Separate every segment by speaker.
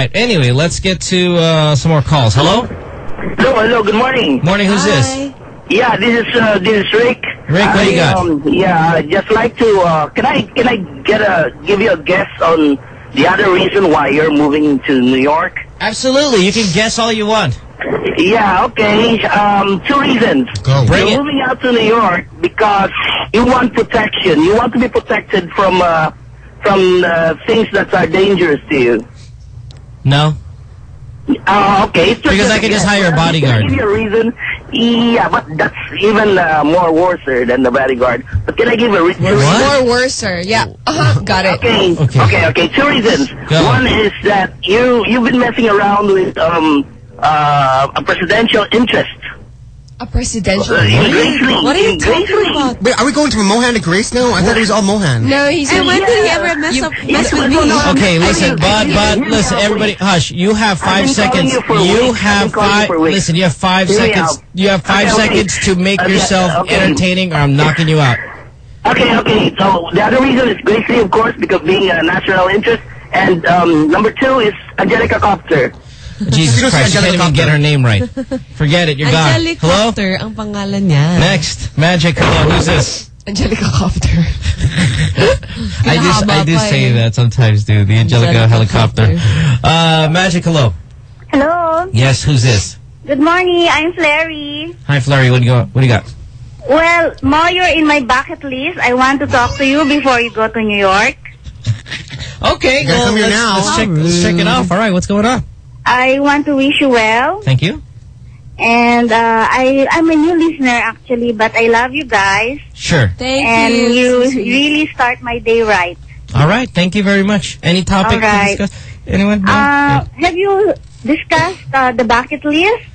Speaker 1: right. Anyway, let's get to uh, some more calls. Hello?
Speaker 2: Hello, hello. Good morning.
Speaker 1: Morning. Who's this?
Speaker 2: Yeah, this is uh, this is Rick.
Speaker 1: Rick, what do you
Speaker 2: I,
Speaker 1: got?
Speaker 2: Um, yeah, I just like to. Uh, can I can I get a give you a guess on the other reason why you're moving to New York?
Speaker 1: Absolutely. You can guess all you want.
Speaker 2: Yeah, okay. Um, two reasons.
Speaker 3: Go.
Speaker 1: Bring
Speaker 2: You're
Speaker 1: it.
Speaker 2: moving out to New York because you want protection. You want to be protected from uh, from uh, things that are dangerous to you.
Speaker 1: No?
Speaker 2: Uh, okay. It's
Speaker 1: Because I
Speaker 2: a
Speaker 1: can just hire a
Speaker 2: Can I
Speaker 1: bodyguard.
Speaker 2: give you a reason? Yeah, but that's even uh, more worse than the bodyguard. But can I give a reason?
Speaker 1: What?
Speaker 4: More worser. Yeah. Uh-huh. Got it.
Speaker 2: Okay.
Speaker 1: Okay.
Speaker 2: okay, okay, Two reasons.
Speaker 1: Go.
Speaker 2: One is that you you've been messing around with um uh, a presidential interest.
Speaker 4: A presidential.
Speaker 2: Uh, in
Speaker 4: What are you talking about?
Speaker 3: Wait, are we going to Mohan to Grace now? I thought it was all Mohan.
Speaker 4: No, he's.
Speaker 5: And when did he ever mess
Speaker 4: You-
Speaker 5: up mess with me?
Speaker 1: Okay, listen,
Speaker 2: mean,
Speaker 1: but, but, listen, everybody, hush. You have five seconds.
Speaker 2: you
Speaker 1: You.
Speaker 2: I've
Speaker 1: have
Speaker 2: you
Speaker 1: five, listen, you have five
Speaker 2: Hear
Speaker 1: seconds. You have five
Speaker 2: Okay, okay.
Speaker 1: seconds to make
Speaker 2: Okay,
Speaker 1: yourself entertaining or I'm knocking you out.
Speaker 2: Okay, okay. So the other reason is Graceland, of course, because being a national interest. And um, number two is Angelica Copter.
Speaker 1: Jesus Christ, you can't even get her name right. Forget it, you're gone. Hello?
Speaker 5: Ang pangalan niya.
Speaker 1: Next, Magic, hello, who's this?
Speaker 4: Angelica Copter.
Speaker 1: I just, I do say that sometimes, dude. The Angelica
Speaker 5: Angelica
Speaker 1: helicopter. Uh, Magic, hello.
Speaker 6: Hello.
Speaker 1: Yes, who's this?
Speaker 6: Good morning. I'm Flary.
Speaker 1: Hi, Flurry. What do you got? What do you got?
Speaker 6: Well, Mo, you're in my bucket list. I want to talk to you before you go to New York.
Speaker 1: Okay,
Speaker 3: You
Speaker 1: well,
Speaker 3: come here
Speaker 1: let's,
Speaker 3: now.
Speaker 1: let's check, let's check it off. All right, what's going on?
Speaker 6: I want to wish you well.
Speaker 1: Thank you.
Speaker 6: And uh, I, I'm a new listener actually, but I love you guys.
Speaker 1: Sure.
Speaker 5: Thank
Speaker 6: and
Speaker 5: you.
Speaker 6: you really start my day right.
Speaker 1: All right. Thank you very much. Any topic
Speaker 6: All right.
Speaker 1: to discuss? Anyone? No?
Speaker 6: Uh, have you discussed uh, the bucket list?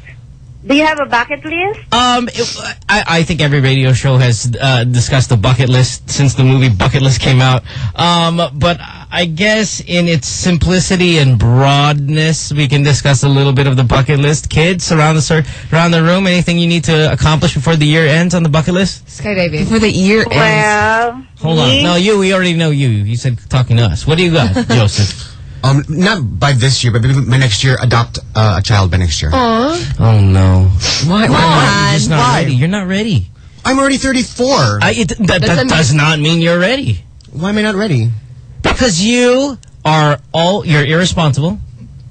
Speaker 6: Do you have a bucket list?
Speaker 1: Um, it, I, I think every radio show has uh, discussed the bucket list since the movie Bucket List came out. Um, but I guess in its simplicity and broadness, we can discuss a little bit of the bucket list. Kids around the around the room, anything you need to accomplish before the year ends on the bucket list?
Speaker 4: Skydiving.
Speaker 5: For the year ends.
Speaker 6: Well,
Speaker 1: Hold on. No, you. We already know you. You said talking to us. What do you got, Joseph?
Speaker 3: Um, not by this year, but maybe by next year, adopt uh, a child by next year.
Speaker 1: Oh no.
Speaker 3: Why?
Speaker 1: You're just not
Speaker 3: Why?
Speaker 1: ready. You're not ready.
Speaker 3: I'm already 34.
Speaker 1: I, it, that, that does not mean you're ready.
Speaker 3: Why am I not ready?
Speaker 1: Because you are all, you're irresponsible.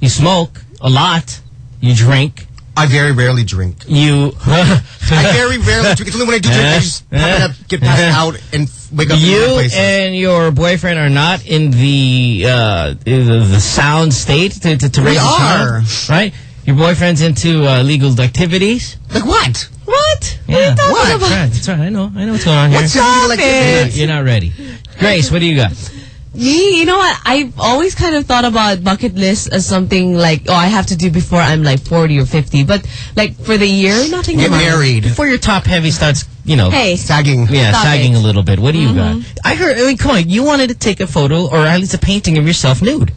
Speaker 1: You smoke a lot. You drink.
Speaker 3: I very rarely drink.
Speaker 1: You,
Speaker 3: I very rarely drink. It's only when I do drink, I just happen to get passed out and wake up
Speaker 1: you and your boyfriend are not in the, uh, the, the sound state to, to, to raise a child.
Speaker 3: are.
Speaker 1: Right? Your boyfriend's into uh, legal activities.
Speaker 3: like what?
Speaker 1: What?
Speaker 3: What?
Speaker 1: Yeah. That's right. That's right. I know. I know what's going on here.
Speaker 3: What's illegal activity?
Speaker 1: You're not ready. Grace, what do you got?
Speaker 5: Me, you know what? I've always kind of thought about bucket list as something like, oh, I have to do before I'm like 40 or 50. But like for the year, nothing.
Speaker 3: Get
Speaker 5: about it.
Speaker 3: married.
Speaker 1: Before your top heavy starts, you know,
Speaker 5: Hey,
Speaker 3: Sagging.
Speaker 1: yeah,
Speaker 5: Stop
Speaker 1: sagging
Speaker 5: it.
Speaker 1: A little bit. What do you mm-hmm. got? I heard, I mean, come on, you wanted to take a photo or at least a painting of yourself nude.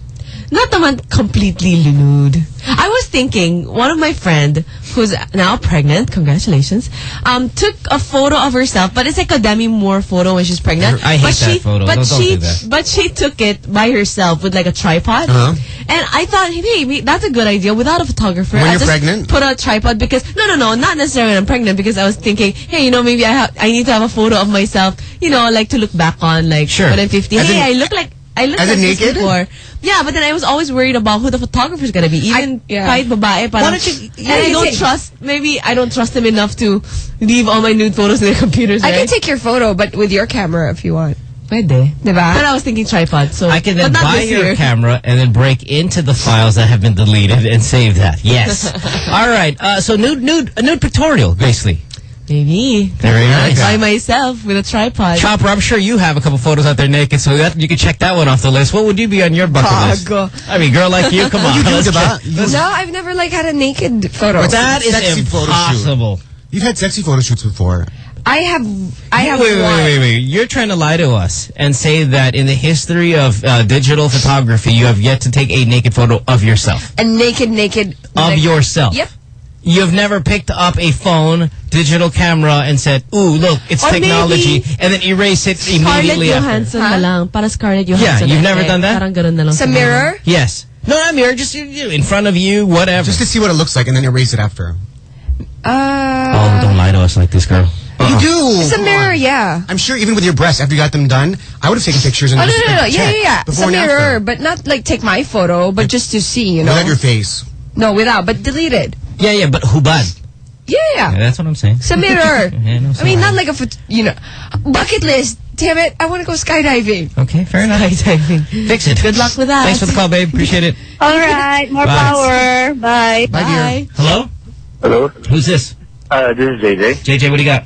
Speaker 5: Not naman completely nude. I was thinking, one of my friend who's now pregnant, congratulations, um, took a photo of herself, but it's like a Demi Moore photo when she's pregnant.
Speaker 1: I hate
Speaker 5: but
Speaker 1: that
Speaker 5: she,
Speaker 1: photo.
Speaker 5: But
Speaker 1: Don't- don't
Speaker 5: she,
Speaker 1: do that.
Speaker 5: but she took it by herself with like a tripod.
Speaker 3: Uh-huh.
Speaker 5: And I thought, hey, that's a good idea without a photographer.
Speaker 3: When
Speaker 5: I
Speaker 3: you're
Speaker 5: just
Speaker 3: pregnant?
Speaker 5: Put a tripod because, no, no, no, not necessarily when I'm pregnant because I was thinking, hey, you know, maybe I I need to have a photo of myself, you know, like to look back on, like
Speaker 1: Sure.
Speaker 5: when I'm 50.
Speaker 3: As
Speaker 5: hey, I look like, I look
Speaker 3: as
Speaker 5: like
Speaker 3: in
Speaker 5: this
Speaker 3: naked?
Speaker 5: before. Yeah, but then I was always worried about who the photographer's gonna be. Even
Speaker 4: yeah.
Speaker 5: kahit babae, parang,
Speaker 1: don't you-
Speaker 5: and I don't trust, maybe I don't trust them enough to leave all my nude photos in their computers,
Speaker 4: I
Speaker 5: right?
Speaker 4: can take your photo, but with your camera if you want.
Speaker 5: Pwede.
Speaker 4: Diba?
Speaker 5: But I was thinking tripod, so.
Speaker 1: I can then buy your
Speaker 5: year.
Speaker 1: camera and then break into the files that have been deleted and save that. Yes. All right. Uh, so nude, nude, a nude pictorial, Grace Lee.
Speaker 5: Maybe.
Speaker 1: Very nice.
Speaker 5: By myself with a tripod.
Speaker 1: Chopper, I'm sure you have a couple photos out there naked, so that you can check that one off the list. What would you be on your bucket list? I mean, girl like you, come on.
Speaker 3: You do,
Speaker 1: let's
Speaker 3: diba?
Speaker 4: No, I've never like had a naked photo.
Speaker 1: But that is
Speaker 3: Sexy photo
Speaker 1: impossible.
Speaker 3: You've had sexy photo shoots before.
Speaker 4: I have. I have
Speaker 1: wait, wait, wait, wait, wait. You're trying to lie to us and say that in the history of uh, digital photography, you have yet to take a naked photo of yourself.
Speaker 4: A naked, naked.
Speaker 1: Of
Speaker 4: like-
Speaker 1: yourself.
Speaker 4: Yep.
Speaker 1: You've never picked up a phone, digital camera, and said, ooh, look, it's
Speaker 5: Or
Speaker 1: technology, and then erase it
Speaker 5: Scarlett
Speaker 1: immediately after.
Speaker 5: Johansson na lang. Para Scarlett Johansson.
Speaker 1: Yeah, you've never
Speaker 5: eh,
Speaker 1: done that?
Speaker 5: Parang ganun na lang.
Speaker 4: Sa
Speaker 5: siguro.
Speaker 4: mirror?
Speaker 1: Yes. No, not mirror. Just you- you- in front of you, whatever.
Speaker 3: Just to see what it looks like and then erase it after.
Speaker 4: Uh,
Speaker 1: oh, don't lie to us like this, girl.
Speaker 3: You do.
Speaker 4: it's a mirror, yeah.
Speaker 3: I'm sure even with your breasts, after you got them done, I would have taken pictures and
Speaker 4: Oh, no, no, no. Yeah, yeah, yeah. It's
Speaker 3: Before
Speaker 4: a
Speaker 3: and after.
Speaker 4: mirror, but not like take my photo, but just to see, you know.
Speaker 3: Without your face.
Speaker 4: no, without, but deleted.
Speaker 1: Yeah, yeah, but hubad.
Speaker 4: Yeah, yeah.
Speaker 1: Yeah, that's what I'm saying.
Speaker 4: It's a mirror.
Speaker 1: Yeah, no,
Speaker 4: I mean, not like a, you know, bucket list. Damn it, I want to go skydiving.
Speaker 1: Okay, fair enough.
Speaker 5: Skydiving.
Speaker 1: Fix it.
Speaker 5: Good luck with that.
Speaker 1: Thanks for the call, babe. Appreciate it.
Speaker 6: All right. More
Speaker 1: Bye.
Speaker 6: power. Bye.
Speaker 3: Bye, dear.
Speaker 1: Hello?
Speaker 7: Hello,
Speaker 1: Who's this?
Speaker 7: uh, this is JJ.
Speaker 1: JJ, what do you got?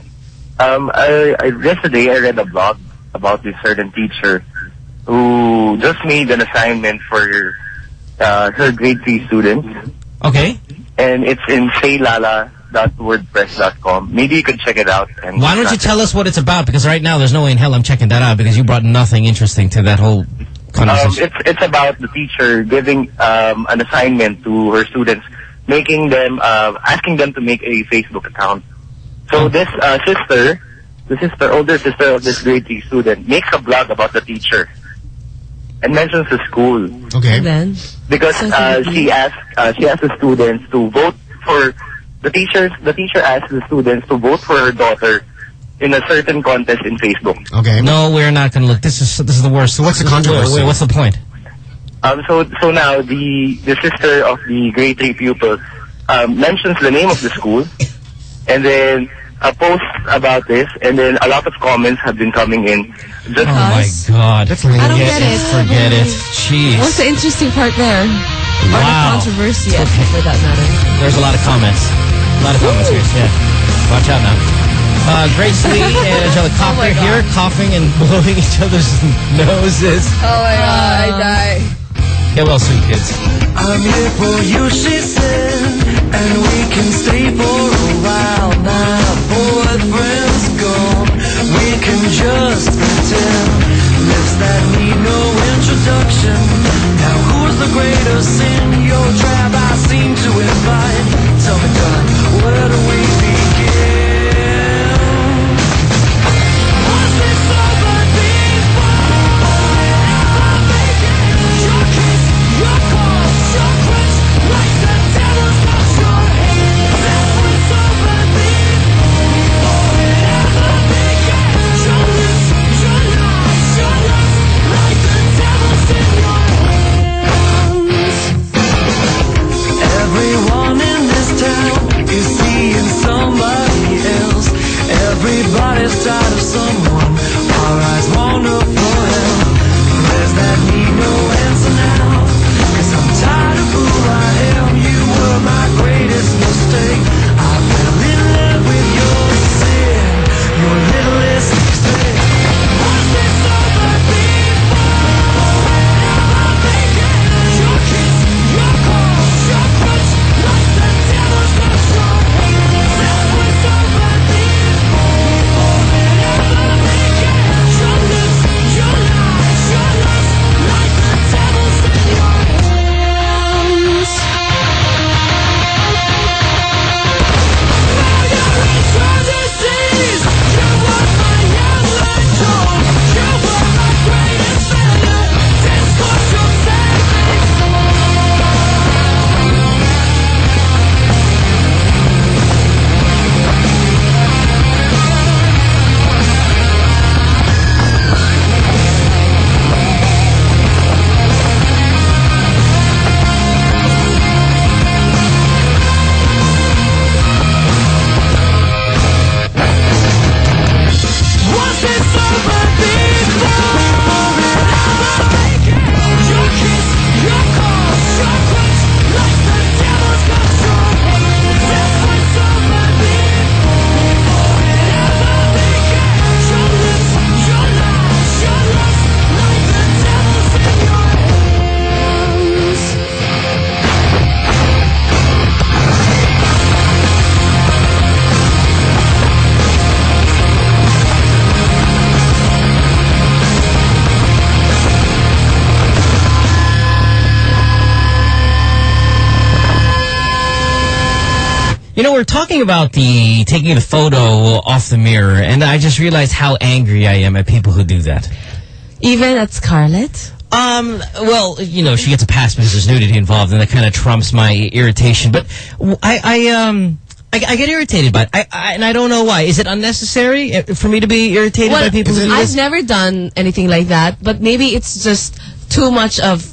Speaker 7: Um, I, I, yesterday I read a blog about this certain teacher who just made an assignment for uh, her grade 3 students,
Speaker 1: Okay.
Speaker 7: And it's in saylala.wordpress.com. Maybe you could check it out. And
Speaker 1: Why don't you tell us what it's about? Because right now there's no way in hell I'm checking that out because you brought nothing interesting to that whole
Speaker 7: Um,
Speaker 1: conversation.
Speaker 7: it's it's about the teacher giving um, an assignment to her students, making them uh, asking them to make a Facebook account. So this uh, sister, the sister, older sister of this grade three student, makes a blog about the teacher and mentions the school
Speaker 3: Okay.
Speaker 5: And then,
Speaker 7: because uh, she asked uh, she asked the students to vote for the teachers. The teacher asked the students to vote for her daughter in a certain contest in Facebook.
Speaker 3: Okay.
Speaker 1: no, we're not going to look. This is this is the worst.
Speaker 3: So what's the
Speaker 1: Wait,
Speaker 3: controversy?
Speaker 1: Wait, what's the point?
Speaker 7: Um, so so now the the sister of the grade three pupil um, mentions the name of the school, and then a post about this, and then a lot of comments have been coming in. Just
Speaker 1: Oh my God!
Speaker 3: That's.
Speaker 5: I don't
Speaker 1: Forget
Speaker 5: get it.
Speaker 1: Forget it. Jeez.
Speaker 5: what's the interesting part there? Or the
Speaker 1: Wow.
Speaker 5: controversy, for that matter.
Speaker 1: There's a lot of comments. A lot of comments here. Yeah. Watch out now. Uh, Grace Lee and Angela Copper here, coughing and blowing each other's noses.
Speaker 4: Oh my god, I die.
Speaker 1: Get well soon, kids.
Speaker 8: I'm here for you, she said, and we can stay for a while now. Can just pretend. Lips that need no introduction. Now who's the greatest in your tribe? I seem to invite. Tell me, darling, where do we begin? Tired of someone.
Speaker 1: Talking about the taking the photo off the mirror, and I just realized how angry I am at people who do that.
Speaker 5: Even at Scarlett?
Speaker 1: Um, well, you know, she gets a pass because there's nudity involved, and that kind of trumps my irritation. But I, I, um, I, I get irritated by it, I, I, and I don't know why. Is it unnecessary uh, for me to be irritated
Speaker 5: Well,
Speaker 1: by people who do
Speaker 5: I've never done anything like that, but maybe it's just too much of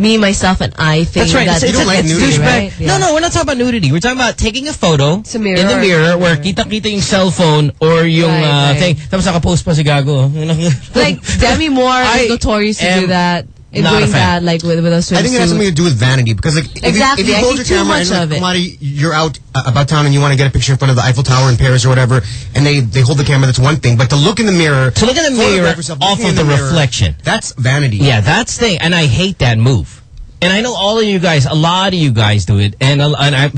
Speaker 5: me, myself, and I thing.
Speaker 1: That's right.
Speaker 5: That
Speaker 1: It's, it's,
Speaker 3: don't like
Speaker 1: it's
Speaker 3: nudity,
Speaker 1: douchebag.
Speaker 5: right?
Speaker 1: No,
Speaker 5: Yeah.
Speaker 1: no, we're not talking about nudity. We're talking about taking a photo
Speaker 4: a
Speaker 1: in the mirror where kita-kita yung cellphone or yung
Speaker 5: Right,
Speaker 1: uh,
Speaker 5: right.
Speaker 1: thing. Tapos nakapost pa si Gago.
Speaker 5: like Demi Moore
Speaker 1: I
Speaker 5: is notorious to do that. In
Speaker 1: not a
Speaker 5: doing
Speaker 1: fan.
Speaker 5: that, like with, with a swimsuit.
Speaker 3: I think it has something to do with vanity because, like, if
Speaker 5: Exactly,
Speaker 3: you, if you hold your camera and like, Kumari, you're out uh, about town and you want to get a picture in front of the Eiffel Tower in Paris or whatever, and they they hold the camera, that's one thing. But to look in the mirror,
Speaker 1: To look in the mirror
Speaker 3: yourself
Speaker 1: off of
Speaker 3: in
Speaker 1: the
Speaker 3: mirror,
Speaker 1: reflection.
Speaker 3: that's vanity.
Speaker 1: Yeah, that's the and I hate that move. And I know all of you guys, a lot of you guys do it, and and I,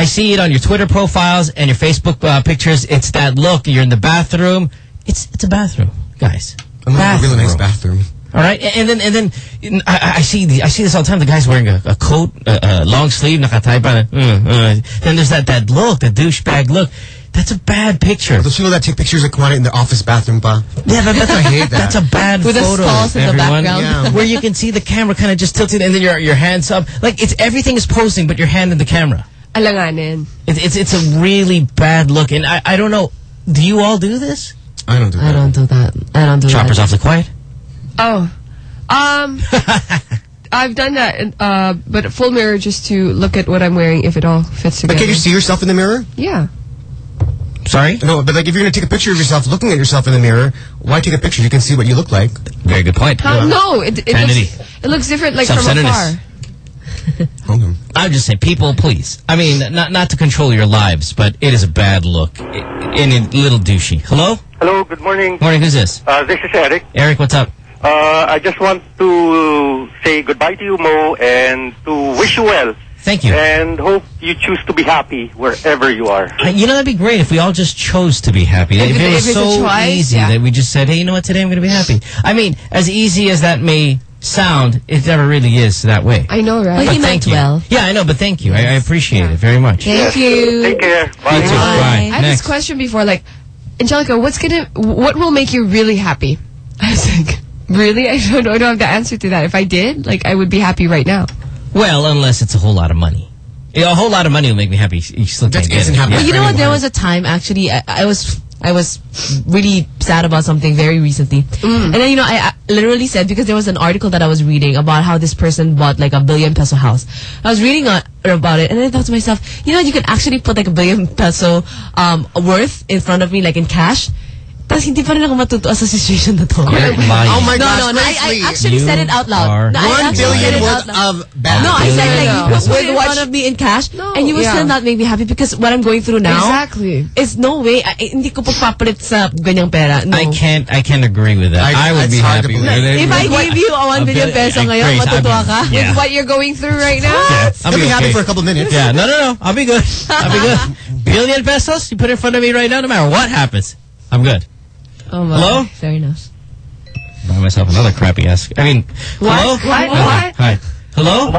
Speaker 1: I see it on your Twitter profiles and your Facebook uh, pictures. It's that look. You're in the bathroom. It's it's a bathroom, guys.
Speaker 3: Unless it's a really nice bathroom.
Speaker 1: All right, and then and then I, I see the, I see this all the time. The guy's wearing a, a coat, a, a long sleeve, nakatie pa. Uh, uh. Then there's that that look, that douchebag look. That's a bad picture.
Speaker 3: Those people that take pictures of Kumari in the office bathroom, pa.
Speaker 1: Yeah, but that's
Speaker 3: I hate that.
Speaker 1: That's a bad
Speaker 5: With the
Speaker 1: photo.
Speaker 5: stalls in the background.
Speaker 3: Yeah.
Speaker 1: Where you can see the camera kind of just tilted, and then your your hands up. Like it's everything is posing, but your hand in the camera.
Speaker 4: Alanganin.
Speaker 1: It's it's it's a really bad look, and I I don't know. Do you all do this?
Speaker 3: I don't do that.
Speaker 5: I don't do that. I don't do
Speaker 1: Choppers
Speaker 5: that.
Speaker 1: awfully quiet.
Speaker 4: Oh. Um, I've done that, uh, but full mirror just to look at what I'm wearing if it all fits
Speaker 3: But
Speaker 4: together.
Speaker 3: can you see yourself in the mirror?
Speaker 4: Yeah.
Speaker 1: Sorry.
Speaker 3: No, but like if you're gonna take a picture of yourself looking at yourself in the mirror, why take a picture? You can see what you look like.
Speaker 1: Very good point.
Speaker 4: Uh, no, it, it looks it looks different like from afar.
Speaker 3: Okay.
Speaker 1: I'm just saying, people, please. I mean, not not to control your lives, but it is a bad look and a little douchey. Hello,
Speaker 9: Hello, good morning.
Speaker 1: morning. Who's this?
Speaker 9: Uh, this is Eric.
Speaker 1: Eric, what's up?
Speaker 9: Uh, I just want to say goodbye to you, Mo, and to wish you well.
Speaker 1: Thank you.
Speaker 9: And hope you choose to be happy wherever you are.
Speaker 1: Uh, You know, that'd be great if we all just chose to be happy. If,
Speaker 4: If
Speaker 1: it
Speaker 4: it-
Speaker 1: was
Speaker 4: if
Speaker 1: so
Speaker 4: choice,
Speaker 1: easy
Speaker 4: yeah.
Speaker 1: that we just said, hey, you know what, today I'm going to be happy. I mean, as easy as that may sound, it never really is that way.
Speaker 4: I know, right?
Speaker 5: But
Speaker 1: But
Speaker 5: he
Speaker 1: thank
Speaker 5: meant
Speaker 1: you.
Speaker 5: well.
Speaker 1: Yeah, I know, but thank you. I, I appreciate it very much.
Speaker 5: Thank you.
Speaker 9: Take care. Bye.
Speaker 1: You too.
Speaker 5: Bye.
Speaker 1: Bye.
Speaker 4: I had
Speaker 1: Next.
Speaker 4: this question before, like, Angelica, what's gonna, what will make you really happy? I was like, really? I don't. I don't have the answer to that. If I did, like, I would be happy right now.
Speaker 1: Well, unless it's a whole lot of money. Yeah, a whole lot of money will make me happy. You still
Speaker 3: That's
Speaker 1: can't get
Speaker 3: instant
Speaker 1: it.
Speaker 3: happiness.
Speaker 5: Well, you know what? There was a time actually. I, I was I was really sad about something very recently, and then you know I, I literally said because there was an article that I was reading about how this person bought like a billion peso house. I was reading uh, about it, and I thought to myself, you know, you can actually put like a billion peso um, worth in front of me, like in cash. Tapos hindi pa rin ako matutuwa sa situation na to.
Speaker 1: Lying.
Speaker 3: Oh my
Speaker 5: no,
Speaker 3: gosh,
Speaker 5: no, no. I,
Speaker 3: Leslie.
Speaker 5: I actually
Speaker 1: You
Speaker 5: said it out loud. No, I
Speaker 3: One
Speaker 5: actually
Speaker 3: billion worth
Speaker 5: out loud.
Speaker 3: of bad.
Speaker 5: No, I said like you put it in
Speaker 4: With
Speaker 5: front of me in cash,
Speaker 4: No,
Speaker 5: and you will
Speaker 4: yeah.
Speaker 5: still not make me happy because what I'm going through now
Speaker 4: Exactly.
Speaker 5: is no way. I, hindi ko pagpapalit sa ganyang pera. No.
Speaker 1: I can't. I can't agree with that.
Speaker 3: I-
Speaker 1: I, would be happy.
Speaker 3: believe.
Speaker 5: If I gave you a 1
Speaker 1: A
Speaker 5: billion peso ngayon, matutuwa ka?
Speaker 4: With what you're going through right now?
Speaker 1: I'll
Speaker 3: be happy for a couple minutes.
Speaker 1: Yeah, no, no, no. I'll be good. I'll be good. Billion pesos you put in front of me right now, no matter what happens, I'm good.
Speaker 5: Oh, my.
Speaker 1: Hello?
Speaker 5: Very nice.
Speaker 1: Buy myself another crappy ass. I mean, hello.
Speaker 4: What? What?
Speaker 1: Hi. Hello.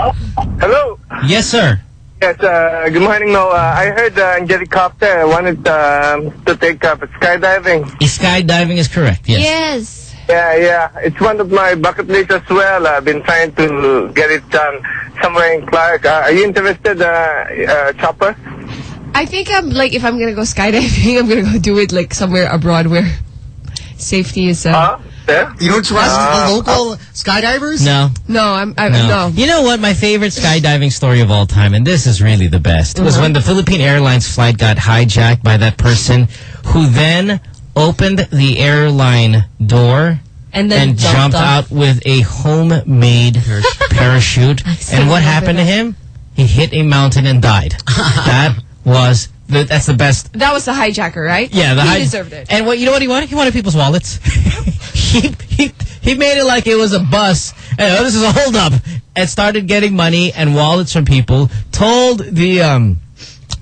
Speaker 10: Hello.
Speaker 1: Yes, sir.
Speaker 10: Yes, uh, good morning, No. Uh, I heard uh, Angelic Copter wanted um, to take up skydiving.
Speaker 1: Skydiving is correct. Yes.
Speaker 5: Yes.
Speaker 10: Yeah, yeah. It's one of my bucket lists as well. I've been trying to get it done somewhere in Clark. Uh, are you interested, uh, uh, Chopper?
Speaker 4: I think I'm like, if I'm gonna go skydiving, I'm gonna go do it like somewhere abroad where safety is. Uh,
Speaker 10: Huh? Yeah?
Speaker 3: You don't trust
Speaker 10: Uh,
Speaker 3: the local skydivers?
Speaker 1: No.
Speaker 4: no, I'm. I,
Speaker 1: No.
Speaker 4: no.
Speaker 1: You know what? My favorite skydiving story of all time, and this is really the best, was when the Philippine Airlines flight got hijacked by that person who then opened the airline door
Speaker 5: And then
Speaker 1: and
Speaker 5: jumped
Speaker 1: jumped out with a homemade parachute. and what happened to him? He hit a mountain and died. that was the, that's the best.
Speaker 4: That was the hijacker, right?
Speaker 1: Yeah, the
Speaker 4: he deserved it.
Speaker 1: And what you know what he wanted? He wanted people's wallets. he, he he made it like it was a bus. And oh, this is a holdup. And started getting money and wallets from people. Told the um,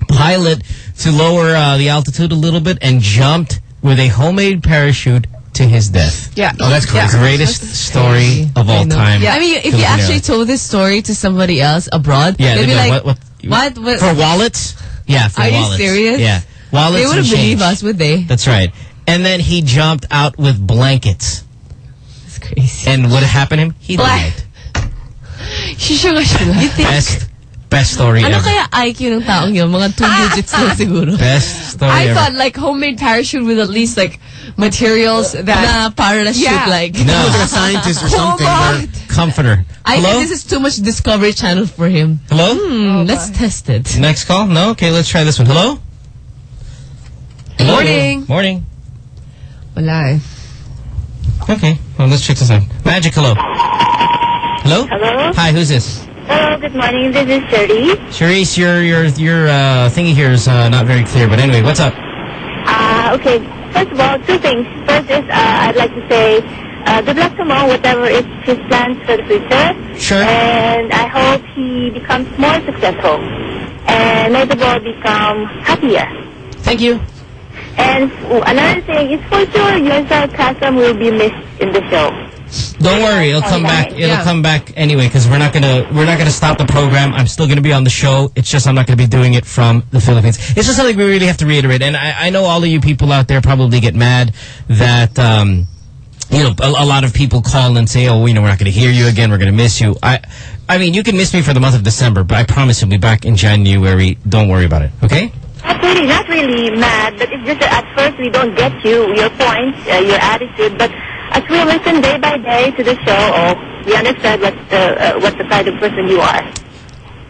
Speaker 1: pilot to lower uh, the altitude a little bit and jumped with a homemade parachute to his death.
Speaker 4: yeah.
Speaker 3: Oh, that's
Speaker 4: Yeah.
Speaker 3: crazy.
Speaker 1: Greatest story of all time. Yeah.
Speaker 5: I mean, if you actually
Speaker 1: Airlines.
Speaker 5: told this story to somebody else abroad,
Speaker 1: yeah,
Speaker 5: they'd
Speaker 1: they'd
Speaker 5: be like,
Speaker 1: what, what,
Speaker 5: what? What?
Speaker 1: For wallets? Yeah, for
Speaker 5: Are you
Speaker 1: wallets.
Speaker 5: serious?
Speaker 1: Yeah. Wallets
Speaker 5: they wouldn't
Speaker 1: and
Speaker 5: believe us, would they?
Speaker 1: That's right. And then he jumped out with blankets.
Speaker 5: That's crazy.
Speaker 1: And what happened to him? He
Speaker 4: Black.
Speaker 1: died.
Speaker 4: Shishunga
Speaker 5: You think,
Speaker 1: Best, best story
Speaker 5: ano
Speaker 1: ever.
Speaker 5: kaya IQ ng taong yun? Mga two digits lang siguro.
Speaker 1: Best story
Speaker 4: I
Speaker 1: ever.
Speaker 4: thought like homemade parachute with at least like materials uh, that
Speaker 5: Na parachute
Speaker 4: Yeah.
Speaker 5: like.
Speaker 3: Look
Speaker 1: no.
Speaker 3: at a scientist or
Speaker 4: Oh,
Speaker 3: something.
Speaker 4: God.
Speaker 3: where-
Speaker 1: Comforter.
Speaker 5: I
Speaker 1: Hello?
Speaker 5: think this is too much Discovery Channel for him.
Speaker 1: Hello?
Speaker 5: Hmm, let's test it.
Speaker 1: Next call? No? Okay, let's try this one. Hello? Hello?
Speaker 4: Morning.
Speaker 1: Morning.
Speaker 4: Wala eh.
Speaker 1: Okay, well, let's check this out. Magic, hello. Hello?
Speaker 11: Hello?
Speaker 1: Hi, who's this?
Speaker 11: Hello, good morning. This is Sherry.
Speaker 1: Charisse, your your your uh, thingy here is uh, not very clear, but anyway, what's up?
Speaker 11: Uh, okay, first of all, two things. First is uh, I'd like to say uh, good luck to Mo, whatever is his plans for the future.
Speaker 1: Sure.
Speaker 11: And I hope he becomes more successful. And may the boy become happier.
Speaker 1: Thank you.
Speaker 11: And another thing is for sure your sarcasm will be missed in the show.
Speaker 1: Don't worry, it'll come back. It'll
Speaker 4: Yeah.
Speaker 1: come back anyway because we're not gonna we're not gonna stop the program. I'm still gonna be on the show. It's just I'm not gonna be doing it from the Philippines. It's just something we really have to reiterate. And I, I know all of you people out there probably get mad that. Um, you know, a, a lot of people call and say, "Oh, you know, we're not going to hear you again. We're going to miss you." I, I mean, you can miss me for the month of December, but I promise you'll be back in January. Don't worry about it. Okay?
Speaker 11: Not really, not really mad, but it's just that at first we don't get you, your points, uh, your attitude. But as we listen day by day to the show, oh, we understand what the uh, what the kind of person you are.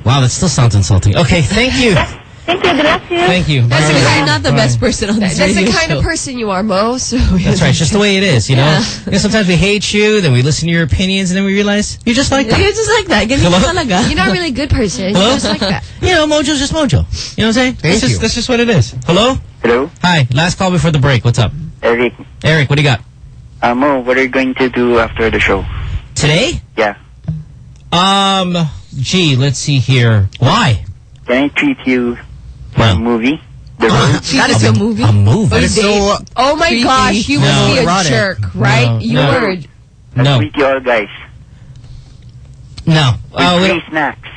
Speaker 1: Wow, that still sounds insulting. Okay, thank you,
Speaker 11: Thank you. Good luck to you.
Speaker 1: thank you.
Speaker 4: That's
Speaker 1: Bye.
Speaker 4: okay.
Speaker 5: You're not the
Speaker 1: Bye.
Speaker 5: best person on this
Speaker 4: That's the kind
Speaker 5: show.
Speaker 4: of person you are, Mo. So
Speaker 1: That's right. It's just the way it is, you know.
Speaker 5: Yeah.
Speaker 1: You know, sometimes we hate you, then we listen to your opinions, and then we realize you're just like that.
Speaker 5: You're
Speaker 1: that.
Speaker 5: just like that.
Speaker 1: Hello?
Speaker 4: You're not really a good person.
Speaker 1: Hello?
Speaker 4: You're just like that.
Speaker 1: you know, Mojo's just Mojo. You know what I'm saying?
Speaker 3: Thank
Speaker 1: that's just,
Speaker 3: you.
Speaker 1: That's just what it is. Hello.
Speaker 12: Hello,
Speaker 1: Hi. Last call before the break. What's up,
Speaker 12: Eric.
Speaker 1: Eric? What do you got
Speaker 12: Uh, Mo, what are you going to do after the show?
Speaker 1: today?
Speaker 12: Yeah.
Speaker 1: Um. Gee, let's see here. Why?
Speaker 12: Can I treat you for
Speaker 1: Well.
Speaker 12: a movie? The Road?
Speaker 5: That is a movie.
Speaker 1: A movie?
Speaker 3: That is so. Uh,
Speaker 4: Oh my
Speaker 5: Creepy.
Speaker 4: gosh, you
Speaker 1: No.
Speaker 4: would be a
Speaker 3: Erotic.
Speaker 4: jerk, right?
Speaker 1: No,
Speaker 4: you
Speaker 1: no.
Speaker 4: were.
Speaker 12: I'll
Speaker 1: No.
Speaker 12: treat you all guys.
Speaker 1: No.
Speaker 12: With
Speaker 1: Uh, we
Speaker 12: free
Speaker 1: don't-
Speaker 12: snacks.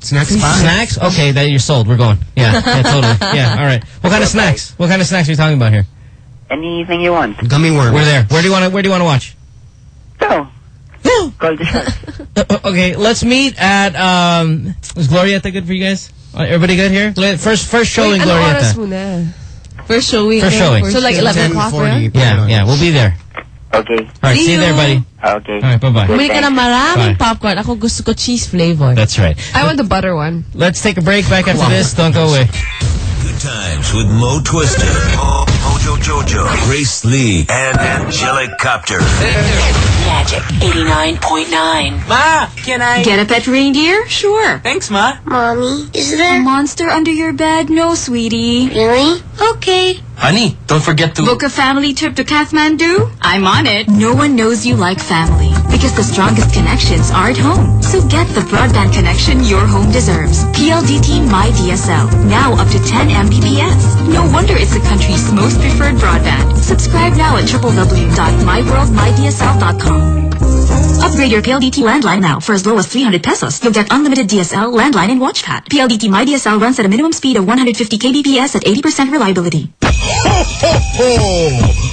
Speaker 3: snacks spot.
Speaker 1: snacks? Okay, that you're sold. We're going. Yeah, yeah, totally. Yeah, all right. What kind of snacks? What kind of snacks are you talking about here?
Speaker 12: Anything you want.
Speaker 3: Gummy worms.
Speaker 1: We're there. Where do you want to? Where do you want to watch?
Speaker 12: So, call the shots.
Speaker 1: Uh, okay, let's meet at. Um, is Glorieta good for you guys? Uh, Everybody good here? First, first showing
Speaker 4: Wait, ano oras
Speaker 1: Glorieta.
Speaker 4: muna?
Speaker 5: First showing.
Speaker 1: First showing.
Speaker 4: So like 11 o'clock ba
Speaker 3: 10:40.
Speaker 4: yan?
Speaker 1: Yeah, yeah, we'll be there.
Speaker 12: Okay.
Speaker 1: All right,
Speaker 5: See
Speaker 1: see, you there, buddy.
Speaker 12: Okay.
Speaker 1: All right, bye bye.
Speaker 5: Bumili ka ng maraming
Speaker 1: Bye.
Speaker 5: popcorn. Ako gusto ko cheese flavor.
Speaker 1: That's right.
Speaker 4: I want the butter one.
Speaker 1: Let's take a break. Back after this. Don't go away.
Speaker 13: Good times with Mo Twister, Mo, Mojo Jojo, Grace Lee, and Angelic Copter.
Speaker 14: Magic 89.9.
Speaker 8: Ma, can I?
Speaker 14: Get a pet reindeer? Sure.
Speaker 8: Thanks, Ma.
Speaker 11: Mommy, is there
Speaker 14: A monster under your bed? No, sweetie.
Speaker 11: really?
Speaker 14: Okay.
Speaker 8: Honey, don't forget to...
Speaker 14: Book a family trip to Kathmandu? I'm on it. No one knows you like family because the strongest connections are at home. So get the broadband connection your home deserves. PLDT My DSL. Now up to 10 Mbps. No wonder it's the country's most preferred broadband. Subscribe now at www.myworldmydsl.com. Upgrade your PLDT landline now for as low as 300 pesos. You'll get unlimited DSL, landline, and watch chat. PLDT My DSL runs at a minimum speed of 150 kbps at 80% reliability.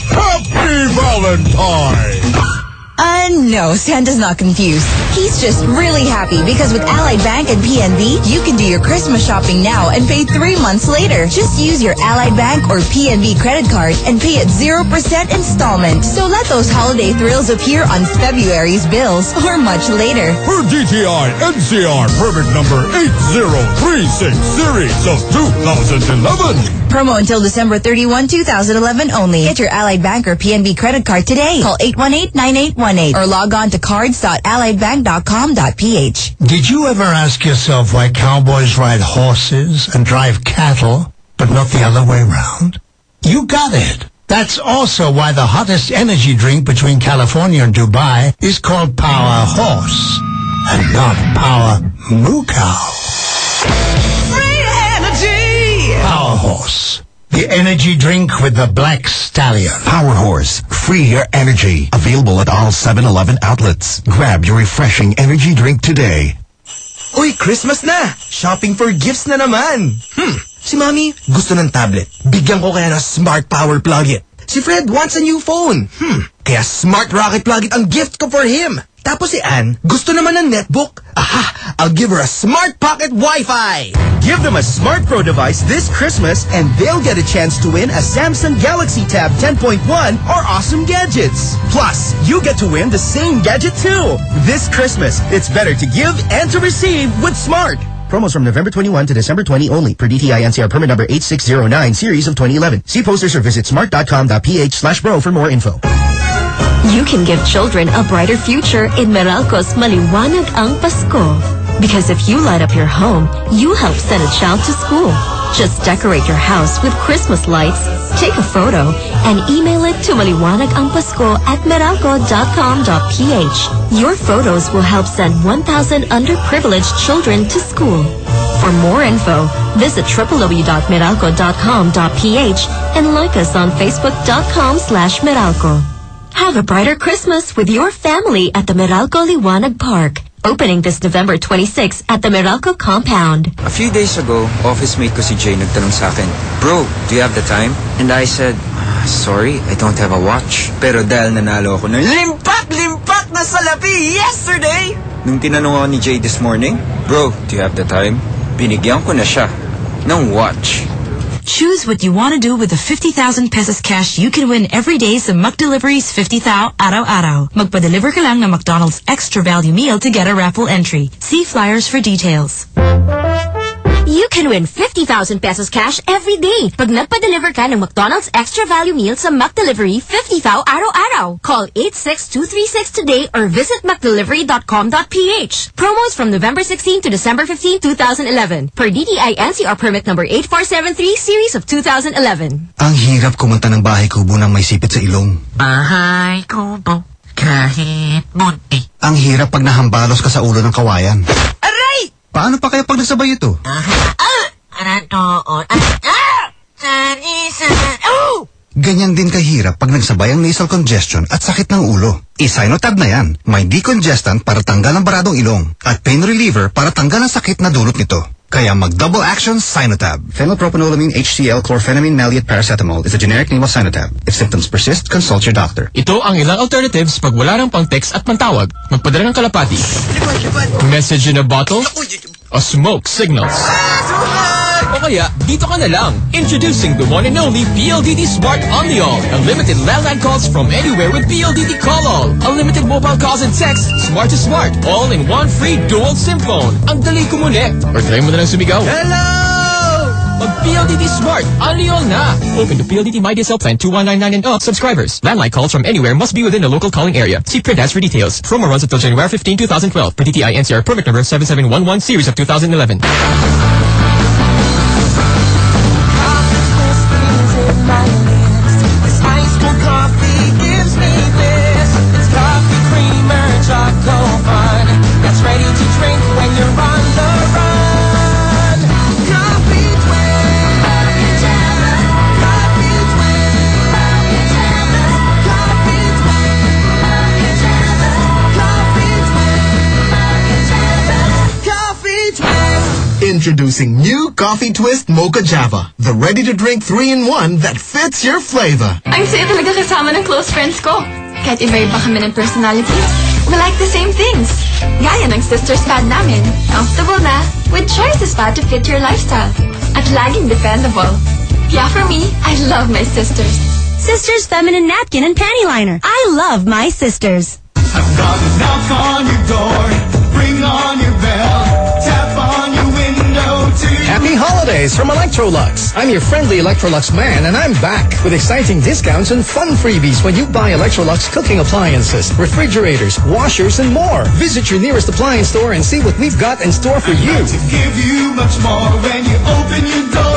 Speaker 13: Happy Valentine!
Speaker 15: Uh, no, Santa's not confused. He's just really happy because with Allied Bank and PNB, you can do your Christmas shopping now and pay three months later. Just use your Allied Bank or PNB credit card and pay at 0% installment. So let those holiday thrills appear on February's bills or much later.
Speaker 13: For DTI NCR permit number 8036 series of 2011.
Speaker 15: Promo until December 31, 2011 only. Get your Allied Bank or PNB credit card today. Call 818-9818 or log on to cards.alliedbank.com.ph.
Speaker 16: Did you ever ask yourself why cowboys ride horses and drive cattle, but not the other way around? You got it. That's also why the hottest energy drink between California and Dubai is called Power Horse and not Power Moo Cow. Free energy! Power Horse. The energy drink with the black stallion.
Speaker 17: Power Horse, free your energy. Available at all 7-Eleven outlets. Grab your refreshing energy drink today.
Speaker 8: Uy, Christmas na! Shopping for gifts na naman! Hmm, si Mami gusto ng tablet. Bigyan ko kaya ng Smart Power Plug it.
Speaker 18: Si Fred wants a new phone. Hmm. Kaya Smart Rocket Plug it ang gift ko for him. Tapos si Anne, gusto naman ng netbook. Aha! I'll give her a Smart Pocket Wi-Fi.
Speaker 19: Give them a Smart Bro device this Christmas and they'll get a chance to win a Samsung Galaxy Tab 10.1 or awesome gadgets. Plus, you get to win the same gadget too. This Christmas, it's better to give and to receive with Smart. Promos from November 21 to December 20 only per DTI NCR permit number 8609 series of 2011. See posters or visit smart.com.ph slash bro for more info.
Speaker 20: You can give children a brighter future in Meralco's Maliwanag ang Pasko. Because if you light up your home, you help send a child to school. Just decorate your house with Christmas lights, take a photo, and email it to maliwanagangpasko at meralco.com.ph. Your photos will help send 1,000 underprivileged children to school. For more info, visit www.meralco.com.ph and like us on facebook.com slash meralco. Have a brighter Christmas with your family at the Meralco Liwanag Park. Opening this November 26 at the Meralco compound.
Speaker 21: A few days ago, office mate ko si Jay nagtanong sa akin, Bro, do you have the time? And I said, "Ah, Sorry, I don't have a watch. Pero dahil nanalo ako ng limpak, limpak na salapi yesterday! Nung tinanong ako ni Jay this morning, Bro, do you have the time? Binigyan ko na siya ng watch.
Speaker 22: Choose what you want to do with the 50,000 pesos cash you can win every day sa McDelivery's 50,000 araw-araw. Magpa-deliver ka lang ng McDonald's Extra Value Meal to get a raffle entry. See flyers for details.
Speaker 20: You can win 50,000 pesos cash every day pag nagpa-deliver ka ng McDonald's Extra Value Meal sa McDelivery 50,000 araw-araw. Call 86236 today or visit McDelivery.com.ph. Promos from November 16 to December 15, 2011. Per DTI NCR permit number 8473 series of 2011.
Speaker 23: Ang hirap kumunta ng bahay kubo nang may sipit sa ilong.
Speaker 24: Bahay kubo, kahit munti.
Speaker 23: Ang hirap pag nahambalos ka sa ulo ng kawayan. Paano pa kaya pag nasabay ito?
Speaker 24: Aratoon. Ah! Sanisa. Oh!
Speaker 23: Ganyan din kahirap pag nagsabay ang nasal congestion at sakit ng ulo. Isinotab na yan. May decongestant para tanggal ang baradong ilong at pain reliever para tanggal ang sakit na dulot nito. Kaya mag-double action Sinotab. Phenylpropanolamine HCl chlorphenamine maleate paracetamol is a generic name of Sinotab. If symptoms persist, consult your doctor.
Speaker 25: Ito ang ilang alternatives pag wala ng pang-text at pang-tawag. Magpadala ng kalapati. Message in a bottle o smoke signals. O kaya, dito ka na lang. Introducing the one and only PLDT Smart On The All. Unlimited landline calls from anywhere with PLDT Call All. Unlimited mobile calls and texts, smart to smart. All in one free dual SIM phone. Ang dali kumunik. Or try mo na lang sumigaw. Hello! Mag PLDT Smart, On The All na. Open to PLDT MyDSL Plan 2199 and up subscribers. Landline calls from anywhere must be within the local calling area. See print ads for details. Promo runs until January 15, 2012. Per DTI NCR permit number 7711 series of 2011.
Speaker 4: This
Speaker 17: Introducing new Coffee Twist Mocha Java, the ready-to-drink 3-in-1 that fits your flavor.
Speaker 26: Ang saya talaga kasama ng close friends ko. Kahit iba-iba kami ng personalities, we like the same things. Gaya ng sisters pad namin. Comfortable na, with choices pa to fit your lifestyle. At laging dependable. Yeah, for me, I love my sisters.
Speaker 14: Sisters Feminine Napkin and Panty Liner. I love my sisters.
Speaker 4: I'm gonna knock on your door, ring on your bell,
Speaker 27: Happy holidays from Electrolux. I'm your friendly Electrolux man, and I'm back with exciting discounts and fun freebies when you buy Electrolux cooking appliances, refrigerators, washers, and more. Visit your nearest appliance store and see what we've got in store for you.
Speaker 4: to give you much more when you open your door.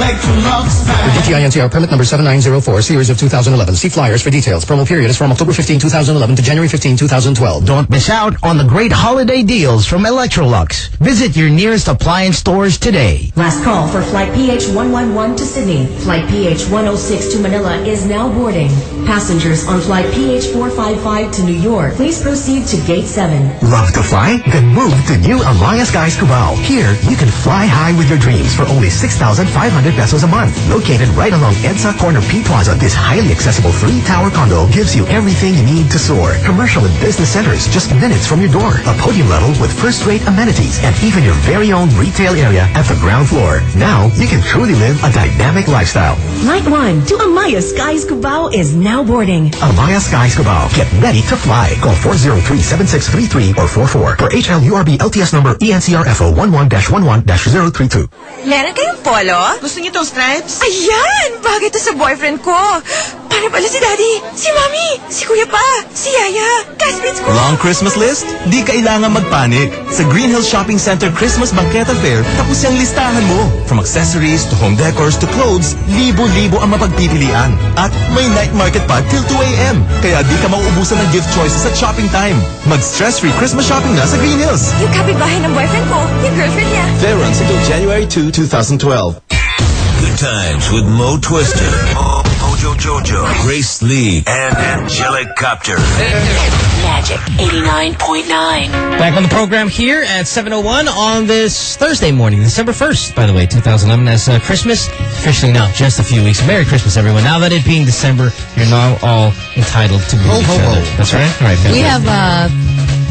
Speaker 4: I'm your friendly Electrolux
Speaker 27: For
Speaker 4: man.
Speaker 27: DTI NCR permit number 7904, series of 2011. See flyers for details. Promo period is from October 15, 2011 to January 15, 2012.
Speaker 28: Don't miss out on the great holiday deals from Electrolux. Visit your nearest appliance stores today.
Speaker 29: Last call for flight PH111 to Sydney. Flight PH106 to Manila is now boarding. Passengers on flight PH455 to New York, please proceed to gate 7.
Speaker 17: Love to fly? Then move to new Alliance Skies Cubao. Here, you can fly high with your dreams for only 6,500 pesos a month. Located right along EDSA Corner P Plaza, this highly accessible three-tower condo gives you everything you need to soar. Commercial and business centers just minutes from your door. A podium level with first-rate amenities and even your very own retail area at the ground floor. Now, you can truly live a dynamic lifestyle.
Speaker 30: Flight 1 to Amaya Skies Cubao is now boarding.
Speaker 17: Amaya Skies Cubao. Get ready to fly. Call 403-7633 or 44 for HLURB LTS number E ENCRFO 11-11-032.
Speaker 31: Meron kayong polo? Gusto niyo tong stripes? Ayan! Bagay to sa boyfriend ko. Paano pala si Daddy? Si Mommy? Si Kuya pa? Si Yaya? Classmates ko?
Speaker 32: Long Christmas list? Di kailangan magpanik. Sa Green Hills Shopping Center Christmas Banqueta Fair, tapos yung listahan mo. From accessories to home decors to clothes, libo-libo ang mapagpipilian. At may night market pa till 2 a.m. Kaya di ka mauubusan ng gift choices at shopping time. Mag-stress-free Christmas shopping na sa Green Hills.
Speaker 31: Yung kapitbahay ng boyfriend ko, yung girlfriend niya.
Speaker 32: Fair runs until January 2, 2012.
Speaker 13: Good times with Mo Twister, Mo, Mojo Jojo, Grace Lee, and Angelic Copter.
Speaker 33: Magic 89.9.
Speaker 1: Back on the program here at 7.01 on this Thursday morning, December 1st, by the way, 2011, as uh, Christmas. Officially now, just a few weeks. Merry Christmas, everyone. Now that it being December, you're now all entitled to greet
Speaker 34: Ho,
Speaker 1: each
Speaker 34: ho,
Speaker 1: other.
Speaker 34: ho.
Speaker 1: That's right? All right,
Speaker 34: We have uh,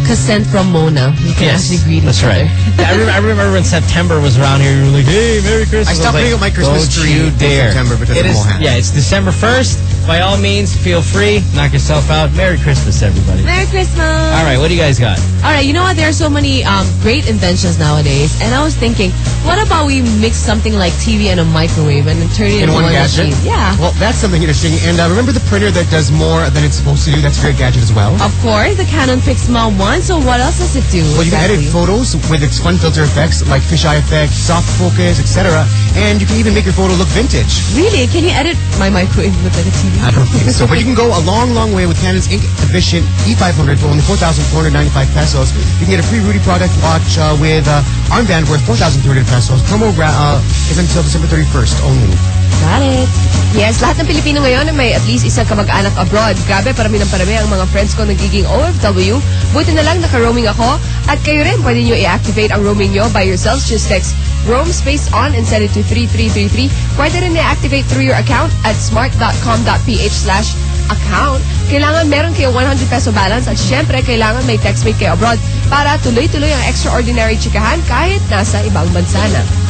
Speaker 34: consent from Mona. We can
Speaker 1: Yes,
Speaker 34: actually greet
Speaker 1: that's
Speaker 34: each
Speaker 1: right.
Speaker 34: other.
Speaker 1: Yeah, I, remember, I remember when September was around here, you were like, hey, Merry Christmas.
Speaker 34: I stopped
Speaker 1: was
Speaker 34: putting up my Christmas
Speaker 1: Don't
Speaker 34: tree
Speaker 1: you
Speaker 34: in
Speaker 1: dare.
Speaker 34: September because
Speaker 1: It
Speaker 34: of
Speaker 1: is-
Speaker 34: Mohan.
Speaker 1: Yeah, it's December 1st. By all means, feel free. Knock yourself out. Merry Christmas, everybody.
Speaker 34: Merry Christmas!
Speaker 1: All right, what do you guys got?
Speaker 34: All right, you know what? There are so many um, great inventions nowadays, and I was thinking, what about we mix something like TV and a microwave and turn it
Speaker 3: in
Speaker 34: into
Speaker 3: one gadget?
Speaker 34: machine? Yeah.
Speaker 3: Well, that's something interesting. And uh, remember the printer that does more than it's supposed to do? That's a great gadget as well.
Speaker 34: Of course, the Canon PIXMA 1. So what else does it do?
Speaker 3: Well, you can edit photos with its fun filter effects like fisheye effect, soft focus, etc. And you can even make your photo look vintage.
Speaker 34: Really? Can you edit my microwave with like a TV?
Speaker 3: I don't think so. But you can go a long, long way with Canon's Ink Efficient E500 for only 4,495 pesos. You can get a free Rudy Project watch uh, with uh, armband worth 4,300 pesos. Promo uh, is until December 31st only.
Speaker 34: Got it.
Speaker 4: Yes, lahat ng Pilipino ngayon may at least isang kamag-anak abroad. Grabe, parami ng parami ang mga friends ko nagiging OFW. Buti na lang naka-roaming ako. At kayo rin, pwede nyo i-activate ang roaming nyo by yourselves. Just text roam space on and send it to 3333. Pwede rin i-activate through your account at smart.com.ph slash account. Kailangan meron kayo 100 peso balance at syempre kailangan may textmate kayo abroad para tuloy-tuloy ang extraordinary chikahan kahit nasa ibang bansa na.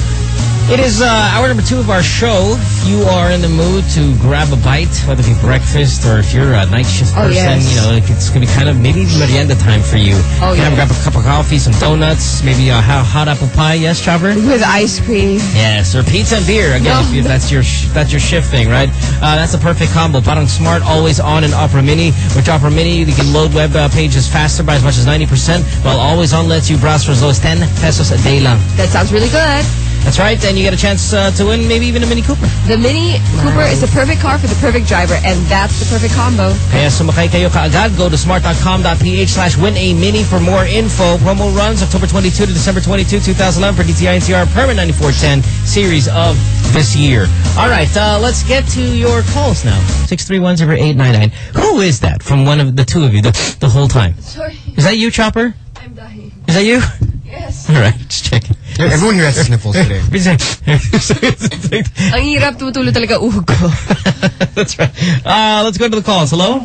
Speaker 1: It is uh, hour number two of our show. If you are in the mood to grab a bite, whether it be breakfast or if you're a night shift
Speaker 4: Oh,
Speaker 1: person,
Speaker 4: yes.
Speaker 1: you know, it's going to be kind of maybe merienda time for you.
Speaker 4: Oh,
Speaker 1: you can grab a cup of coffee, some donuts, maybe a hot, apple pie. Yes, Chopper?
Speaker 4: With ice cream.
Speaker 1: Yes, or pizza and beer. Again,
Speaker 4: No.
Speaker 1: if you, that's your sh- that's your shift thing, right? Uh, that's a perfect combo. Parang smart, always on, and Opera Mini. With Opera Mini, you can load web uh, pages faster by as much as 90%, while always on lets you browse for as low as 10 pesos a day lang.
Speaker 4: That sounds really good.
Speaker 1: That's right, and you get a chance uh, to win maybe even a Mini Cooper.
Speaker 4: The Mini Cooper is the perfect car for the perfect driver, and that's the perfect combo.
Speaker 1: Kaya sumakay kayo kaagad. Go to smart.com.ph slash win a mini for more info. Promo runs October 22 to December 22, 2011 for DTI NCR Permit 9410 series of this year. All right, uh, let's get to your calls now. 631-0899. Who is that from one of the two of you the, the whole time?
Speaker 4: Sorry.
Speaker 1: Is that you, Chopper?
Speaker 4: I'm dying.
Speaker 1: Is that you?
Speaker 4: Yes.
Speaker 1: All right, just checking.
Speaker 3: Everyone here has sniffles today.
Speaker 4: Ang hirap tumutulo talaga uhog ko.
Speaker 1: That's right. Uh, let's go to the calls. Hello?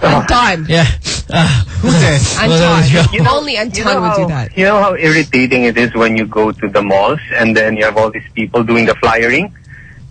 Speaker 4: Anton.
Speaker 1: Yeah. Uh,
Speaker 3: Who's this?
Speaker 4: Anton. Only Anton would do that.
Speaker 35: You know how irritating it is when you go to the malls and then you have all these people doing the flyering?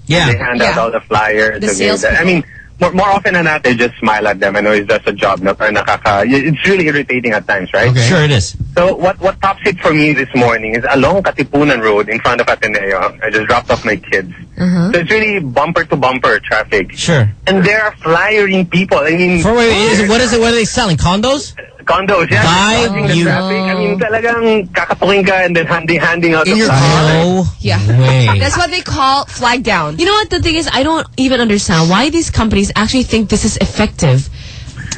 Speaker 1: Yeah.
Speaker 35: They hand out all the flyers.
Speaker 4: The
Speaker 35: and they-
Speaker 4: salespeople.
Speaker 35: I mean, more, more often than not, they just smile at them. I know it's just a job. Na, parang nakaka, it's really irritating at times, right?
Speaker 1: Sure it is.
Speaker 35: So what what tops it for me this morning is along Katipunan Road in front of Ateneo. I just dropped off my kids.
Speaker 4: Uh-huh.
Speaker 35: So it's really bumper to bumper traffic.
Speaker 1: Sure.
Speaker 35: And there are flyering people. I mean,
Speaker 1: For wait, is what is it? What are they selling? Condos?
Speaker 35: Condos, yeah.
Speaker 1: Buy
Speaker 35: Causing the
Speaker 1: you-
Speaker 35: traffic. I mean, talagang kakatukin ka and then handing, handing out
Speaker 34: In
Speaker 35: the
Speaker 34: your
Speaker 35: flyers.
Speaker 1: No
Speaker 34: Yeah.
Speaker 1: way.
Speaker 4: That's what they call flag down.
Speaker 34: You know what the thing is? I don't even understand why these companies actually think this is effective.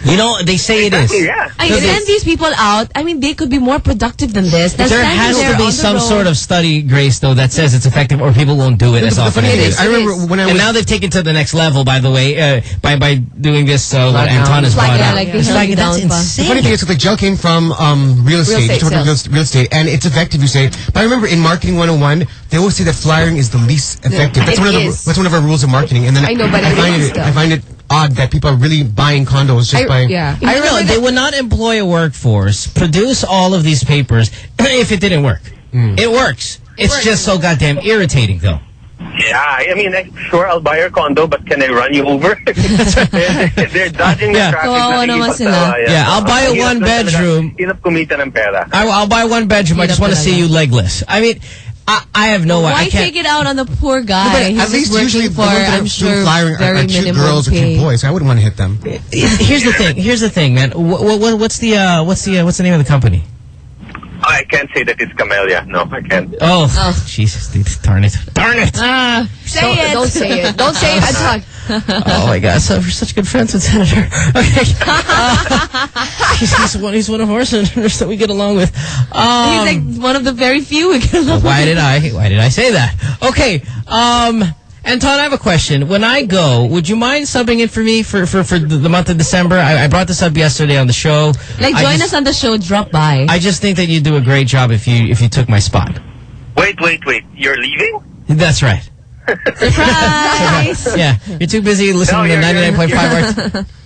Speaker 1: You know, they say it is.
Speaker 35: Yeah.
Speaker 34: I
Speaker 1: No,
Speaker 34: send these people out. I mean, they could be more productive than this. They're
Speaker 1: There has to be some
Speaker 34: road.
Speaker 1: sort of study, Grace, though, that says it's effective, or people won't do it
Speaker 3: The-
Speaker 1: as
Speaker 3: the
Speaker 1: often.
Speaker 3: funny thing
Speaker 1: anyway.
Speaker 3: I remember when I
Speaker 1: and
Speaker 3: was-
Speaker 1: now they've taken to the next level. By the way, uh, by by doing this, uh, what Anton
Speaker 3: down.
Speaker 1: has
Speaker 34: Flag
Speaker 1: brought
Speaker 34: down,
Speaker 1: out.
Speaker 34: like
Speaker 1: It's like that's
Speaker 34: down pa.
Speaker 3: The
Speaker 1: insane.
Speaker 3: funny thing is, like, gel came from um, real estate.
Speaker 34: estate
Speaker 3: you talk about real, real estate, and it's effective. You say, but I remember in marketing 101, they always say that flyering is the least effective. that's
Speaker 34: it
Speaker 3: one of the that's one of our rules of marketing. And then
Speaker 34: I know, but
Speaker 3: I
Speaker 34: it
Speaker 3: find it. I find it odd that people are really buying condos just
Speaker 34: I-
Speaker 3: by
Speaker 34: yeah.
Speaker 1: I know they would not employ a workforce, produce all of these papers if it didn't work. Hmm. It works. It's just so goddamn irritating, though.
Speaker 35: Yeah, I mean, sure, I'll buy your condo, but can I run you over? they're, they're dodging
Speaker 1: Yeah.
Speaker 35: the traffic.
Speaker 34: Kawawa naman
Speaker 35: nakikipagtawa
Speaker 34: sila.
Speaker 1: Yeah, I'll buy a
Speaker 35: one-bedroom. Hirap kumita ng pera.
Speaker 1: I'll buy one bedroom. I just want to see you legless. I mean, I, I have no. idea.
Speaker 34: Why
Speaker 1: I can't.
Speaker 34: take it out on the poor guy?
Speaker 3: But
Speaker 34: He's
Speaker 3: at least usually
Speaker 34: for,
Speaker 3: the ones that
Speaker 34: I'm
Speaker 3: are
Speaker 34: sure,
Speaker 3: doing flyering are, are cute
Speaker 34: minimum
Speaker 3: girls or
Speaker 34: pay.
Speaker 3: cute boys. I wouldn't want to hit them.
Speaker 1: Here's the thing. Here's the thing, man. What, what, what's the uh, what's the uh, what's the name of the company?
Speaker 35: Oh, I can't say that it's Camellia. No, I can't.
Speaker 1: Oh, Jesus, dude, darn it, darn it.
Speaker 34: Ah, say
Speaker 4: Don't-
Speaker 34: it.
Speaker 4: don't say it. Don't say it, Anton.
Speaker 1: oh my God, so we're such good friends with Senator. Okay, uh, he's, he's one. He's one of our senators that we get along with. Um,
Speaker 34: He's like one of the very few we can love.
Speaker 1: why did I? Why did I say that? Okay, um, Anton, I have a question. When I go, would you mind subbing in for me for for, for the the month of December? I, I brought this up yesterday on the show.
Speaker 34: Like, join
Speaker 1: just-
Speaker 34: us on the show. Drop by.
Speaker 1: I just think that you'd do a great job if you if you took my spot.
Speaker 35: Wait, wait, wait. You're leaving?
Speaker 1: That's right.
Speaker 34: Surprise!
Speaker 1: Yeah, you're too busy listening
Speaker 35: No,
Speaker 1: to
Speaker 35: you're- you're-
Speaker 1: 99.5 RT.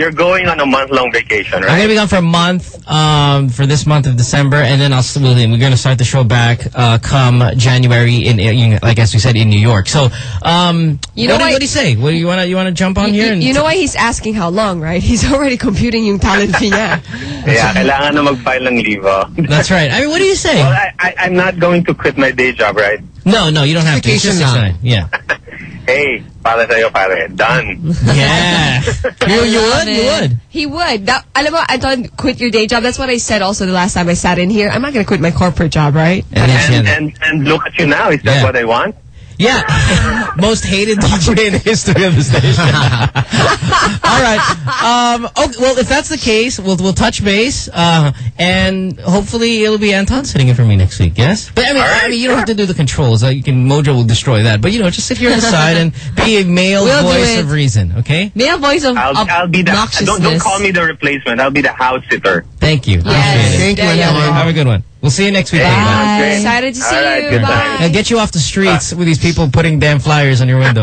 Speaker 35: You're going on a month-long vacation, right?
Speaker 1: I'm gonna be gone for a month, um, for this month of December, and then I'll still. We're gonna start the show back, uh, come January in, in, like as we said, in New York. So, um,
Speaker 4: You know
Speaker 1: what, do,
Speaker 4: why-
Speaker 1: what do you say? What you wanna you wanna jump on
Speaker 4: You,
Speaker 1: here? and-
Speaker 4: you know why he's asking how long, right? He's already computing yung talent fee niya.
Speaker 35: Yeah, kailangan na mag-file ng leave. oh.
Speaker 1: That's right. I mean, what do you say?
Speaker 35: Well, I, I, I'm not going to quit my day job, right?
Speaker 1: no, no, you don't have to. It's
Speaker 3: Vacation
Speaker 1: six
Speaker 3: lang.
Speaker 1: nine. Yeah,
Speaker 35: Hey, para sa'yo, pare. Done.
Speaker 1: yeah. you you would you would.
Speaker 4: He would. That, alam mo, Anton, quit your day job. That's what I said also the last time I sat in here. I'm not going to quit my corporate job, right?
Speaker 1: And,
Speaker 35: And, and, and look at you now. Is that
Speaker 1: Yeah.
Speaker 35: what I want?
Speaker 1: Yeah. Most hated DJ in the history of the station. All right. Um, okay, well, if that's the case, we'll, we'll touch base, uh, and hopefully it'll be Anton sitting in for me next week, yes? But I mean, I mean, you don't have to do the controls. Uh, you can, Mojo will destroy that. But, you know, just sit here on the side and be a male
Speaker 34: We'll
Speaker 1: voice of reason, okay?
Speaker 34: Male voice of
Speaker 35: I'll, I'll be the. Don't, don't call me the replacement. I'll be the house sitter.
Speaker 1: Thank you. Appreciate it.
Speaker 3: Thank you,
Speaker 4: There you
Speaker 1: Have a good one. We'll see you next week.
Speaker 35: Hey,
Speaker 1: everybody.
Speaker 35: great.
Speaker 4: Excited to see
Speaker 35: All right,
Speaker 4: you.
Speaker 35: good
Speaker 4: Bye.
Speaker 35: times.
Speaker 1: Now get you off the streets with these people putting damn flyers on your window.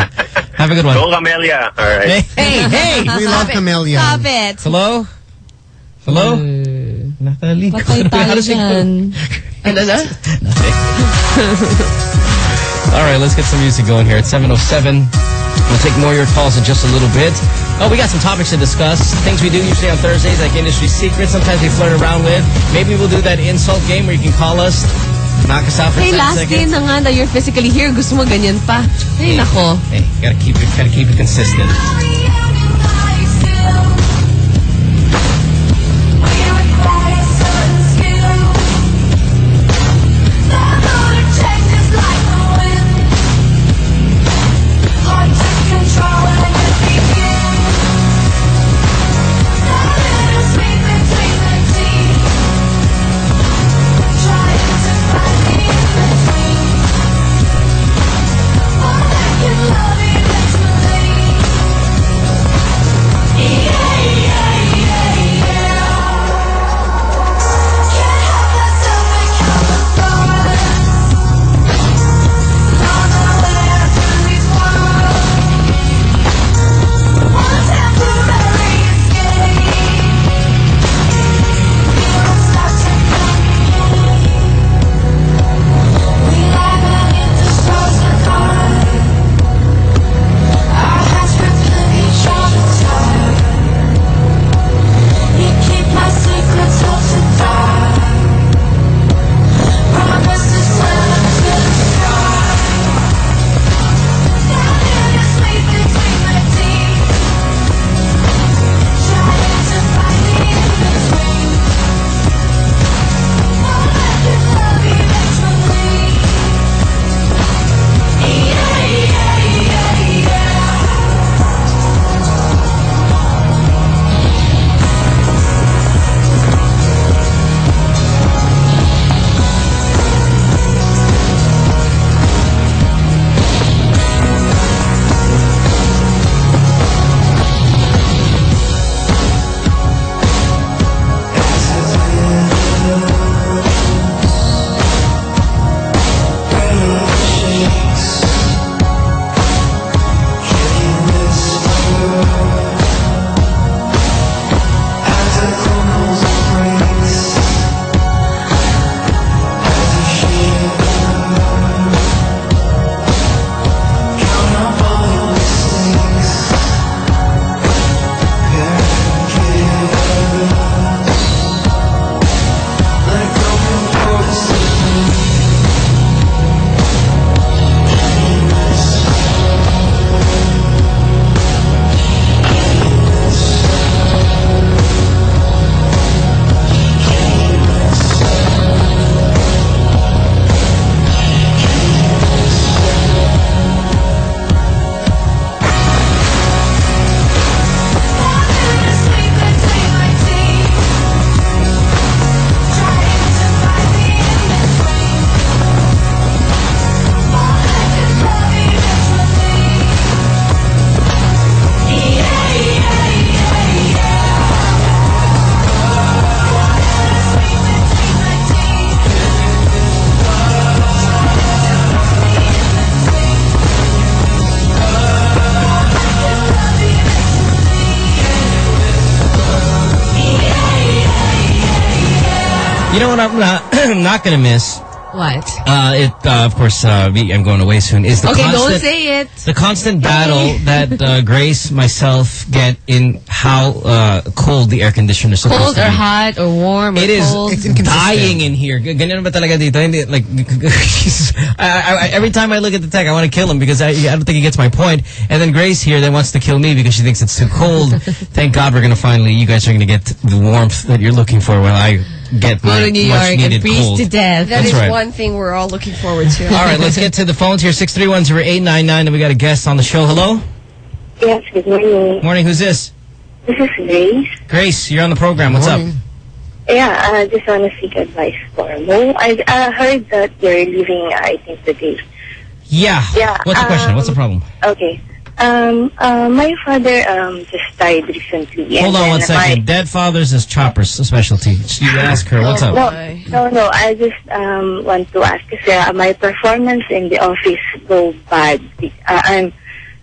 Speaker 1: Have a good one.
Speaker 35: Go, Camellia. All right.
Speaker 1: Hey, hey, hey!
Speaker 3: We love Camellia.
Speaker 34: Stop it.
Speaker 1: Hello? Hello? Natalie.
Speaker 34: Patay tayo dyan.
Speaker 1: Ano na? All right, let's get some music going here. It's 7.07. We'll take more of your calls in just a little bit. Oh, we got some topics to discuss. Things we do usually on Thursdays, like industry secrets. Sometimes we flirt around with. Maybe we'll do that insult game where you can call us, knock us out for
Speaker 34: Hey,
Speaker 1: 10
Speaker 34: last day
Speaker 1: seconds.
Speaker 34: na nga na you're physically here. Gusto mo ganyan pa. Ay, nako.
Speaker 1: Hey, gotta keep it, gotta keep it consistent. Know what I'm not, not going to miss?
Speaker 5: What?
Speaker 1: Uh, it, uh, of course, uh, me- I'm going away soon. Is the
Speaker 5: okay,
Speaker 1: constant,
Speaker 5: don't say it.
Speaker 1: The constant battle that uh, Grace, myself get in how uh, cold the air conditioner is supposed
Speaker 5: Cold
Speaker 1: to
Speaker 5: or hot or warm or
Speaker 1: It is
Speaker 5: cold.
Speaker 1: dying in here. Ganyan ba talaga dito? Like, I, I, every time I look at the tech, I want to kill him because I, I don't think he gets my point. And then Grace here then wants to kill me because she thinks it's too cold. Thank God we're going to finally, you guys are going to get the warmth that you're looking for while I get
Speaker 5: Go
Speaker 1: my
Speaker 5: to New
Speaker 1: much
Speaker 5: York and
Speaker 1: needed
Speaker 5: freeze
Speaker 1: cold.
Speaker 5: to death.
Speaker 4: That
Speaker 1: That's
Speaker 4: is
Speaker 1: right.
Speaker 4: one thing we're all looking forward to.
Speaker 1: All right, let's get to the phones here. 631-0899, and we got a guest on the show. Hello?
Speaker 11: Yes, good morning.
Speaker 1: Morning, who's this?
Speaker 11: This is Grace.
Speaker 1: Grace, you're on the program. What's up?
Speaker 11: Yeah, I just want to seek advice for Mo. I uh, heard that you're leaving, I think, today.
Speaker 1: Yeah.
Speaker 11: Yeah,
Speaker 1: What's the question?
Speaker 11: um,
Speaker 1: What's the problem?
Speaker 11: Okay. Um, uh, my father um, just died recently.
Speaker 1: Hold on one second. Dead fathers is choppers specialty. You ask her. What's up?
Speaker 11: No, no, no. I just um, want to ask kasi uh, my performance in the office go bad. Uh, I'm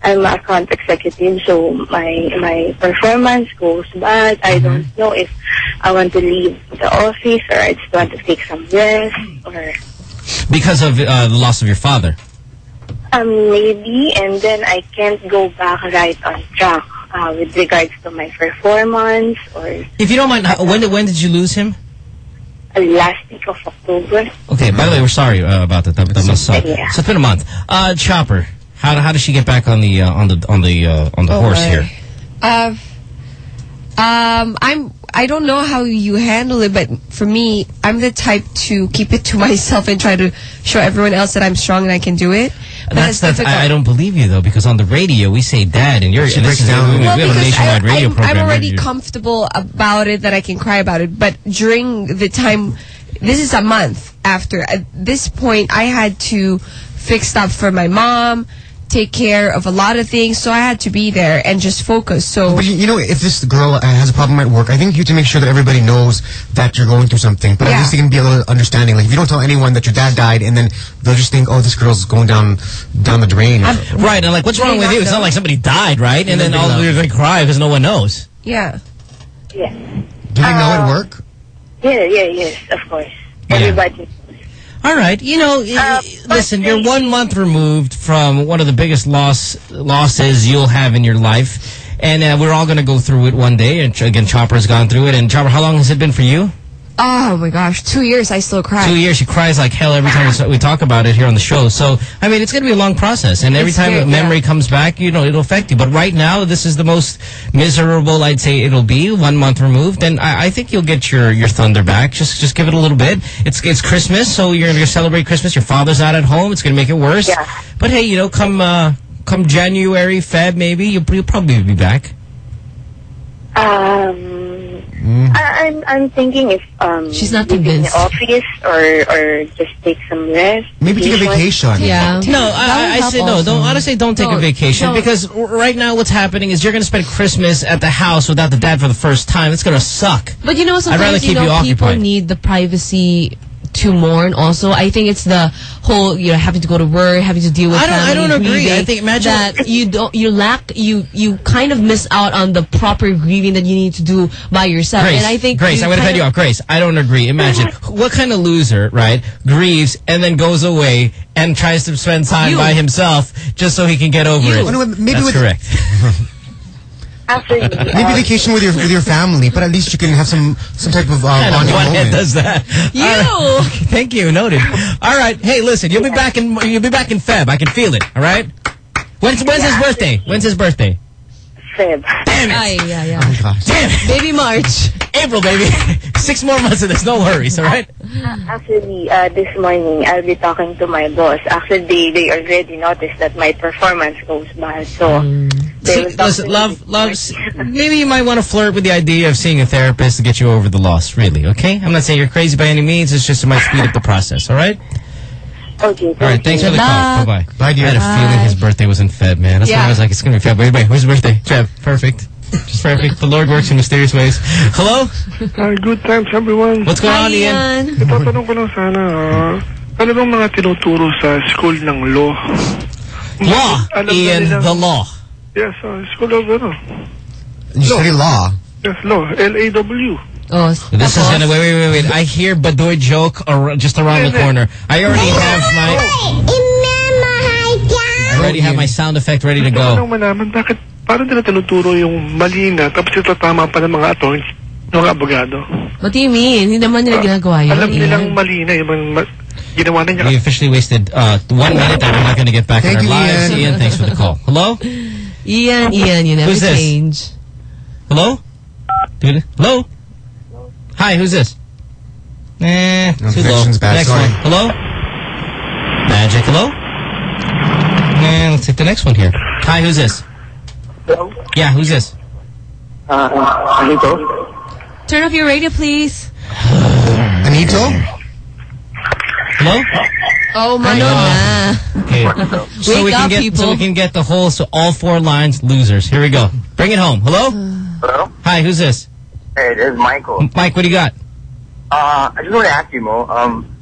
Speaker 11: I'm a account executive, so my my performance goes bad. I don't know if I want to leave the office or I just want to take some rest or
Speaker 1: Because of uh, the loss of your father.
Speaker 11: Um, maybe, and then I can't go back right on track uh, with regards to my performance or
Speaker 1: If you don't mind, when did, when did you lose him?
Speaker 11: uh, last week of October.
Speaker 1: Okay, by the way, we're sorry uh, about that. That, that must suck.
Speaker 11: Yeah.
Speaker 1: So it's been a month. Uh, Chopper, how how does she get back on the uh, on the on the uh, on the
Speaker 4: Oh,
Speaker 1: horse
Speaker 4: my.
Speaker 1: here?
Speaker 4: Uh, um, I'm. I don't know how you handle it, but for me, I'm the type to keep it to myself and try to show everyone else that I'm strong and I can do it. But
Speaker 1: That's that's.
Speaker 4: difficult.
Speaker 1: I, I don't believe you though, because on the radio we say dad, and you're
Speaker 3: She
Speaker 1: and this
Speaker 3: breaks
Speaker 1: is-
Speaker 3: down.
Speaker 1: We, we have a
Speaker 4: because
Speaker 1: nationwide
Speaker 4: I,
Speaker 1: radio
Speaker 4: I'm,
Speaker 1: program.
Speaker 4: I'm already
Speaker 1: You're-
Speaker 4: comfortable about it that I can cry about it. But during the time, this is a month after. At this point, I had to fix stuff for my mom, take care of a lot of things. So I had to be there and just focus. So
Speaker 3: But you, you know, if this girl uh, has a problem at work, I think you have to make sure that everybody knows that you're going through something. But at least they can be a little understanding. Like if you don't tell anyone that your dad died, and then they'll just think, oh, this girl's going down down the drain.
Speaker 1: Right, and like, what's wrong with you? It's not like somebody died, right? And then all
Speaker 3: Maybe
Speaker 1: we're going to cry because no one knows.
Speaker 4: yeah.
Speaker 11: Yeah.
Speaker 3: Do they know at work?
Speaker 11: Yeah, yeah, yes, of course. Everybody.
Speaker 1: All right, you know, i- listen, you're one month removed from one of the biggest loss losses you'll have in your life, and uh, we're all going to go through it one day. And again, Chopper's gone through it. And Chopper, how long has it been for you?
Speaker 4: Oh my gosh, two years. I still cry.
Speaker 1: Two years. She cries like hell every time we talk about it here on the show. So, I mean, it's going to be a long process, and every
Speaker 4: It's
Speaker 1: time
Speaker 4: very-
Speaker 1: a memory comes back, you know, it'll affect you. But right now, this is the most miserable I'd say it'll be. One month removed, and I, I think you'll get your your thunder back. Just just give it a little bit. It's it's Christmas, so you're going to celebrate Christmas. Your father's not at home. It's going to make it worse.
Speaker 11: Yeah.
Speaker 1: But hey, you know, come uh, come January, Feb, maybe you'll, you'll probably be back.
Speaker 11: Um, I, I'm I'm thinking if um
Speaker 4: She's not
Speaker 11: leaving the
Speaker 4: convinced.
Speaker 11: office or or just take some rest.
Speaker 3: Maybe take a vacation.
Speaker 4: Yeah.
Speaker 1: No, I, I, I say no. Don't honestly don't take a
Speaker 4: Don't.
Speaker 1: vacation
Speaker 4: Don't.
Speaker 1: because right now what's happening is you're going to spend Christmas at the house without the dad for the first time. It's going to suck.
Speaker 5: But you know,
Speaker 1: I'd rather
Speaker 5: sometimes you
Speaker 1: keep
Speaker 5: know
Speaker 1: you
Speaker 5: people
Speaker 1: occupied.
Speaker 5: need the privacy to mourn. Also, I think it's the whole you know having to go to work, having to deal with.
Speaker 1: I don't- I don't agree.
Speaker 5: grieving,
Speaker 1: I think- imagine-
Speaker 5: that you don't you lack you you kind of miss out on the proper grieving that you need to do by yourself.
Speaker 1: Grace,
Speaker 5: and I think
Speaker 1: Grace, I'm going to
Speaker 5: kind
Speaker 1: cut you off. Grace, I don't agree. Imagine what kind of loser, right, grieves and then goes away and tries to spend time
Speaker 5: You.
Speaker 1: by himself just so he can get over
Speaker 5: You.
Speaker 1: it.
Speaker 3: Maybe
Speaker 1: That's
Speaker 3: with-
Speaker 1: correct.
Speaker 11: Actually,
Speaker 3: Maybe
Speaker 11: uh,
Speaker 3: vacation with your with your family, but at least you can have some some type of uh,
Speaker 1: Kind of
Speaker 3: bonding
Speaker 1: one head
Speaker 3: moment.
Speaker 1: does that.
Speaker 5: You.
Speaker 1: All right. Thank you. Noted. All right. Hey, listen. You'll be back in. You'll be back in Feb. I can feel it. All right. When's When's his birthday? When's his birthday?
Speaker 11: Feb.
Speaker 1: Damn it.
Speaker 5: Ay, yeah, yeah.
Speaker 3: Oh my gosh.
Speaker 1: Damn it.
Speaker 5: Maybe March.
Speaker 1: April, baby. Six more months of this. No worries. All right.
Speaker 11: Actually, uh, this morning I'll be talking to my boss. Actually, they they already noticed that my performance goes bad, so they
Speaker 1: See, listen, love,
Speaker 11: this
Speaker 1: love. Maybe you might want to flirt with the idea of seeing a therapist to get you over the loss. Really, okay? I'm not saying you're crazy by any means. It's just it might speed up the process. All right.
Speaker 11: Okay.
Speaker 1: All right. Thanks for the call. Bye bye.
Speaker 3: Bye, dear.
Speaker 1: I had a feeling his birthday was in Feb, man. That's why I was like, it's gonna be Feb. Wait, wait. Who's his birthday? Feb. Perfect. Just perfect. The Lord works in mysterious ways. Hello.
Speaker 36: Hi, good times everyone.
Speaker 1: What's going
Speaker 5: Hi,
Speaker 1: on, Ian?
Speaker 5: Ian.
Speaker 36: Itatanong ko lang sana, ah, ano bang mga tinuturo sa school ng law?
Speaker 1: Law.
Speaker 36: Alam na
Speaker 1: Ian,
Speaker 36: nilang-
Speaker 1: the law.
Speaker 36: Yes, uh, school of ano?
Speaker 3: You study law.
Speaker 36: Yes, law. L-A-W.
Speaker 5: Oh,
Speaker 1: This is gonna wait, wait, wait, wait. I hear Badoy joke ar just around the corner. I already have my. I already have my sound effect ready to go.
Speaker 36: lang malaman bakit parang nila tinuturo yung mali na tapos ito pa ng mga attorneys ng abogado.
Speaker 5: What do you mean? Hindi naman nila ginagawa yun.
Speaker 36: Alam nilang mali na yung ginawa na niya.
Speaker 1: We officially wasted uh, one minute and we're not going to get back
Speaker 36: Thank
Speaker 1: in our
Speaker 36: you,
Speaker 1: lives.
Speaker 36: Ian.
Speaker 1: Ian, thanks for the call. Hello?
Speaker 5: Ian, Ian, you never
Speaker 1: Who's this?
Speaker 5: change.
Speaker 1: Hello? Hello? Hi, who's this? Eh, too low.
Speaker 3: bad,
Speaker 1: Next
Speaker 3: sorry.
Speaker 1: one. Hello? Magic, hello? Eh, let's take the next one here. Hi, who's this?
Speaker 7: Hello?
Speaker 1: Yeah, who's this?
Speaker 7: Uh, Anito?
Speaker 5: Turn off your radio, please.
Speaker 3: Anito?
Speaker 1: Hello?
Speaker 5: Oh my god.
Speaker 1: Okay. so
Speaker 5: Wake
Speaker 1: we can
Speaker 5: up,
Speaker 1: get
Speaker 5: people.
Speaker 1: so we can get the whole so all four lines losers. Here we go. Bring it home. Hello?
Speaker 7: Hello?
Speaker 1: Hi, who's this?
Speaker 7: Hey, this is Michael.
Speaker 1: Mike, what do you got?
Speaker 7: Uh, I just want to ask you, Mo. Um,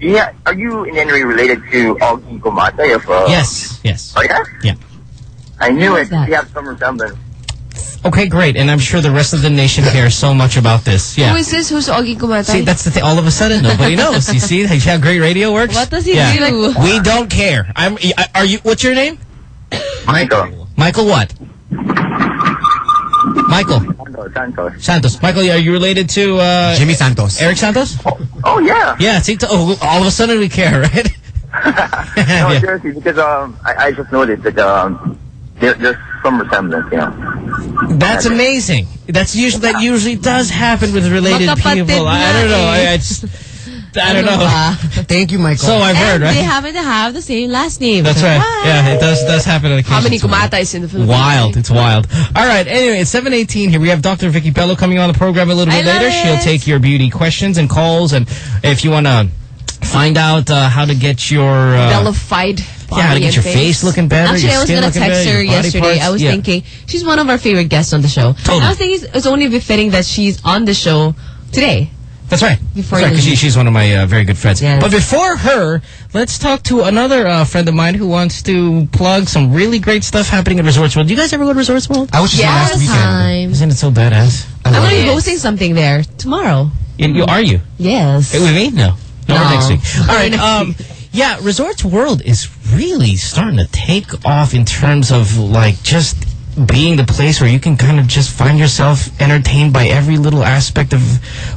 Speaker 7: yeah, are you in any way related to Augie Gumatay? Of, uh,
Speaker 1: Yes, yes.
Speaker 7: Oh, yeah?
Speaker 1: Yeah.
Speaker 7: I knew it.
Speaker 5: that?
Speaker 7: You have some resemblance.
Speaker 1: Okay, great. And I'm sure the rest of the nation cares so much about this. Yeah.
Speaker 5: Who is this? Who's Ogie Gumatay?
Speaker 1: See, that's the thing. All of a sudden, nobody knows. You see how great radio works?
Speaker 5: What does he
Speaker 1: yeah.
Speaker 5: do?
Speaker 1: We don't care. I'm. Are you? What's your name?
Speaker 7: Michael.
Speaker 1: Michael what? Michael
Speaker 7: Santos. Santos.
Speaker 1: Santos. Michael, are you related to uh,
Speaker 3: Jimmy Santos.
Speaker 1: Eric Santos?
Speaker 7: Oh, yeah.
Speaker 1: Yeah. See, t- oh, all of a sudden we care, right?
Speaker 7: No,
Speaker 1: Yeah.
Speaker 7: seriously, because um, I, I just noticed that um, there, there's some resemblance, you know.
Speaker 1: That's amazing. That's usually that usually does happen with related people. I, I don't know.
Speaker 5: eh.
Speaker 1: I, I just I don't know.
Speaker 3: Thank you, Michael.
Speaker 1: So I've heard,
Speaker 5: And they happen to have the same last name.
Speaker 1: That's right. Yeah, it does does happen on occasion.
Speaker 5: How many Gumatays in the Philippines?
Speaker 1: Wild. It's wild. All right. Anyway, it's 718 here. We have Dr. Vicki Belo coming on the program a little bit later.
Speaker 5: it.
Speaker 1: She'll take your beauty questions and calls. And if you want to find out uh, how to get your... Uh,
Speaker 5: Bellified
Speaker 1: yeah, how to get your face looking better,
Speaker 5: Actually,
Speaker 1: your
Speaker 5: I was gonna text
Speaker 1: better,
Speaker 5: her yesterday.
Speaker 1: parts.
Speaker 5: I was
Speaker 1: Yeah.
Speaker 5: thinking she's one of our favorite guests on the show.
Speaker 1: Totally.
Speaker 5: I was thinking it's only befitting that she's on the show today.
Speaker 1: That's right.
Speaker 5: Before
Speaker 1: That's right,
Speaker 5: you
Speaker 1: 'cause she, she's one of my uh, very good friends.
Speaker 5: Yes.
Speaker 1: But before her, let's talk to another uh, friend of mine who wants to plug some really great stuff happening at Resorts World. Do you guys ever go to Resorts World?
Speaker 3: I was just
Speaker 5: Yeah,
Speaker 3: last weekend.
Speaker 5: time.
Speaker 1: Isn't it so badass?
Speaker 5: I'm going to be hosting something there tomorrow.
Speaker 1: You, you, are you?
Speaker 5: Yes.
Speaker 1: Hey, with me? No. No,
Speaker 5: No.
Speaker 1: next week. All right. Um, yeah, Resorts World is really starting to take off in terms of like just being the place where you can kind of just find yourself entertained by every little aspect of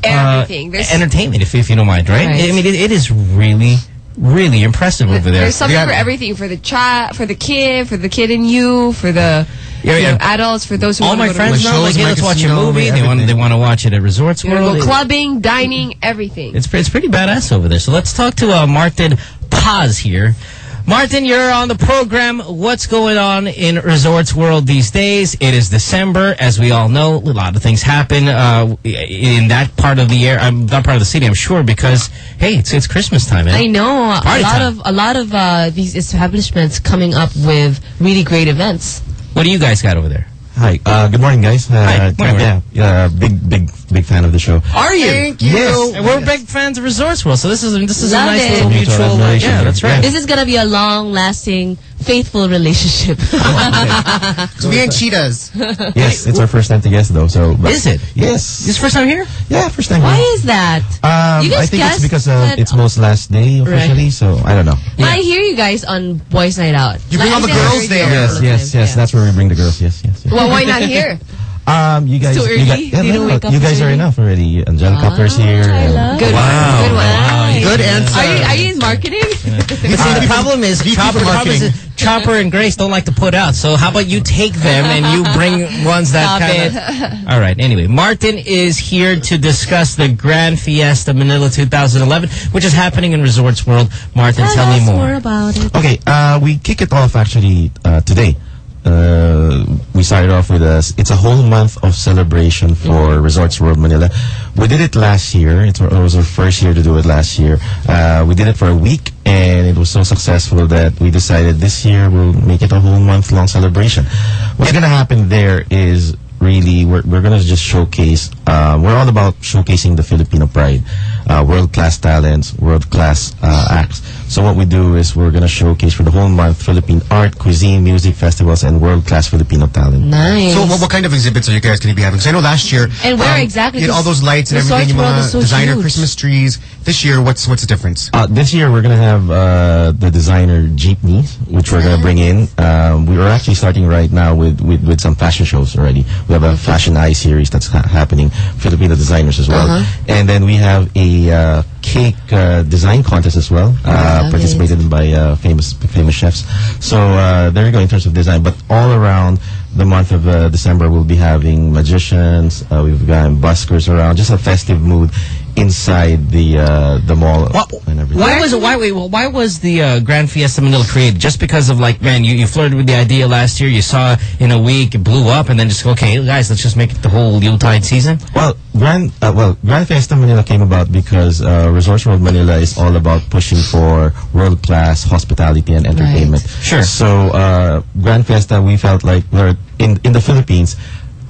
Speaker 1: uh,
Speaker 5: Everything.
Speaker 1: Entertainment, if, if you don't mind, right?
Speaker 5: Right.
Speaker 1: I mean, it, it is really, really impressive over there.
Speaker 5: There's something for everything for the child, for the kid, for the kid in you, for the
Speaker 1: Yeah, yeah.
Speaker 5: know, adults, for those who
Speaker 1: All my friends
Speaker 5: to
Speaker 1: know, like, hey, let's watch a movie. They want, they want to watch it at Resorts
Speaker 5: you
Speaker 1: World.
Speaker 5: go clubbing, dining, everything.
Speaker 1: It's, it's pretty badass over there. So let's talk to uh, Martin Paz here. Martin, you're on the program. What's going on in Resorts World these days? It is December, as we all know. A lot of things happen uh, in that part of the air, um, that part of the city. I'm sure because hey, it's it's Christmas time, man.
Speaker 5: I know a lot
Speaker 1: time.
Speaker 5: of a lot of uh, these establishments coming up with really great events.
Speaker 1: What do you guys got over there?
Speaker 37: Hi. Uh, good morning, guys. Uh,
Speaker 1: Hi. Morning,
Speaker 37: yeah, yeah, big, big, big fan of the show.
Speaker 1: Are you?
Speaker 37: Thank you. Yes.
Speaker 1: And we're big fans of Resorts World, so this is this is
Speaker 5: Love
Speaker 1: a nice
Speaker 5: it.
Speaker 1: little
Speaker 37: Mutual
Speaker 1: mutual. Uh, yeah, that's right.
Speaker 5: This is gonna be a long-lasting, faithful relationship.
Speaker 3: So we ain't cheetahs.
Speaker 37: Yes, it's our first time together, though. So, but-
Speaker 1: Is it?
Speaker 37: Yes.
Speaker 1: This first time here?
Speaker 37: Yeah, first time.
Speaker 5: Why
Speaker 37: here.
Speaker 5: is that?
Speaker 37: Um,
Speaker 5: You guys
Speaker 37: I think it's because uh, it's Mo's last day officially, so I don't know.
Speaker 5: I hear you guys on Boys Night Out.
Speaker 3: You bring
Speaker 5: Like,
Speaker 3: all the girls there.
Speaker 37: Yes, yes, yes. That's where we bring the girls. Yes, yes. yes.
Speaker 5: Well, why not here?
Speaker 37: Um, you guys,
Speaker 5: too
Speaker 37: you
Speaker 5: early?
Speaker 37: guys, yeah,
Speaker 5: They
Speaker 37: no, you
Speaker 5: too
Speaker 37: guys are enough already. Angelica Pepper's here. and-
Speaker 5: Good
Speaker 1: Wow.
Speaker 5: one. Good one.
Speaker 3: Good answer.
Speaker 5: Are you, are you in marketing?
Speaker 1: But see, the problem is Chopper, the problem is that Chopper and Grace don't like to put out. So how about you take them and you bring ones that kind of. All right. Anyway, Martin is here to discuss the Grand Fiesta Manila 2011, which is happening in Resorts World. Martin, tell me
Speaker 5: us
Speaker 1: more.
Speaker 5: more about it.
Speaker 37: Okay, uh, we kick it off actually uh, today. Uh, we started off with a, it's a whole month of celebration for Resorts World Manila. We did it last year. It was our first year to do it last year. Uh, we did it for a week and it was so successful that we decided this year we'll make it a whole month long celebration. What's going to happen there is really we're, we're going to just showcase um, we're all about showcasing the Filipino pride uh, world-class talents, world-class uh, acts. So what we do is we're going to showcase for the whole month Philippine art, cuisine, music festivals, and world-class Filipino talent.
Speaker 34: Nice.
Speaker 3: So what, what kind of exhibits are you guys going to be having? Because I know last year...
Speaker 34: And where
Speaker 3: um,
Speaker 34: exactly?
Speaker 3: You had all those lights and everything, yung
Speaker 34: World
Speaker 3: mga
Speaker 34: so
Speaker 3: designer
Speaker 34: huge.
Speaker 3: Christmas trees. This year, what's what's the difference?
Speaker 37: Uh, this year we're gonna have uh, the designer jeepneys, which we're gonna bring in. Um, we are actually starting right now with, with, with some fashion shows already. We have a fashion eye series that's ha- happening, Filipino designers as well,
Speaker 34: Uh-huh.
Speaker 37: and then we have a uh, cake uh, design contest as well, uh,
Speaker 34: love
Speaker 37: participated by uh, famous famous chefs. So uh, there you go in terms of design, but all around. The month of uh, December, we'll be having magicians. Uh, we've got buskers around. Just a festive mood inside the uh, the mall and everything.
Speaker 1: Why was it? Why wait? well, Why was the uh, Grand Fiesta Manila created? Just because of like, man, you, you flirted with the idea last year. You saw in a week, it blew up, and then just okay, guys, let's just make it the whole Yuletide season.
Speaker 37: Well, Grand uh, well Grand Fiesta Manila came about because uh, Resorts World Manila is all about pushing for world class hospitality and entertainment.
Speaker 1: Sure.
Speaker 37: So uh, Grand Fiesta, we felt like we're in in the Philippines.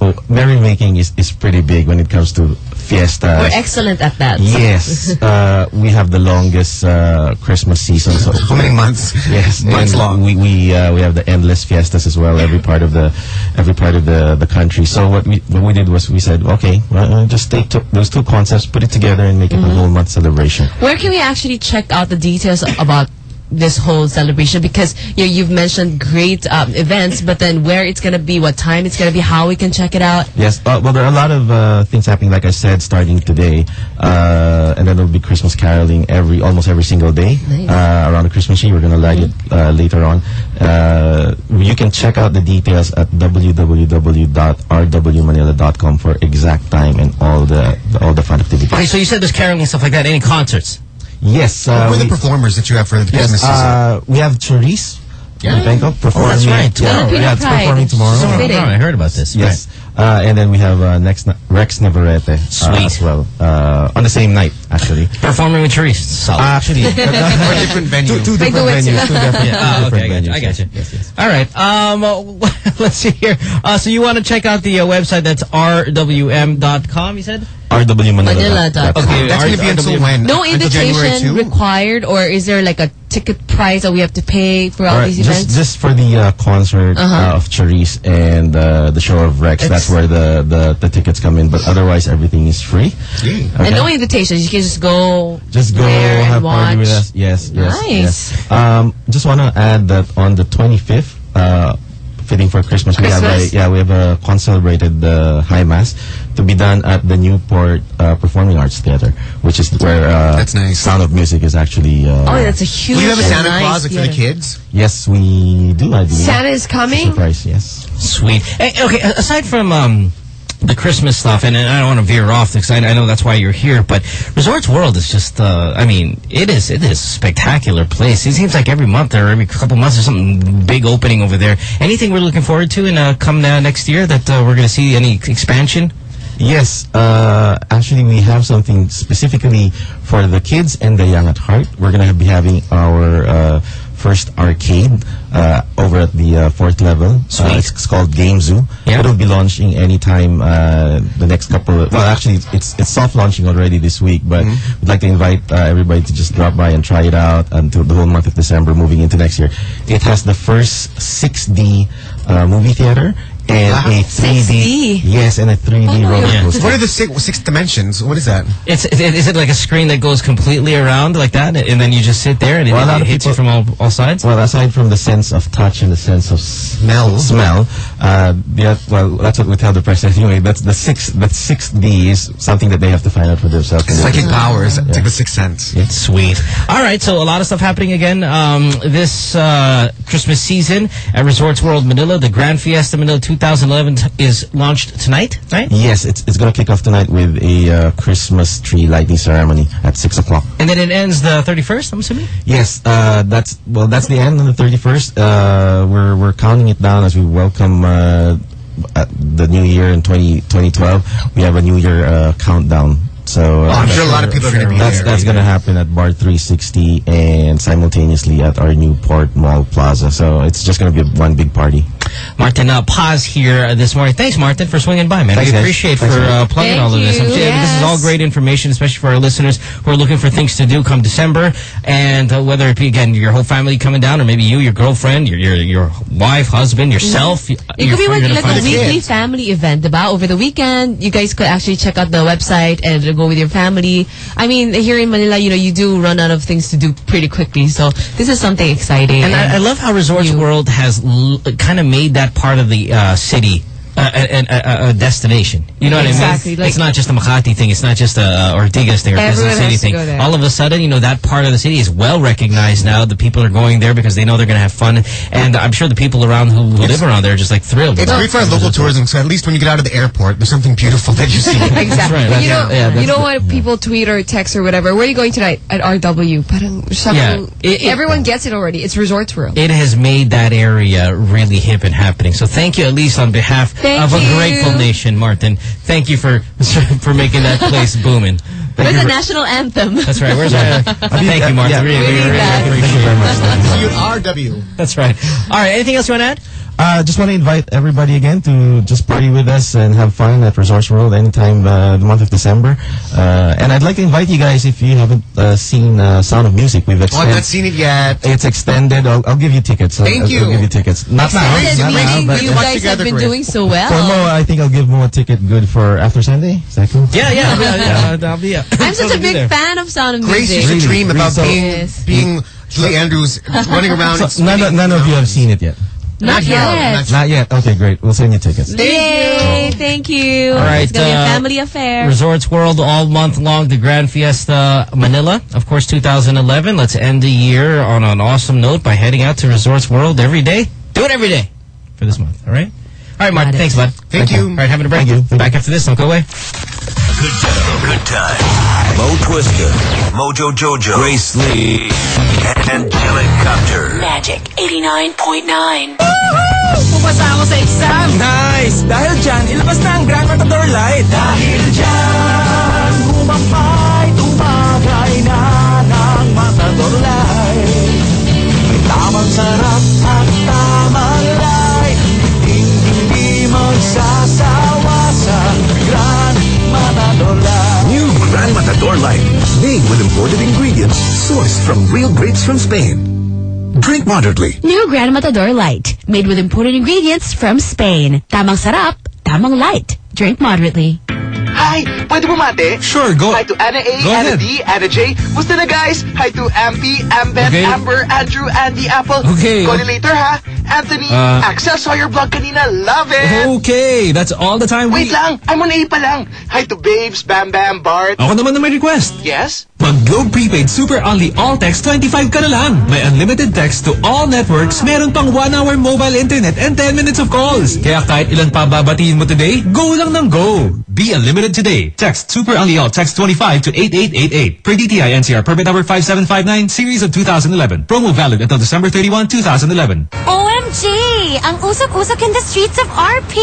Speaker 37: Oh, merrymaking is is pretty big when it comes to fiesta.
Speaker 34: We're excellent at that.
Speaker 37: Yes, uh, we have the longest uh, Christmas season. So
Speaker 3: How many months?
Speaker 37: Yes,
Speaker 3: Months
Speaker 37: and
Speaker 3: long.
Speaker 37: We we uh, we have the endless fiestas as well. Every part of the every part of the the country. So what we what we did was we said, okay, well, uh, just take two, those two concepts, put it together, and make it a whole month celebration.
Speaker 34: Where can we actually check out the details about this whole celebration? Because you know, you've mentioned great um, events, but then where it's going to be, what time it's going to be, how we can check it out.
Speaker 37: Yes, uh, well, there are a lot of uh, things happening. Like I said, starting today, uh, and then there'll be Christmas caroling every almost every single day
Speaker 34: Nice.
Speaker 37: uh, around the Christmas tree. We're gonna light it uh, later on. Uh, you can check out the details at www.rwmanila.com for exact time and all the, the all the fun activities.
Speaker 1: Okay, so you said there's caroling and stuff like that. Any concerts?
Speaker 37: Yes,
Speaker 3: Who
Speaker 37: uh,
Speaker 3: are the performers that you have for the
Speaker 37: Yes,
Speaker 3: Christmas season?
Speaker 37: uh, we have Charice.
Speaker 3: Yeah.
Speaker 37: in Bangkok performing.
Speaker 1: that's right.
Speaker 37: Yeah,
Speaker 1: Filipino
Speaker 37: yeah, it's
Speaker 34: Pride.
Speaker 37: performing tomorrow.
Speaker 34: So fitting.
Speaker 1: I heard about this.
Speaker 37: Yes. Uh, and then we have uh, next Rex Navarrete uh,
Speaker 1: Sweet.
Speaker 37: as well uh, on the same night, actually.
Speaker 1: Performing with Therese. Solid.
Speaker 37: Uh, actually,
Speaker 3: Or different venues.
Speaker 37: two, two different
Speaker 34: do it too.
Speaker 37: venues. Two different,
Speaker 1: Yeah, oh, okay, I got you.
Speaker 37: venues.
Speaker 1: I got you.
Speaker 37: Yes, yes.
Speaker 1: All right. Um, uh, let's see here. Uh, so you want to check out the uh, website that's rwm.com, you said?
Speaker 37: RWManila.
Speaker 34: Manila.com.
Speaker 1: Okay,
Speaker 3: That's going to be until when?
Speaker 34: No
Speaker 3: Until
Speaker 34: invitation required, or is there like a ticket price that we have to pay for all
Speaker 37: All right,
Speaker 34: these
Speaker 37: just,
Speaker 34: events?
Speaker 37: just for the uh, concert
Speaker 34: Uh-huh.
Speaker 37: uh, of Charice and uh, the show of Rex, that's where the, the, the tickets come in. But otherwise, everything is free. Okay?
Speaker 34: And no invitations. You can just go
Speaker 37: Just go have party with us. Yes, yes,
Speaker 34: Nice.
Speaker 37: yes. Um, just want to add that on the 25th, uh, fitting for Christmas, we have a yeah we have a concelebrated uh, high mass to be done at the Newport uh, Performing Arts Theater, which is where uh,
Speaker 3: That's nice.
Speaker 37: Sound of Music is actually. Uh,
Speaker 34: Oh, that's a huge
Speaker 3: Do you have a
Speaker 34: and
Speaker 3: Santa
Speaker 34: nice
Speaker 3: Claus like, for the kids?
Speaker 37: yes, we do. I believe.
Speaker 4: Santa is coming?
Speaker 37: Surprise, yes.
Speaker 1: Sweet. Hey, okay, aside from um, the Christmas stuff, and I don't want to veer off because I, I know that's why you're here, but Resorts World is just, uh, I mean, it is it is a spectacular place. It seems like every month or every couple months there's something big opening over there. Anything we're looking forward to in uh, come uh, next year that uh, we're going to see any expansion?
Speaker 37: Yes, uh, actually, we have something specifically for the kids and the young at heart. We're going to be having our uh, first arcade uh, over at the uh, fourth level. Uh, it's, it's called Game Zoo.
Speaker 1: Yeah.
Speaker 37: It'll be launching anytime uh, the next couple. Of, well, actually, it's it's soft launching already this week, but we'd like to invite uh, everybody to just drop by and try it out until the whole month of December, moving into next year. It has the first 6D uh, movie theater. And
Speaker 3: Wow.
Speaker 37: a 3D,
Speaker 34: 6D?
Speaker 37: yes, and a 3D
Speaker 34: Oh, no,
Speaker 37: roller
Speaker 34: yeah.
Speaker 37: coaster.
Speaker 3: What are the six, six dimensions? What is that?
Speaker 1: It's is it- is it like a screen that goes completely around like that, and then you just sit there and it,
Speaker 37: Well, a lot
Speaker 1: it
Speaker 37: of
Speaker 1: hits you
Speaker 37: people-
Speaker 1: from all, all sides?
Speaker 37: Well, aside from the sense of touch and the sense of smell, smell, uh, the, well, that's what we tell the press anyway. That's the six. That six D is something that they have to find out for themselves.
Speaker 3: Psychic powers. It's like the sixth sense.
Speaker 1: It's sweet. All right, so a lot of stuff happening again um, this uh, Christmas season at Resorts World Manila. The Grand Fiesta Manila 2011 is launched tonight, right?
Speaker 37: Yes, it's it's going to kick off tonight with a uh, Christmas tree lighting ceremony at six o'clock.
Speaker 1: And then it ends the 31st, I'm assuming?
Speaker 37: Yes, uh, that's well, that's the end on the thirty first. Uh, we're we're counting it down as we welcome uh, uh, the new year in 20, 2012. We have a new year uh, countdown. So uh,
Speaker 3: Oh, I'm sure a lot of people are going to be
Speaker 37: That's
Speaker 3: there.
Speaker 37: that's going to happen at Bar 360 and simultaneously at our Newport Mall Plaza. So it's just going to be one big party.
Speaker 1: Martin uh, Paz here uh, this morning. Thanks, Martin, for swinging by, man.
Speaker 37: Thanks,
Speaker 1: we appreciate
Speaker 37: Thanks,
Speaker 1: for
Speaker 37: man.
Speaker 1: uh, plugging
Speaker 5: Thank
Speaker 1: all of this. I'm
Speaker 5: you.
Speaker 1: sure This is all great information, especially for our listeners who are looking for things to do come December. And uh, whether it be, again, your whole family coming down or maybe you, your girlfriend, your your, your wife, husband, yourself. y-
Speaker 5: It
Speaker 1: your
Speaker 5: could be like, like a weekly
Speaker 1: kids.
Speaker 5: family event, about Over the weekend, you guys could actually check out the website and go with your family. I mean, here in Manila, you know, you do run out of things to do pretty quickly. So this is something exciting.
Speaker 1: And I, I love how Resorts World has l- kind of made that part of the uh, city a, a, a destination. You know what
Speaker 5: Exactly,
Speaker 1: I mean?
Speaker 5: like-
Speaker 1: it's not just a Makati thing. It's not just a uh, Ortigas thing or
Speaker 5: Everyone
Speaker 1: Quezon City thing.
Speaker 5: go there.
Speaker 1: All of a sudden, you know, that part of the city is well recognized now. The people are going there because they know they're going to have fun. And I'm sure the people around who, who live around there are just like thrilled.
Speaker 3: It's
Speaker 1: about
Speaker 3: great for local tourism, so at least when you get out of the airport, there's something beautiful that you see.
Speaker 4: Exactly.
Speaker 1: right.
Speaker 4: you know,
Speaker 1: That's- yeah, that's
Speaker 4: you know
Speaker 1: the-
Speaker 4: what people tweet or text or whatever. Where are you going tonight? At RW. Parang
Speaker 1: Yeah. It- it-
Speaker 4: everyone gets it already. It's Resorts World.
Speaker 1: It has made that area really hip and happening. So thank you, at least on behalf
Speaker 4: Thank
Speaker 1: of a grateful nation, Martin. Thank you for for making that place booming.
Speaker 5: Where's the national anthem?
Speaker 1: That's right. Where's our? Uh, thank you, Martin.
Speaker 37: yeah,
Speaker 1: really,
Speaker 37: we
Speaker 1: really,
Speaker 37: need
Speaker 1: really
Speaker 37: Thank that.
Speaker 1: appreciate
Speaker 37: you very much.
Speaker 3: See RW.
Speaker 1: That's right. All right. Anything else you want to add?
Speaker 37: Uh, just want to invite everybody again to just party with us and have fun at Resorts World anytime uh, the month of December. Uh, and I'd like to invite you guys if you haven't uh, seen uh, Sound of Music. We've
Speaker 3: Oh, I've not seen it yet.
Speaker 37: It's extended. I'll, I'll give you tickets. I'll,
Speaker 3: Thank
Speaker 37: I'll,
Speaker 3: you.
Speaker 37: I'll give you tickets. Not now.
Speaker 5: Extended
Speaker 37: Not now.
Speaker 5: meaning
Speaker 37: But
Speaker 5: you
Speaker 3: watch
Speaker 5: guys have been
Speaker 3: Chris.
Speaker 5: doing so well.
Speaker 37: for Mo, I think I'll give Mo a ticket good for after Sunday. Is that cool?
Speaker 1: Yeah, yeah, yeah. yeah, uh, I'll be. Uh,
Speaker 5: I'm such a big fan of Sound of
Speaker 3: Grace
Speaker 5: Music.
Speaker 3: used to
Speaker 37: Really,
Speaker 3: dream
Speaker 37: really
Speaker 3: about
Speaker 37: so-
Speaker 3: being
Speaker 5: Yes.
Speaker 3: being Julie Andrews running around.
Speaker 37: So, none, none of you have seen it yet.
Speaker 5: Not yet.
Speaker 37: Not yet. Okay, great. We'll send you tickets.
Speaker 5: Yay! Thank you.
Speaker 1: All right,
Speaker 5: it's gonna be a
Speaker 1: uh,
Speaker 5: family affair.
Speaker 1: Resorts World all month long, the Grand Fiesta Manila, of course, 2011. Let's end the year on an awesome note by heading out to Resorts World every day. Do it every day for this month, all right? All right, Mark.
Speaker 5: Got it.
Speaker 1: thanks, bud.
Speaker 3: Thank you.
Speaker 1: All right, having a break.
Speaker 37: Thank you.
Speaker 1: Back after this, don't go away.
Speaker 13: Good time. Good time. Mo Twister, Mojo Jojo, Grace Lee, and Angelic Chopper.
Speaker 33: Magic 89.9.
Speaker 38: Pumasa ako sa exam! Nice! Dahil dyan, ilabas na ang Grand Matador Light! Dahil dyan, humapay, tumagay na ng Matador Light. May tamang sarap
Speaker 17: New Grand Matador Light, made with imported ingredients sourced from real grapes from Spain. Drink moderately.
Speaker 14: New Grand Matador Light, made with imported ingredients from Spain. Tamang sarap, tamang light. Drink moderately.
Speaker 39: Hi! Pwede bumate?
Speaker 1: Sure, go.
Speaker 39: Hi to Anna A,
Speaker 1: Go
Speaker 39: Anna
Speaker 1: ahead.
Speaker 39: D, Anna J. Musta na guys? Hi to Ampy, Ambet,
Speaker 1: Okay.
Speaker 39: Amber, Andrew, Andy, Apple.
Speaker 1: Okay.
Speaker 39: Call you later ha. Anthony,
Speaker 1: Uh,
Speaker 39: Axel, saw your vlog kanina. Love it!
Speaker 1: Okay, that's all the time
Speaker 39: Wait lang, I'm on A pa lang. Hi to Babes, Bam Bam, Bart.
Speaker 1: Ako naman na may request.
Speaker 39: Yes?
Speaker 8: Mag Globe Prepaid Super Only All Text 25 ka na lang. May unlimited text to all networks, meron pang 1 hour mobile internet and 10 minutes of calls. Kaya kahit ilan pa babatiin mo today, go lang ng go. Be unlimited today. Text Super Only All Text 25 to 8888. Per DTI NCR permit number 5759 series of 2011. Promo valid until December 31, 2011.
Speaker 14: OMG! Ang usok-usok in the streets of RP!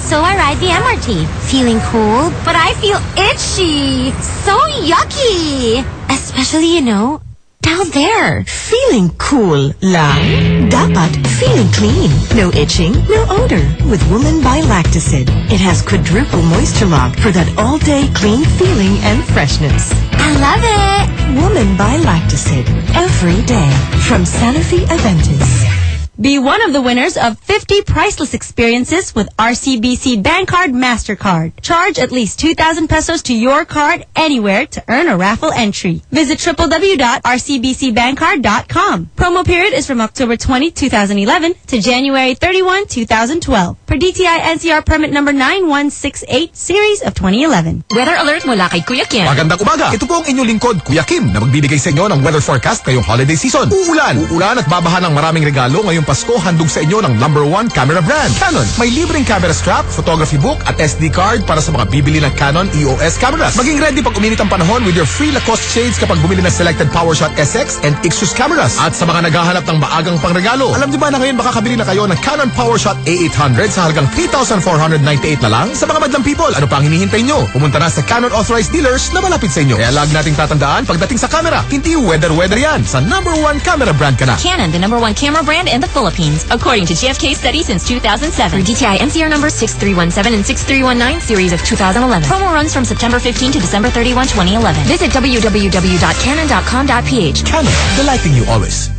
Speaker 14: So I ride the MRT. Feeling cool, but I feel itchy. So yucky! Especially, you know, down there.
Speaker 20: Feeling cool lang? Dapat feeling clean. No itching, no odor. With Woman by Lactacid. It has quadruple moisture lock for that all-day clean feeling and freshness.
Speaker 14: I love it!
Speaker 20: Woman by Lactacid. Every day. From Sanofi Aventis.
Speaker 14: Be one of the winners of 50 priceless experiences with RCBC Bank Card MasterCard. Charge at least 2,000 pesos to your card anywhere to earn a raffle entry. Visit www.rcbcbankcard.com. Promo period is from October 20, 2011 to January 31, 2012. Per DTI NCR permit number 9168 series of 2011.
Speaker 20: Weather alert mula kay Kuya Kim.
Speaker 40: Magandang umaga. Ito po ang inyong lingkod, Kuya Kim, na magbibigay sa inyo ng weather forecast ngayong holiday season. Uulan, uulan at babaha ng maraming regalo ngayong Pasko handog sa inyo ng number one camera brand, Canon. May libreng camera strap, photography book at SD card para sa mga bibili ng Canon EOS cameras. Maging ready pag uminit ang panahon with your free Lacoste shades kapag bumili ng selected PowerShot SX and Ixus cameras. At sa mga naghahanap ng maagang pangregalo, alam niyo ba na ngayon makakabili na kayo ng Canon PowerShot A800 sa halagang 3,498 na lang? Sa mga madlang people, ano pa ang hinihintay nyo? Pumunta na sa Canon authorized dealers na malapit sa inyo. Kaya lag nating tatandaan pagdating sa camera, hindi weather-weather yan. Sa number one camera brand ka na.
Speaker 14: Canon, the number one camera brand in the
Speaker 41: Philippines, according to GfK study since 2007.
Speaker 30: For DTI NCR number 6317 and 6319 series of 2011.
Speaker 41: Promo runs from September 15 to December 31, 2011.
Speaker 30: Visit www.canon.com.ph.
Speaker 42: Canon, delighting you always.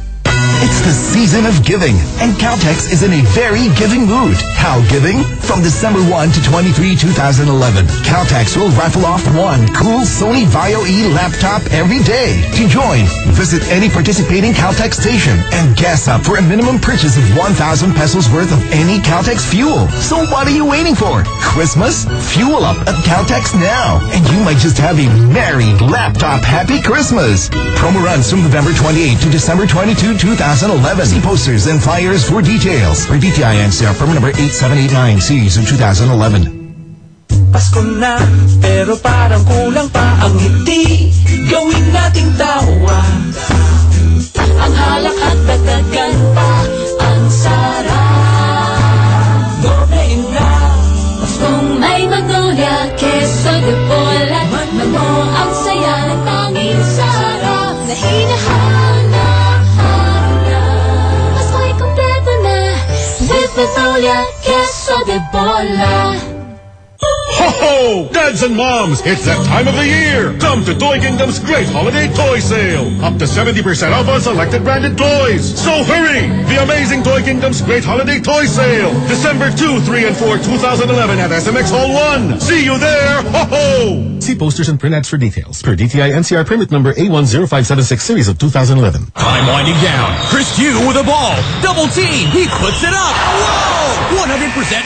Speaker 17: It's the season of giving, and Caltex is in a very giving mood. How giving? From December 1 to 23, 2011, Caltex will raffle off one cool Sony Vaio E laptop every day. To join, visit any participating Caltex station and gas up for a minimum purchase of 1,000 pesos worth of any Caltex fuel. So what are you waiting for? Christmas? Fuel up at Caltex now, and you might just have a merry laptop happy Christmas. Promo runs from November 28 to December 22, 2011. See posters and flyers for details. For DTI NCR permit number 8789 series of 2011.
Speaker 8: Pasko na, pero parang kulang pa ang ngiti Gawin nating tawa Ang halak at dagdagan pa Ang sarap
Speaker 43: Magnolia, queso de bola
Speaker 44: Ho ho! Dads and moms, it's that time of the year. Come to Toy Kingdom's great holiday toy sale. Up to 70% off on selected branded toys. So hurry! The amazing Toy Kingdom's great holiday toy sale. December 2, 3, and 4, 2011 at SMX Hall 1. See you there. Ho ho!
Speaker 45: See posters and print ads for details. Per DTI NCR permit number A10576 series of 2011.
Speaker 25: Time winding down. Chris Tiu with a ball. Double team. He puts it up. Whoa! 100%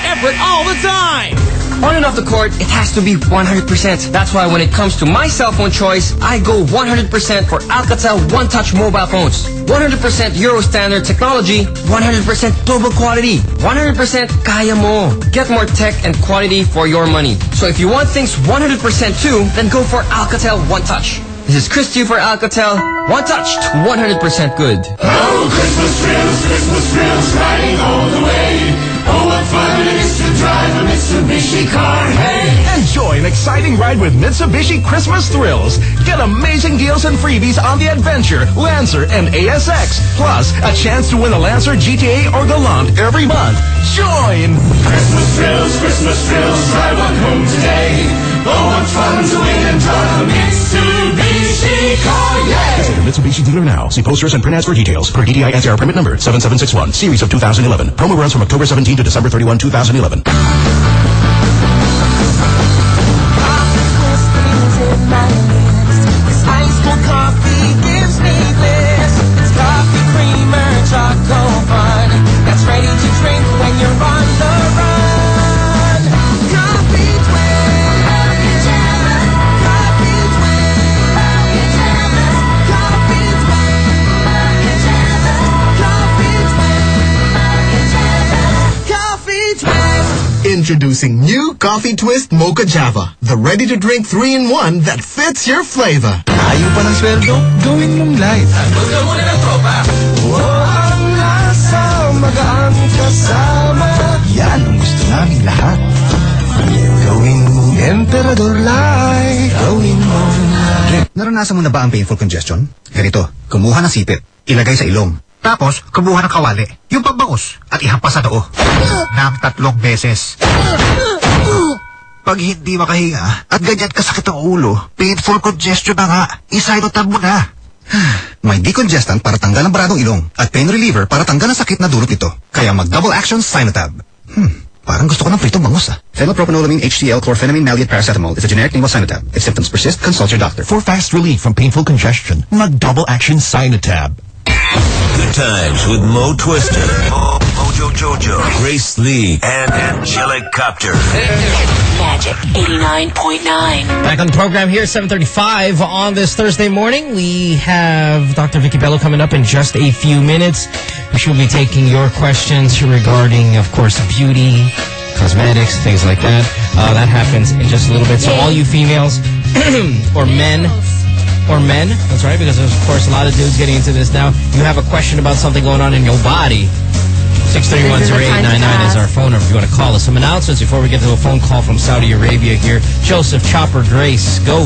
Speaker 25: effort all the time.
Speaker 46: On and off the court, it has to be 100%. That's why when it comes to my cell phone choice, I go 100% for Alcatel One Touch mobile phones. 100% Euro standard technology, 100% global quality, 100% kaya mo. Get more tech and quality for your money. So if you want things 100% too, then go for Alcatel One Touch. This is Chris Tiu for Alcatel. One Touch, 100% good.
Speaker 8: Oh, Christmas thrills, Christmas thrills, riding all the way. Oh, what fun it is to drive a Mitsubishi car, hey!
Speaker 42: Enjoy an exciting ride with Mitsubishi Christmas Thrills. Get amazing deals and freebies on the Adventure, Lancer, and ASX. Plus, a chance to win a Lancer GTA or Galant every month. Join!
Speaker 8: Christmas thrills, Christmas thrills, drive on home today. Oh, what fun to win and drive a Mitsubishi yeah!
Speaker 17: Visit a Mitsubishi dealer now. See posters and print ads for details. Per DTI NCR permit number 7761 series of 2011. Promo runs from October 17 to December 31, 2011.
Speaker 23: Introducing new Coffee Twist Mocha Java, the ready-to-drink 3-in-1 that fits your flavor.
Speaker 46: Ayaw pa ng sweldo? Gawin mong live.
Speaker 8: Huwag muna ng tropa. Oh, ang nasa magaan kasama.
Speaker 46: Yan ang gusto namin lahat. Gawin mong emperador live. Gawin mong live.
Speaker 23: Naranasan mo na ba ang painful congestion? Ganito, kumuha ng sipit, ilagay sa ilong. Tapos, kumuha ng kawali, yung pambangos, at ihampas sa noo. Nang tatlong beses. Pag hindi makahinga at ganyan kasakit ang ulo, painful congestion na nga, isinotab mo na. May decongestant para tanggal ang baradong ilong at pain reliever para tanggal ang sakit na dulot nito. Kaya mag-double action Sinotab. Hmm, parang gusto ko ng pritong bangus ah. Phenylpropanolamine HCl chlorphenamine maleate paracetamol is a generic name of Sinotab. If symptoms persist, consult your doctor.
Speaker 42: For fast relief from painful congestion, mag-double action Sinotab.
Speaker 13: Good times with Mo Twister, Mo, Mojo Jojo, Grace Lee, and Angelic Copter.
Speaker 33: Magic 89.9.
Speaker 1: Back on the program here, 7.35 on this Thursday morning. We have Dr. Vicki Belo coming up in just a few minutes. We should be taking your questions regarding, of course, beauty, cosmetics, things like that. Uh, that happens in just a little bit. So all you females or men or men, that's right, because of course, a lot of dudes getting into this now. You have a question about something going on in your body. 631-0899 is our phone number if you want to call us. Some announcements before we get to a phone call from Saudi Arabia here. Joseph Chopper Grace, go.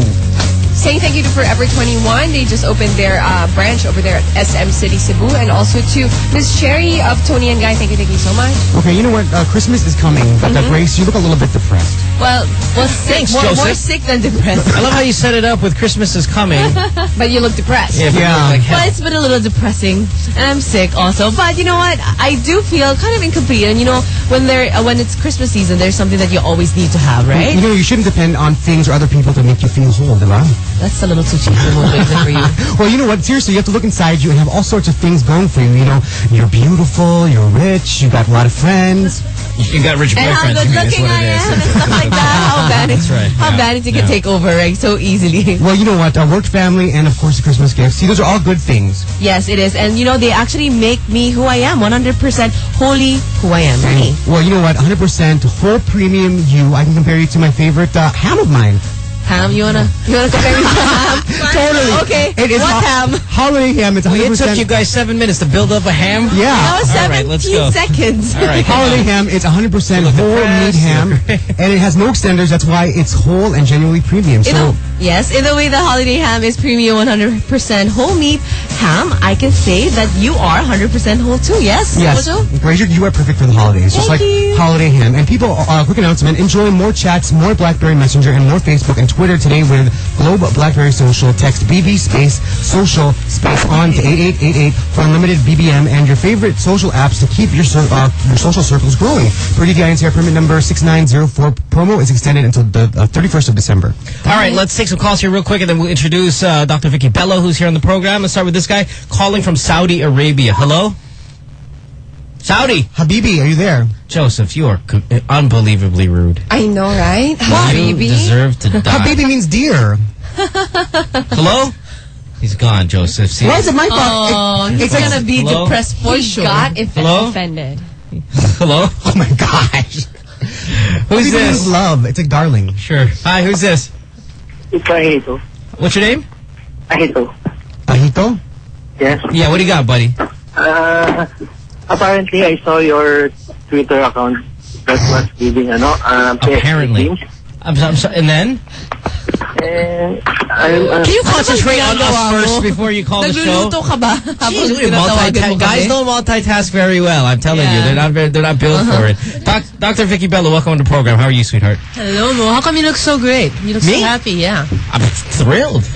Speaker 34: Saying thank you to Forever 21. They just opened their uh, branch over there at SM City, Cebu. And also to Miss Cherry of Toni and Guy. Thank you, thank you so much.
Speaker 3: Okay, you know what? Uh, Christmas is coming, but uh,
Speaker 34: Mhm.
Speaker 3: Grace, you look a little bit depressed.
Speaker 5: Well, well, sick.
Speaker 1: Thanks,
Speaker 5: more, more sick than depressed.
Speaker 1: I love how you set it up with Christmas is coming.
Speaker 34: but you look depressed.
Speaker 1: Yeah, but you like hell.
Speaker 5: But it's been a little depressing, and I'm sick also. But you know what? I do feel kind of incomplete. And you know, when there, uh, when it's Christmas season, there's something that you always need to have, right?
Speaker 3: You know, you shouldn't depend on things or other people to make you feel whole, diba?
Speaker 5: That's a little too cheesy for you.
Speaker 3: well, you know what? Seriously, you have to look inside you and have all sorts of things going for you. You know, you're beautiful, you're rich, you got a lot of friends.
Speaker 1: You got rich
Speaker 5: And how
Speaker 1: boyfriends.
Speaker 5: good
Speaker 1: you guess
Speaker 5: looking I am and stuff like that. How vanity,
Speaker 1: That's right.
Speaker 5: how
Speaker 1: yeah.
Speaker 5: vanity
Speaker 1: Yeah.
Speaker 5: can take over, right? So easily.
Speaker 3: Well, you know what? Uh, work, family, and of course the Christmas gifts. See, those are all good things.
Speaker 5: Yes, it is. And you know, they actually make me who I am. 100% wholly who I am. Me.
Speaker 3: Well, you know what? 100% whole premium you. I can compare you to my favorite uh, ham of mine.
Speaker 5: Ham, you wanna you wanna compare me to ham?
Speaker 3: Totally.
Speaker 5: Okay.
Speaker 3: It is
Speaker 5: what
Speaker 3: ho-
Speaker 5: ham?
Speaker 3: Holiday ham. It's 100%.
Speaker 1: It took you guys seven minutes to build up a ham?
Speaker 3: Yeah.
Speaker 5: That was
Speaker 1: All right, let's
Speaker 5: 17
Speaker 1: go.
Speaker 5: seconds.
Speaker 1: All right, come
Speaker 3: Holiday ham, it's 100%
Speaker 1: look
Speaker 3: whole meat ham, and it has no extenders. That's why it's whole and genuinely premium.
Speaker 5: In
Speaker 3: So,
Speaker 5: a, yes, in the way the holiday ham is premium 100% whole meat ham, I can say that you are 100% whole too. Yes?
Speaker 3: yes,
Speaker 5: Mojo?
Speaker 3: Grazer, you are perfect for the holidays. just like
Speaker 5: you.
Speaker 3: holiday ham. And people, uh, quick announcement: enjoy more chats, more BlackBerry Messenger, and more Facebook and Twitter today with Globe BlackBerry Social. Text BB space social space on to 8888 for unlimited BBM and your favorite social apps to keep your uh, your social circles growing. Per DTI NCR permit number 6904 promo is extended until the uh, 31st of December.
Speaker 1: All right, let's take some calls here real quick, and then we'll introduce uh, Dr. Vicki Belo, who's here on the program. Let's start with this guy calling from Saudi Arabia. Hello? Saudi.
Speaker 3: Habibi, are you there?
Speaker 1: Joseph, you are unbelievably rude.
Speaker 34: I know, right?
Speaker 1: You
Speaker 34: Habibi.
Speaker 1: deserve to die.
Speaker 3: Habibi means deer.
Speaker 1: Hello? He's gone, Joseph. See?
Speaker 3: Why is it my fault?
Speaker 5: Oh,
Speaker 3: It-
Speaker 5: he's
Speaker 3: it's like-
Speaker 5: gonna be
Speaker 1: Hello?
Speaker 5: depressed for
Speaker 34: He
Speaker 5: sure.
Speaker 34: got if
Speaker 1: Hello?
Speaker 34: offended.
Speaker 1: Hello?
Speaker 3: Oh my gosh.
Speaker 1: Who's
Speaker 3: Habibi
Speaker 1: this?
Speaker 3: love. It's like darling.
Speaker 1: Sure. Hi, who's this?
Speaker 12: It's Ahito.
Speaker 1: What's your name?
Speaker 12: Ahito.
Speaker 3: Ahito?
Speaker 12: Yes.
Speaker 1: Yeah, what do you got, buddy?
Speaker 12: Uh, apparently, I saw your Twitter account that was giving ano, PSG
Speaker 1: Apparently.
Speaker 12: teams.
Speaker 1: I'm, I'm sorry. And then?
Speaker 12: And I'm, uh,
Speaker 1: Can you concentrate on
Speaker 5: ginagawa
Speaker 1: us first before you call the show?
Speaker 5: Nagluluto ka ba?
Speaker 1: Jeez,
Speaker 5: Habang
Speaker 1: we
Speaker 5: tinatawagan
Speaker 1: multitask.
Speaker 5: mo
Speaker 1: Guys
Speaker 5: kami?
Speaker 1: don't multitask very well. I'm telling you, they're not very, they're not built for it. Doc, Dr. Vicki Belo, welcome to the program. How are you, sweetheart?
Speaker 5: Hello, Mo. How come you look so great? You look
Speaker 1: Me?
Speaker 5: so happy, yeah.
Speaker 1: I'm thrilled.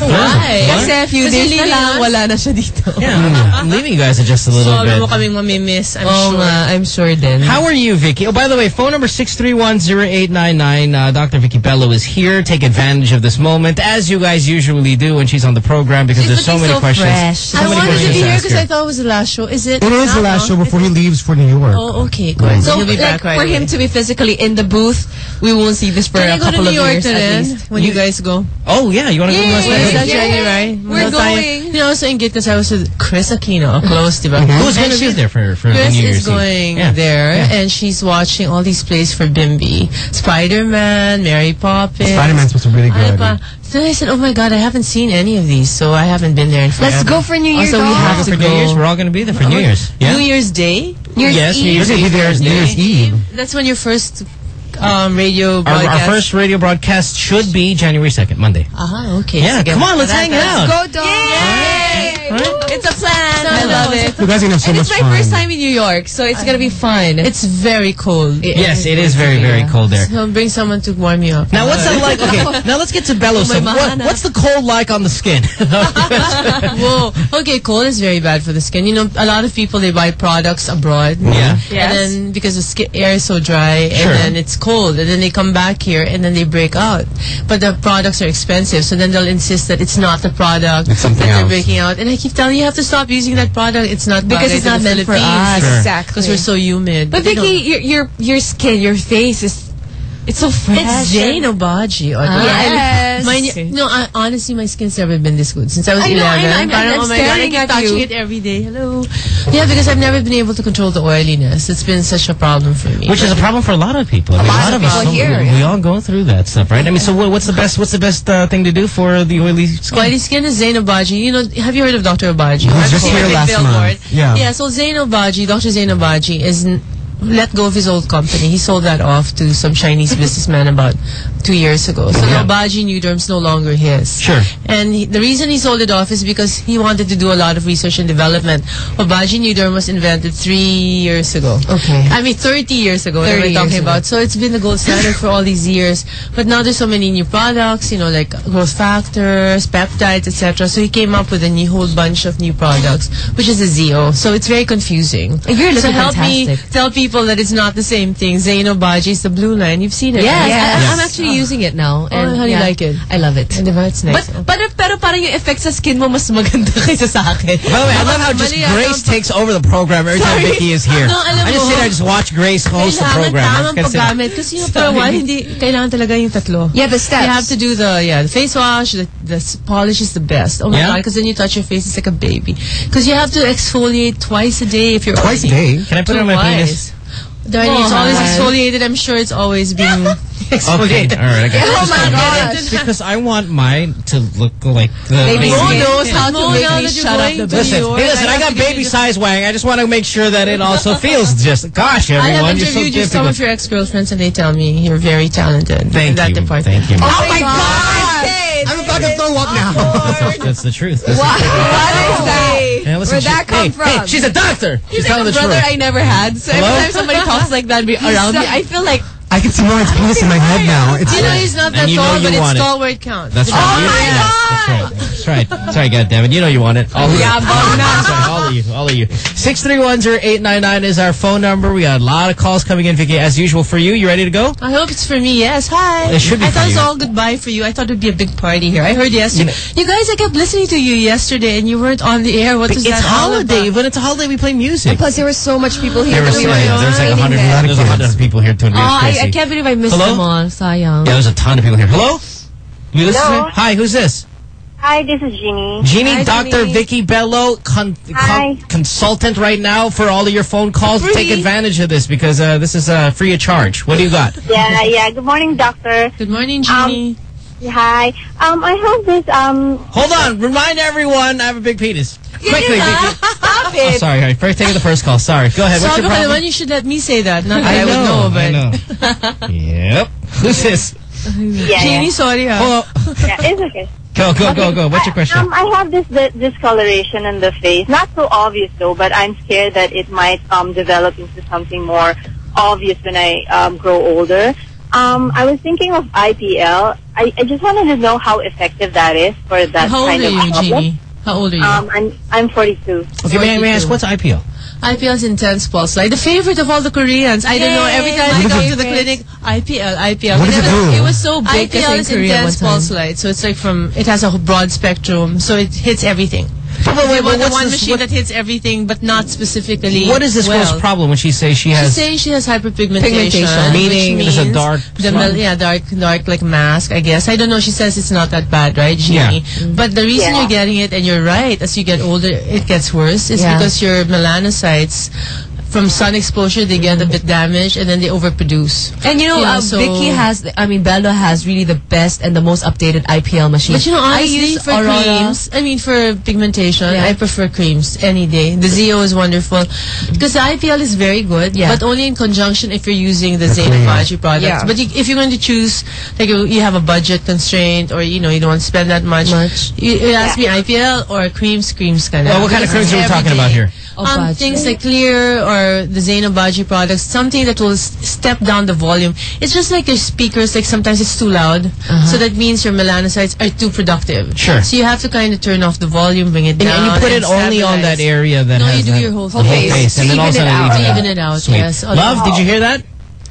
Speaker 5: Why?
Speaker 1: What?
Speaker 5: Kasi a few days na lang, wala na siya dito.
Speaker 1: Yeah, I'm leaving you guys in just a little
Speaker 34: Sorry mo
Speaker 1: bit.
Speaker 34: kaming mamimiss, I'm
Speaker 5: oh,
Speaker 34: sure.
Speaker 5: nga, I'm sure din.
Speaker 1: How are you, Vicki? Oh, by the way, phone number 631-0899. Uh, Dr. Vicki Belo is here. Take advantage of this moment, as you guys usually do when she's on the program, because there's so many questions. So
Speaker 34: I
Speaker 1: many
Speaker 34: wanted to be here because. I thought it was the last show. Is it?
Speaker 3: It is the last show before he leaves for New York.
Speaker 34: Oh, okay, good.
Speaker 3: Right.
Speaker 5: So,
Speaker 34: He'll be
Speaker 5: like,
Speaker 34: right
Speaker 5: for him to be physically in the booth, we won't see this for
Speaker 34: Can
Speaker 5: a
Speaker 34: I go to
Speaker 5: couple
Speaker 34: New
Speaker 5: of
Speaker 34: York
Speaker 5: years at
Speaker 34: then,
Speaker 5: least.
Speaker 34: when you guys go?
Speaker 1: Oh, yeah. You want to go to Las Vegas?
Speaker 5: Yeah.
Speaker 34: January.
Speaker 5: We're going.
Speaker 34: You know, I was saying because I was with Kris Aquino, close, diba?
Speaker 1: Who's going to be there for, for the
Speaker 34: Kris
Speaker 1: New Year's
Speaker 34: is going there, and she's watching all these plays for Bimby. Spider-Man, Mary Poppins.
Speaker 3: Spider-Man's supposed to be really good.
Speaker 34: pa? So I said, oh my God, I haven't seen any of these, so I haven't been there in forever.
Speaker 4: Let's go for New Year's.
Speaker 5: Also, we have
Speaker 1: going
Speaker 5: to
Speaker 1: for
Speaker 5: go.
Speaker 1: New Year's. We're all going to be there for New Year's. Yeah.
Speaker 34: New Year's Day?
Speaker 1: yes, New Year's
Speaker 3: You're
Speaker 1: Eve.
Speaker 3: gonna be there New Year's Eve.
Speaker 34: That's when your first um, radio
Speaker 1: Our,
Speaker 34: broadcast.
Speaker 1: our first radio broadcast should be January 2nd, Monday.
Speaker 34: Uh-huh, okay.
Speaker 1: Yeah,
Speaker 34: Sige.
Speaker 1: come on, let's hang out.
Speaker 4: Go, dog.
Speaker 5: It's a plan.
Speaker 34: I love it.
Speaker 3: You guys are gonna have so
Speaker 5: and
Speaker 3: much
Speaker 5: it's my
Speaker 3: fun.
Speaker 5: first time in New York, so it's gonna be fun.
Speaker 34: It's very cold.
Speaker 1: Yes, it is very, very cold there.
Speaker 34: So bring someone to warm you up.
Speaker 1: Now, what's that like? Okay, now let's get to Belo.
Speaker 34: Oh,
Speaker 1: So what, what's the cold like on the skin?
Speaker 34: Whoa. Okay, cold is very bad for the skin. You know, a lot of people they buy products abroad.
Speaker 1: Yeah.
Speaker 34: And then because the skin, air is so dry,
Speaker 1: Sure.
Speaker 34: and then it's cold, and then they come back here, and then they break out. But the products are expensive, so then they'll insist that it's not the product
Speaker 3: It's something
Speaker 34: that they're breaking out. And I keep telling you, you have to stop using that product. It's not
Speaker 5: Because it's not
Speaker 34: the
Speaker 5: meant for us.
Speaker 1: Sure.
Speaker 5: Exactly.
Speaker 34: Because we're so humid.
Speaker 5: But
Speaker 34: they
Speaker 5: Vicki,
Speaker 34: don't-
Speaker 5: your your your skin, your face is it's so fresh.
Speaker 34: It's Zein Obagi. Or
Speaker 5: Yes.
Speaker 34: My, no, I, honestly, my skin's never been this good since I was
Speaker 5: I know,
Speaker 34: 11.
Speaker 5: I know, I'm-
Speaker 34: Parang,
Speaker 5: I'm
Speaker 34: oh my God, I
Speaker 5: staring
Speaker 34: keep
Speaker 5: at
Speaker 34: touching
Speaker 5: you.
Speaker 34: it every day. Hello. Yeah, because I've never been able to control the oiliness. It's been such a problem for me.
Speaker 1: Which is a problem for a lot of people. I mean,
Speaker 34: lot of
Speaker 1: us,
Speaker 34: people
Speaker 1: so-
Speaker 34: here,
Speaker 1: we, we all go through that stuff, right? I mean, so what, what's the best? What's the best uh, thing to do for the oily skin?
Speaker 34: Oily skin is Zein Obagi. You know, have you heard of Dr. Obagi?
Speaker 3: He was just here last month. Yeah.
Speaker 34: Yeah, so Zein Obagi, Dr. Zein Obagi is n- let go of his old company. He sold that off to some Chinese businessman about two years ago. So
Speaker 1: Yeah.
Speaker 34: Obagi Nu-Derm's no longer his.
Speaker 1: Sure.
Speaker 34: And he, the reason he sold it off is because he wanted to do a lot of research and development. Obagi Nu-Derm was invented three years ago.
Speaker 5: Okay.
Speaker 34: I mean, 30 years ago.
Speaker 5: 30
Speaker 34: that we're talking about. So it's been the gold standard for all these years. But now there's so many new products, you know, like growth factors, peptides, etc. So he came up with a new whole bunch of new products, which is a ZO. So it's very confusing.
Speaker 5: You're
Speaker 34: so
Speaker 5: looking
Speaker 34: help me
Speaker 5: fantastic.
Speaker 34: tell people that it's not the same thing. Zein Obagi is the blue line. You've seen it.
Speaker 5: Yes,
Speaker 34: right?
Speaker 5: I, I'm actually using it now.
Speaker 34: Oh, how do you
Speaker 5: yeah,
Speaker 34: like it?
Speaker 5: I love it.
Speaker 34: And diba, it's nice.
Speaker 5: But, pero, pero parang yung effect sa skin mo mas maganda kaysa sa akin.
Speaker 1: By the way, I love how just Grace takes over the program every time
Speaker 34: Sorry.
Speaker 1: Vicki is here.
Speaker 34: No, alam
Speaker 1: I just sit there and just watch Grace host the
Speaker 34: Kailangan
Speaker 1: program.
Speaker 34: tamang
Speaker 1: Kasi-
Speaker 34: paggamit. Kasi yung for a while, hindi, kailangan talaga yung tatlo.
Speaker 5: Yeah, the steps.
Speaker 34: You have to do the, yeah, the face wash, the, the polish is the best. Oh my
Speaker 1: Yeah?
Speaker 34: god, because then you touch your face, it's like a baby. Because you have to exfoliate twice a day if you're
Speaker 1: Twice a day? Can I put it on my
Speaker 34: Twice. Darling, it's
Speaker 5: Oh,
Speaker 34: always exfoliated. I'm sure it's always being
Speaker 1: Okay,
Speaker 34: exfoliated.
Speaker 1: all right. I got
Speaker 5: Oh my gosh.
Speaker 1: Because I want mine to look like the.
Speaker 5: Baby
Speaker 1: the-
Speaker 5: Mo knows how to make
Speaker 34: now
Speaker 5: me shut up the
Speaker 1: Listen, hey, listen,
Speaker 34: I
Speaker 1: I got baby
Speaker 34: you-
Speaker 1: size wang. I just want to make sure that it also feels just. Gosh, everyone.
Speaker 34: I
Speaker 1: everyone,
Speaker 34: have
Speaker 1: you're so
Speaker 34: interviewed you some of your ex-girlfriends and they tell me you're very talented
Speaker 1: Thank
Speaker 34: in that
Speaker 1: you.
Speaker 34: department.
Speaker 1: Thank you.
Speaker 5: Oh, oh my god!
Speaker 3: I'm about to throw up now.
Speaker 1: That's the truth. That's
Speaker 5: What?
Speaker 1: the truth.
Speaker 5: What is that?
Speaker 1: Hey, listen,
Speaker 5: Where'd
Speaker 1: she-
Speaker 5: that come
Speaker 1: hey,
Speaker 5: from?
Speaker 1: Hey, she's a doctor. She's
Speaker 5: He's
Speaker 1: telling
Speaker 5: like
Speaker 1: the
Speaker 5: a brother
Speaker 1: truth.
Speaker 5: I never had. So
Speaker 1: Hello?
Speaker 5: every time somebody talks like that be around me, I feel like
Speaker 3: I can see Lauren's penis in my head now. It's
Speaker 34: You know he's not that
Speaker 1: And you know
Speaker 34: tall, but it's
Speaker 1: want it.
Speaker 34: tall where it counts.
Speaker 1: That's oh right.
Speaker 5: Oh my
Speaker 1: yeah, That's right. That's right. That's right, goddammit. You know you want it. All of you.
Speaker 5: Yeah, but
Speaker 1: That's right, all of you. All of you. 6310899 is our phone number. We got a lot of calls coming in, Vicki, as usual for you. You ready to go?
Speaker 34: I hope it's for me. Yes. Hi.
Speaker 1: It should be
Speaker 34: I thought it was all goodbye for you. I thought it'd be a big party here. I heard yesterday. You, guys, I kept listening to you yesterday, and you weren't on the air. What was
Speaker 1: it's
Speaker 34: that all
Speaker 1: holiday.
Speaker 34: about?
Speaker 1: When it's a holiday, we play music.
Speaker 5: And plus there were so much people here.
Speaker 1: There was,
Speaker 5: we were
Speaker 1: yeah, there's like hundred.
Speaker 5: entertaining
Speaker 1: There's hundred people here too.
Speaker 5: Oh, ah, I, I can't believe I missed
Speaker 1: Hello?
Speaker 5: them all. Sayang.
Speaker 1: Yeah, there's a ton of people here. Hello. You listen?
Speaker 11: Hello?
Speaker 1: Hi, who's this?
Speaker 11: Hi, this is Jeannie.
Speaker 1: Jeannie,
Speaker 11: Hi,
Speaker 1: Dr.
Speaker 11: Jeannie.
Speaker 1: Vicki Belo, con-
Speaker 11: Hi.
Speaker 1: con- consultant right now for all of your phone calls.
Speaker 11: Free.
Speaker 1: Take advantage of this because uh, this is uh, free of charge. What do you got?
Speaker 11: Yeah, yeah. Good morning, doctor.
Speaker 34: Good morning, Jeannie.
Speaker 11: Um, hi. Um, I have this. Um.
Speaker 1: Hold on. Remind everyone I have a big penis. Quickly, Vicki.
Speaker 34: Stop
Speaker 1: Oh,
Speaker 34: it.
Speaker 1: sorry. all right, First, take the first call. Sorry. Go ahead. What's
Speaker 34: Sabi
Speaker 1: your
Speaker 34: ko
Speaker 1: problem?
Speaker 34: naman, you should let me say that. Not that
Speaker 1: I
Speaker 34: I, would
Speaker 1: know,
Speaker 34: know,
Speaker 1: I
Speaker 34: but.
Speaker 1: Yep. Who's this?
Speaker 11: Yeah,
Speaker 34: Jeannie,
Speaker 11: yeah.
Speaker 34: sorry. ah.
Speaker 1: Oh,
Speaker 11: Yeah, it's okay.
Speaker 1: go, go, go, go. What's your question?
Speaker 11: Um, I have this di- discoloration in the face. Not so obvious though, but I'm scared that it might um develop into something more obvious when I um grow older. Um, I was thinking of IPL. I, I just wanted to know how effective that is for that
Speaker 34: How old
Speaker 11: kind
Speaker 34: are
Speaker 11: of
Speaker 34: you,
Speaker 11: problem.
Speaker 34: Jeannie? How old are you?
Speaker 11: Um, I'm I'm 42.
Speaker 1: Okay, may, I- may I ask, what's IPL?
Speaker 34: IPL is intense pulse light. The favorite of all the Koreans. I don't know. Every time I go to the clinic, IPL, IPL.
Speaker 3: What does it do?
Speaker 34: It was so big. IPL
Speaker 5: in
Speaker 34: is
Speaker 5: Korea
Speaker 34: intense
Speaker 5: one time.
Speaker 34: pulse light. So it's like from, it has a broad spectrum. So it hits everything.
Speaker 1: But wait,
Speaker 34: They
Speaker 1: but
Speaker 34: the one
Speaker 1: this-
Speaker 34: machine
Speaker 1: what-
Speaker 34: that hits everything, but not specifically.
Speaker 1: What is this
Speaker 34: well.
Speaker 1: girl's problem when she says she has?
Speaker 34: She's
Speaker 1: has...
Speaker 34: saying she has hyperpigmentation.
Speaker 5: Pigmentation.
Speaker 1: Meaning there's a dark
Speaker 34: The mel- yeah, dark, dark like mask, I guess. I don't know. She says it's not that bad, right, Jeannie?
Speaker 1: Yeah.
Speaker 34: But the reason
Speaker 11: Yeah.
Speaker 34: you're getting it, and you're right, as you get older, it gets worse, is
Speaker 5: Yeah.
Speaker 34: because your melanocytes from sun exposure, they get a bit damaged, and then they overproduce.
Speaker 5: And you know,
Speaker 34: Yeah,
Speaker 5: uh,
Speaker 34: so-
Speaker 5: Vicki has, I mean, Belo has really the best and the most updated IPL machine.
Speaker 34: But you know,
Speaker 5: I use
Speaker 34: for
Speaker 5: Aurora.
Speaker 34: creams, I mean, for pigmentation,
Speaker 5: Yeah.
Speaker 34: I prefer creams any day. The ZO is wonderful because the IPL is very good,
Speaker 5: Yeah.
Speaker 34: but only in conjunction if you're using the Zein Obagi products.
Speaker 5: Yeah.
Speaker 34: But you, if you're going to choose, like you you have a budget constraint or you know you don't want to spend that much,
Speaker 5: Much.
Speaker 34: You, it has to be IPL or creams, creams kind of.
Speaker 1: Well, what kind of creams are we talking about here?
Speaker 5: Oh,
Speaker 34: Um, things like Clear or the Zein Obagi products, something that will s- step down the volume. It's just like your speakers, like sometimes it's too loud. Uh-huh. So that means your melanocytes are too productive.
Speaker 1: Sure.
Speaker 34: So you have to kind of turn off the volume, bring it
Speaker 1: And,
Speaker 34: down.
Speaker 1: and you put it only on that area that
Speaker 34: No, you do
Speaker 1: that-
Speaker 34: your whole face.
Speaker 1: the
Speaker 34: face.
Speaker 1: and then all of a
Speaker 34: even it
Speaker 1: sudden
Speaker 34: out. even it out,
Speaker 1: Sweet.
Speaker 34: yes.
Speaker 1: Oh, Love, did you hear that?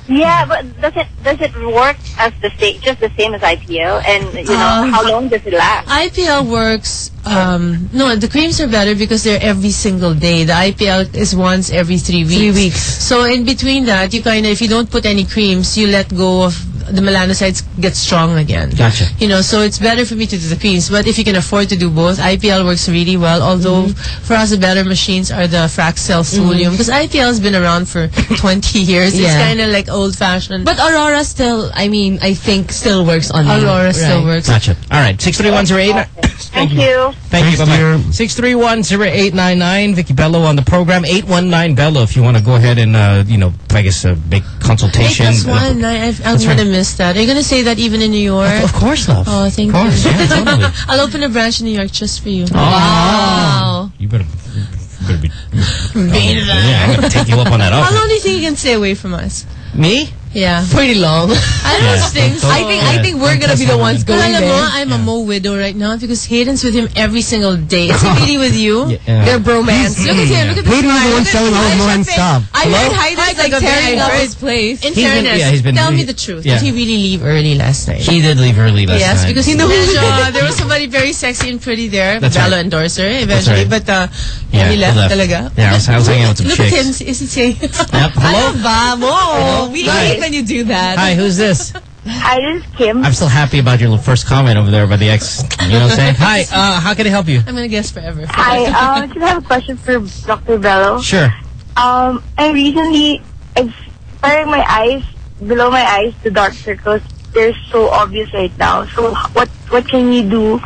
Speaker 11: Yeah, but does it does it work as the same, just the same as IPL? And you know,
Speaker 34: Um,
Speaker 11: how long does it last?
Speaker 34: IPL works. Um, no, the creams are better because they're every single day. The IPL is once every three weeks.
Speaker 5: Three weeks.
Speaker 34: So in between that, you kind of, if you don't put any creams, you let go of the melanocytes get strong again.
Speaker 1: Gotcha.
Speaker 34: You know, so it's better for me to do the creams. But if you can afford to do both, IPL works really well. Although for us, the better machines are the Fraxel Solium because IPL has been around for 20 years. It's kind of like old fashioned.
Speaker 5: But Aurora still, I mean, I think still works on you,
Speaker 34: Aurora still
Speaker 5: right?
Speaker 34: works.
Speaker 1: Gotcha. All right. 63108.
Speaker 11: Thank you.
Speaker 1: Thank you. Bye-bye. 6310899. Vicki Belo on the program. 819 Belo if you want to go ahead and, uh, you know, I guess, uh, make
Speaker 34: Eight
Speaker 1: consultation.
Speaker 34: plus one. I, I, I'm
Speaker 1: That's
Speaker 34: going
Speaker 1: right.
Speaker 34: to miss that. Are you going to say that even in New York?
Speaker 1: Of course, love.
Speaker 34: Oh, thank
Speaker 1: Of course,
Speaker 34: you.
Speaker 1: yeah, totally.
Speaker 34: I'll open a branch in New York just for you. Ah.
Speaker 1: Wow. You better, you better be.
Speaker 34: Being
Speaker 1: Yeah, I'm going to take you up on that offer.
Speaker 34: How long do you think you can stay away from us?
Speaker 1: Me?
Speaker 34: Yeah.
Speaker 5: Pretty long.
Speaker 34: I don't
Speaker 1: Yeah,
Speaker 34: think so.
Speaker 1: I think- I think
Speaker 5: we're gonna be the ones going
Speaker 34: alam mo,
Speaker 5: there.
Speaker 34: I'm a Mo widow right now because Hayden's with him every single day. Is he really with you?
Speaker 1: Yeah.
Speaker 34: They're bromance. Look at him. Look at this
Speaker 3: Hayden's the one selling all of
Speaker 34: smile.
Speaker 3: Lauren's stuff.
Speaker 5: I
Speaker 1: Hello?
Speaker 5: heard Hayden's like
Speaker 34: Hi,
Speaker 5: tearing up his place.
Speaker 34: In
Speaker 1: He's been-
Speaker 34: fairness,
Speaker 1: yeah, he's been-
Speaker 34: tell
Speaker 1: he-
Speaker 34: me the truth.
Speaker 1: yeah.
Speaker 34: Did he really leave early last night?
Speaker 1: He did leave early last
Speaker 34: yes,
Speaker 1: night.
Speaker 34: Yes, because he medyo, there was somebody very sexy and pretty there.
Speaker 1: That's
Speaker 34: Belo
Speaker 1: right.
Speaker 34: endorser eventually. But uh,
Speaker 1: Yeah,
Speaker 34: he
Speaker 1: he
Speaker 34: left,
Speaker 1: left.
Speaker 34: talaga.
Speaker 1: Yeah, I was- hanging out with some
Speaker 34: Look
Speaker 1: chicks.
Speaker 34: at him. Is he saying?
Speaker 1: Yep. Hello?
Speaker 5: Ano ba mo? We
Speaker 1: Hi.
Speaker 5: when you do that.
Speaker 1: Hi, who's this?
Speaker 11: Hi, this is Kim.
Speaker 1: I'm still happy about your first comment over there by the ex. You know what I'm saying? Hi, uh, how can I help you?
Speaker 34: I'm going to guess forever.
Speaker 11: Hi, um, I just have a question for Dr. Belo.
Speaker 1: Sure.
Speaker 11: Um, I recently, it's parang my eyes, below my eyes, the dark circles, they're so obvious right now. So what what can you do?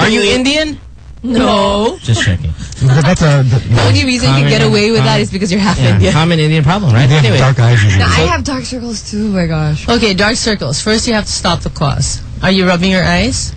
Speaker 1: Are you Indian?
Speaker 34: No.
Speaker 1: Just checking.
Speaker 3: That's a.
Speaker 5: The only reason you can get away with that is because you're half
Speaker 1: Yeah,
Speaker 5: Indian.
Speaker 1: common Indian problem, right?
Speaker 3: They
Speaker 1: Anyway.
Speaker 3: dark eyes usually.
Speaker 5: No, I have dark circles too. my gosh.
Speaker 34: Okay, dark circles. First, you have to stop the cause. Are you rubbing your eyes?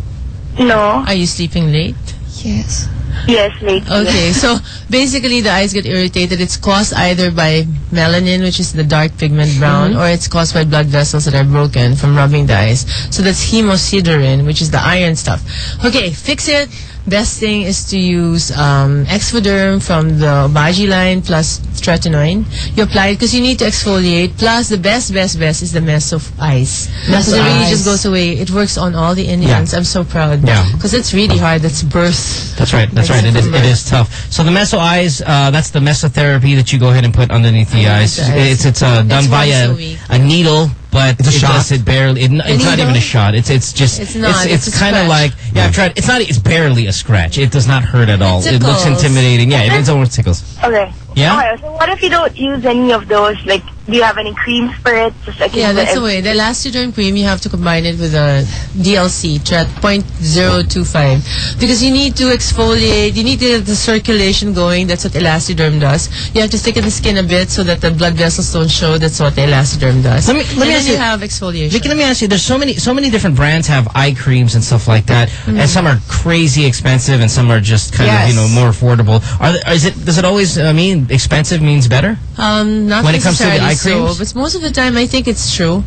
Speaker 11: No.
Speaker 34: Are you sleeping late?
Speaker 5: Yes.
Speaker 11: Yes, lately.
Speaker 34: Okay, so basically the eyes get irritated. It's caused either by melanin, which is the dark pigment brown, mm-hmm. or it's caused by blood vessels that are broken from rubbing the eyes. So that's hemosiderin, which is the iron stuff. Okay, fix it. Best thing is to use um, Exfoderm from the Obagi line plus tretinoin. You apply it because you need to exfoliate. Plus, the best, best, best is the Meso Ice.
Speaker 5: Meso
Speaker 34: Because it really
Speaker 5: Ice.
Speaker 34: just goes away. It works on all the Indians. I'm so proud.
Speaker 1: Yeah.
Speaker 34: Because it's really hard. That's birth.
Speaker 1: That's right. That's right. It is, it is tough. So the meso eyes, uh, that's the mesotherapy that you go ahead and put underneath the eyes.
Speaker 34: the eyes.
Speaker 1: It's it's uh, done
Speaker 34: It's
Speaker 1: by a,
Speaker 34: a
Speaker 1: needle, but
Speaker 3: It's a
Speaker 1: it
Speaker 3: shot?
Speaker 1: does it barely. It, it's not even a shot. It's it's just
Speaker 34: It's not.
Speaker 1: It's,
Speaker 34: It's a
Speaker 1: kind of like yeah. I've tried. It's not. It's barely a scratch. It does not hurt at all. It looks intimidating. Yeah, it, it's almost tickles.
Speaker 11: Okay.
Speaker 1: Yeah?
Speaker 11: Okay, so what if you don't use any of those? Like, do you have any creams for it? Just like
Speaker 34: Yeah, that's the way. The Elastiderm cream, you have to combine it with a DLC, at 0.025. Because you need to exfoliate, you need to get the circulation going. That's what Elastiderm does. You have to thicken the skin a bit so that the blood vessels don't show. That's what the Elastiderm does.
Speaker 1: Let me- let
Speaker 34: and
Speaker 1: me
Speaker 34: then
Speaker 1: ask
Speaker 34: you
Speaker 1: you-
Speaker 34: have exfoliation.
Speaker 1: Vicki, let me ask you. There's so many, so many different brands have eye creams and stuff like that,
Speaker 34: Mm-hmm.
Speaker 1: and some are crazy expensive, and some are just kind
Speaker 34: Yes.
Speaker 1: of, you know, more affordable. Are, there, is it? Does it always I mean expensive means better?
Speaker 34: Um, not
Speaker 1: When it comes to the
Speaker 34: necessarily
Speaker 1: eye
Speaker 34: so, but most of the time I think it's true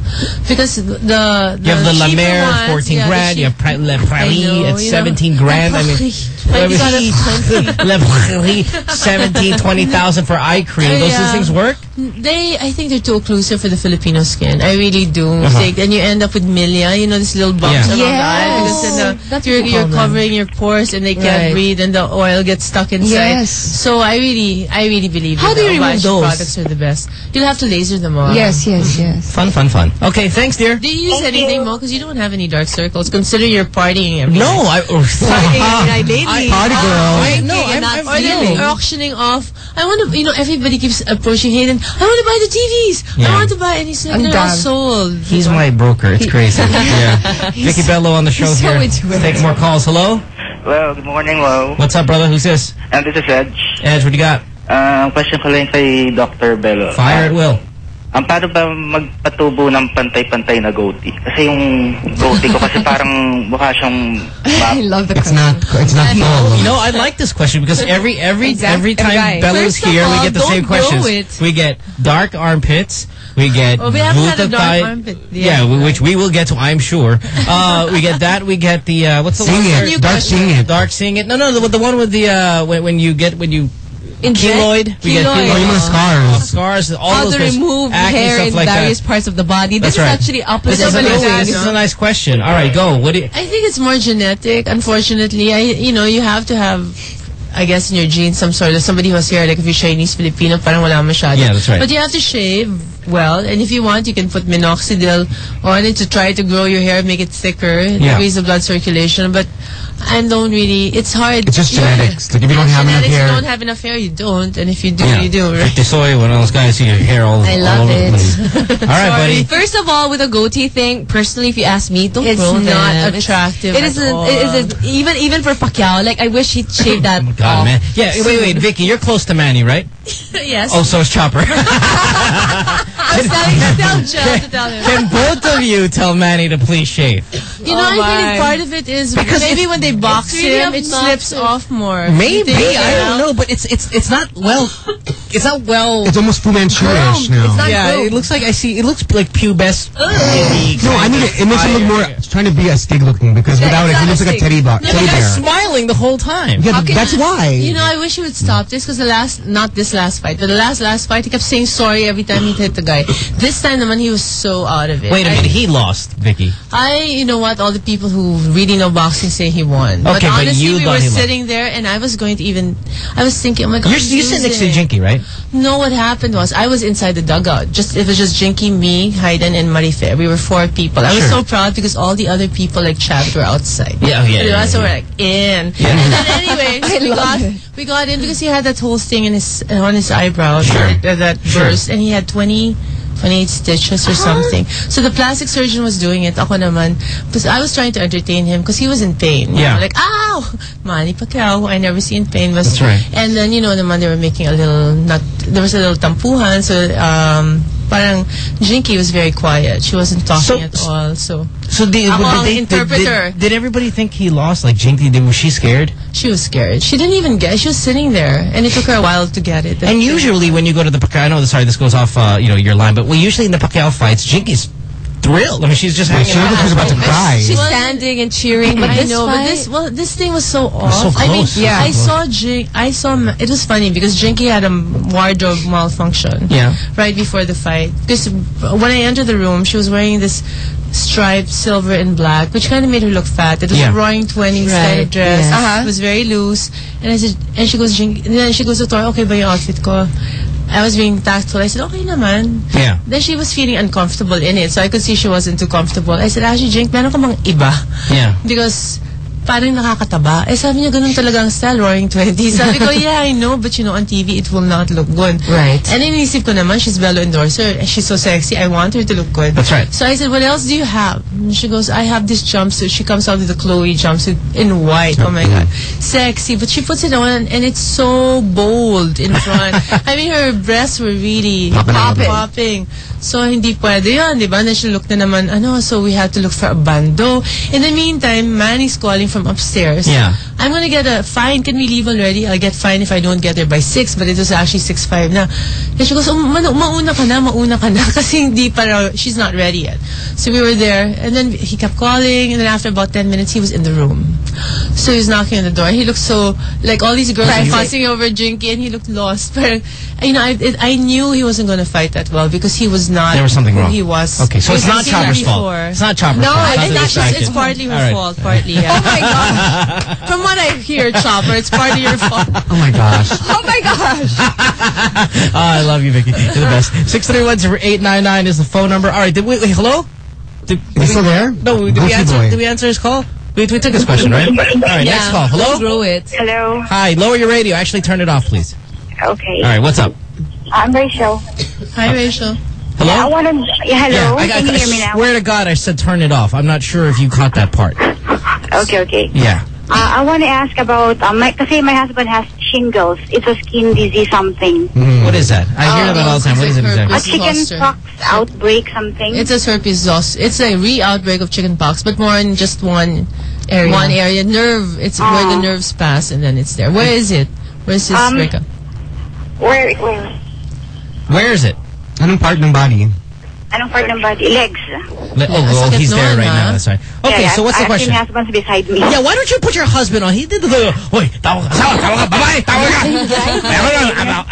Speaker 34: because the the,
Speaker 1: You have the La Mer,
Speaker 34: ones,
Speaker 1: 14
Speaker 34: yeah,
Speaker 1: grand. You have
Speaker 34: cheap-
Speaker 1: Pra- Le
Speaker 34: I
Speaker 1: Prairie
Speaker 34: know,
Speaker 1: at
Speaker 34: you know.
Speaker 1: 17 grand. I mean, Le Prairie, 17, 20,000 for eye cream. Those
Speaker 34: Yeah.
Speaker 1: those things work?
Speaker 34: They, I think they're too occlusive for the Filipino skin. I really do.
Speaker 1: Uh-huh.
Speaker 34: Think- and you end up with milia, you know, these little bumps
Speaker 1: Yeah.
Speaker 34: around the eye because then the,
Speaker 5: That's
Speaker 34: you're,
Speaker 5: you
Speaker 34: you're covering your pores and they can't
Speaker 5: Right.
Speaker 34: breathe and the oil gets stuck inside.
Speaker 5: Yes.
Speaker 34: So I really, I really believe
Speaker 5: How
Speaker 34: that
Speaker 5: do you
Speaker 34: the
Speaker 5: remove those?
Speaker 34: products are the best. You'll have to laser them off.
Speaker 5: Yes, yes, mm-hmm. yes.
Speaker 1: Fun, fun, fun. Okay, thanks, dear.
Speaker 34: Do you use
Speaker 11: Thank
Speaker 34: anything
Speaker 11: you.
Speaker 34: more? Because you don't have any dark circles. Consider you're partying every
Speaker 1: No,
Speaker 34: night.
Speaker 1: I.
Speaker 5: Party lately.
Speaker 3: Party girl.
Speaker 1: I, no, I'm,
Speaker 5: not
Speaker 1: I'm,
Speaker 34: Or
Speaker 1: no.
Speaker 34: they're auctioning off. I want to, you know, everybody keeps approaching Hayden. I want to buy the TVs.
Speaker 1: Yeah.
Speaker 34: I want to buy, and he's like,
Speaker 5: Ang
Speaker 34: they're all sold.
Speaker 1: He's my broker. It's crazy. yeah. Vicki Belo on the show
Speaker 5: he's so
Speaker 1: here.
Speaker 5: into it.
Speaker 1: Take more calls. Hello?
Speaker 47: Hello, good morning, Wow.
Speaker 1: What's up, brother? Who's this?
Speaker 47: And this is Edge.
Speaker 1: Edge, what do you got?
Speaker 47: Ang question ko lang kay Dr. Belo.
Speaker 1: Fire at will.
Speaker 47: Ang paano ba magpatubo ng pantay-pantay na goatee? Kasi yung goatee ko kasi parang mukha siyang
Speaker 5: I love the
Speaker 3: It's not. It's not full.
Speaker 1: You know, I like this question because every every
Speaker 5: Exact-
Speaker 1: every time. Bella's here, we
Speaker 34: all,
Speaker 1: get the same questions.
Speaker 34: it.
Speaker 1: We get dark armpits. We get
Speaker 34: Oh, we haven't had a dark
Speaker 1: glutathione-
Speaker 34: armpit.
Speaker 1: Yeah,
Speaker 34: Yeah.
Speaker 1: we- which we will get to, I'm sure. Uh, we get that. We get the uh, what's the
Speaker 3: Sing
Speaker 1: one?
Speaker 3: it. Dark sing it.
Speaker 1: Dark sing it. No, no, the, the one with the uh, when, when you get when you
Speaker 5: Inject?
Speaker 1: keloid. We get
Speaker 5: Keloid.
Speaker 1: keloid.
Speaker 5: Oh, you mean
Speaker 3: scars.
Speaker 1: Scars. All
Speaker 5: How
Speaker 1: those
Speaker 5: to
Speaker 1: guys,
Speaker 5: remove hair in
Speaker 1: like
Speaker 5: various
Speaker 1: that.
Speaker 5: parts of the body. This
Speaker 1: That's
Speaker 5: is
Speaker 1: right.
Speaker 5: actually opposite
Speaker 1: This is, a
Speaker 5: of
Speaker 1: nice, this is a nice question. All right, go. What do you?
Speaker 34: I think it's more genetic. Unfortunately, I you know you have to have. I guess in your genes, some sort of somebody who has hair, like if you're Chinese Filipino, parang wala masyado.
Speaker 1: Yeah, that's right.
Speaker 34: But you have to shave well. And if you want, you can put minoxidil on it to try to grow your hair, make it thicker,
Speaker 3: Yeah.
Speaker 34: increase the blood circulation. But I don't really. It's hard.
Speaker 3: It's just
Speaker 34: Yeah.
Speaker 3: genetics. Like if you don't have enough hair.
Speaker 34: you don't have enough hair, you don't. And if you do,
Speaker 1: Yeah.
Speaker 34: you do. Right?
Speaker 1: Like soy, one of those guys see your hair all,
Speaker 5: I love
Speaker 1: over the
Speaker 5: it.
Speaker 1: All right, buddy.
Speaker 5: First of all, with a goatee thing, personally, if you ask me, don't
Speaker 34: It's
Speaker 5: grow
Speaker 34: not
Speaker 5: them. It's-
Speaker 34: attractive
Speaker 5: It
Speaker 34: at
Speaker 5: isn't.
Speaker 34: all.
Speaker 5: It isn't. Even even for Pacquiao, like I wish he'd shave that
Speaker 1: Oh God,
Speaker 5: off.
Speaker 1: man. Yeah, wait, wait, Vicki, you're close to Manny, right?
Speaker 34: yes.
Speaker 1: Oh, so is Chopper.
Speaker 34: I was telling tell Joe to tell him.
Speaker 1: Can both of you tell Manny to please shave?
Speaker 34: You know,
Speaker 5: Oh
Speaker 34: I
Speaker 5: my.
Speaker 34: think part of it is
Speaker 1: Because
Speaker 34: maybe
Speaker 1: it's-
Speaker 34: when they box
Speaker 5: it's really
Speaker 34: him, it slips
Speaker 5: obnoxious.
Speaker 34: off more.
Speaker 1: Maybe I don't know, but it's it's it's not well. It's not well.
Speaker 3: It's almost Fu Manchu-ish now.
Speaker 1: It's not yeah, it looks like I see. It looks like pubes.
Speaker 3: No, I mean it, it makes him look more It's trying to be a astig looking because without it, he looks like a teddy, bar,
Speaker 1: No,
Speaker 3: teddy
Speaker 1: the guy's
Speaker 3: bear.
Speaker 1: smiling the whole time.
Speaker 3: Yeah, that's why.
Speaker 34: You know, I wish he would stop this because the last, not this last fight, but the last last fight, he kept saying sorry every time he hit the guy. This time, naman, he was so out of it.
Speaker 1: Wait a
Speaker 34: I-
Speaker 1: minute, he lost, Vicki.
Speaker 34: I, you know what, all the people who really know boxing say he won.
Speaker 1: Okay, but
Speaker 34: honestly,
Speaker 1: you
Speaker 34: we were
Speaker 1: he lost.
Speaker 34: sitting there and I was going to even, I was thinking, oh my God.
Speaker 1: You're,
Speaker 34: he's
Speaker 1: you sit next to. Jinky, right?
Speaker 34: No, what happened was I was inside the dugout. Just it was just Jinky, me, Hayden, and Marife. We were four people. I was
Speaker 1: Sure.
Speaker 34: so proud because all the other people like Chad were outside.
Speaker 1: Yeah, oh, yeah,
Speaker 34: Diba?
Speaker 1: yeah,
Speaker 34: So we're like in.
Speaker 1: Yeah.
Speaker 34: And then anyway,
Speaker 5: I
Speaker 34: we got
Speaker 5: it.
Speaker 34: we got in because he had that whole thing in his uh, on his eyebrow
Speaker 1: Sure.
Speaker 34: that, that
Speaker 1: Sure.
Speaker 34: burst, and he had 20 28 stitches or something. So the plastic surgeon was doing it. Ako naman. Because I was trying to entertain him because he was in pain.
Speaker 1: Yeah.
Speaker 34: Like, ow! Manny Pacquiao, I never see in pain. Was,
Speaker 1: That's right.
Speaker 34: And then, you know, naman, they were making a little, not, there was a little tampuhan. So, um, parang Jinky was very quiet. She wasn't talking
Speaker 1: So-
Speaker 34: at all. So,
Speaker 1: So did
Speaker 34: ang
Speaker 1: they,
Speaker 34: interpreter.
Speaker 1: Did, did, did everybody think he lost? Like Jinky, did, was she scared?
Speaker 34: she was scared. She didn't even get, she was sitting there. And it took her a while to get it.
Speaker 1: And usually when you go to the Pacquiao, I know, sorry, this goes off, uh, you know, your line, but well, usually in the Pacquiao fights, Jinky's thrilled. I mean, she's just hanging
Speaker 3: she looked
Speaker 1: out.
Speaker 3: like she was about to cry.
Speaker 5: She's standing and cheering, but
Speaker 34: I
Speaker 5: this
Speaker 34: know, but this well, this thing was so
Speaker 1: was so
Speaker 34: off. I mean,
Speaker 1: close.
Speaker 5: Yeah.
Speaker 34: I saw Jin- I saw it was funny because Jinky had a wardrobe malfunction.
Speaker 1: Yeah.
Speaker 34: Right before the fight, because when I entered the room, she was wearing this striped silver and black, which kind of made her look fat. It was
Speaker 1: Yeah.
Speaker 34: a Roaring Twenties kind
Speaker 5: Right,
Speaker 34: of dress.
Speaker 5: yes.
Speaker 34: It was very loose, and I said, and she goes, Jinky, and then she goes to Tor, okay ba yung outfit ko? I was being tactful. I said, okay naman.
Speaker 1: Yeah.
Speaker 34: Then she was feeling uncomfortable in it, so I could see she wasn't too comfortable. I said, actually, Jink, meron ka bang iba?
Speaker 1: Yeah.
Speaker 34: Because parang nakakataba. Eh, sabi niya, ganun talaga ang style, Roaring 20. Sabi ko, yeah, I know, but you know, on TV, it will not look good.
Speaker 5: Right.
Speaker 34: And inisip ko naman, she's Bello endorser, and she's so sexy, I want her to look good.
Speaker 1: That's right.
Speaker 34: So I said, what else do you have? And she goes, I have this jumpsuit. She comes out with a Chloe jumpsuit in white. Oh my God. Sexy. But she puts it on, and it's so bold in front. I mean, her breasts were really
Speaker 3: Popping
Speaker 34: popping. So, hindi pwede yun, di ba? Looked na naman, ano, so we have to look for a bando. In the meantime, Manny's calling from upstairs.
Speaker 1: Yeah.
Speaker 34: I'm gonna get a fine. Can we leave already? I'll get fine if I don't get there by 6. But it was actually 6.5 na. And she goes, um, oh, ma mauna ka na, mauna ka na. Kasi hindi pa raw, she's not ready yet. So we were there. And then he kept calling. And then after about 10 minutes, he was in the room. So he was knocking on the door. He looked so, like all these girls were
Speaker 5: Frantic.
Speaker 34: fussing over Jinky and he looked lost. But, you know, I, it, I knew he wasn't gonna fight that well because he was not
Speaker 1: There was something wrong.
Speaker 34: he was.
Speaker 1: Okay, so it's not Chopper's fault.
Speaker 34: before.
Speaker 1: It's not Chopper's
Speaker 34: No,
Speaker 1: fault.
Speaker 34: No,
Speaker 1: It's
Speaker 34: think
Speaker 1: not
Speaker 34: that's
Speaker 1: the
Speaker 34: just, it's partly her
Speaker 1: All right.
Speaker 34: fault. Partly, yeah.
Speaker 5: Oh my gosh.
Speaker 34: From what I hear, Chopper, it's partly your fault.
Speaker 3: Oh my gosh.
Speaker 5: Oh my gosh!
Speaker 1: oh, I love you, Vicki. You're the best. 631-0899 is the phone number. All right, did we, wait, hello? Did,
Speaker 3: Is he still there?
Speaker 1: No, did we, answer,
Speaker 3: boy.
Speaker 1: did we answer his call? We, we took his question, right? All right, next call. Hello?
Speaker 5: Throw it.
Speaker 11: Hello.
Speaker 1: Hi, lower your radio. Actually, turn it off, please.
Speaker 11: Okay.
Speaker 1: All right, what's up?
Speaker 11: I'm Rachel.
Speaker 34: Hi, Rachel.
Speaker 1: Hello?
Speaker 11: I want to. Yeah, hello.
Speaker 1: I, I,
Speaker 11: Can you
Speaker 1: I
Speaker 11: hear me now?
Speaker 1: swear to God, I said turn it off. I'm not sure if you caught that part.
Speaker 11: Okay, okay.
Speaker 1: Yeah.
Speaker 11: Uh, I want to ask about um, my, kasi my husband has shingles. It's a skin disease something.
Speaker 1: What is that? I hear
Speaker 34: Oh,
Speaker 1: that all the time. What is it exactly?
Speaker 11: A
Speaker 34: herpes.
Speaker 11: chicken pox outbreak something.
Speaker 34: It's a herpes zoster. It's a re-outbreak of chickenpox, but more in just one
Speaker 5: Area.
Speaker 34: One area. Nerve. It's where the nerves pass, and then it's there. Where is it? Where's this
Speaker 11: Um,
Speaker 34: breakup?
Speaker 11: where, where?
Speaker 1: Where is it?
Speaker 3: Anong part ng body?
Speaker 11: Anong part ng body? Legs.
Speaker 1: Le- oh, oh,
Speaker 34: sakit
Speaker 1: he's there right
Speaker 34: ha?
Speaker 1: now. That's right. Okay,
Speaker 11: yeah,
Speaker 1: so what's the question?
Speaker 11: my husband's beside me.
Speaker 1: Yeah, why don't you put your husband on? He did the, Hoy, tawag ka, asawa, tawag ka, babae, tawag ka.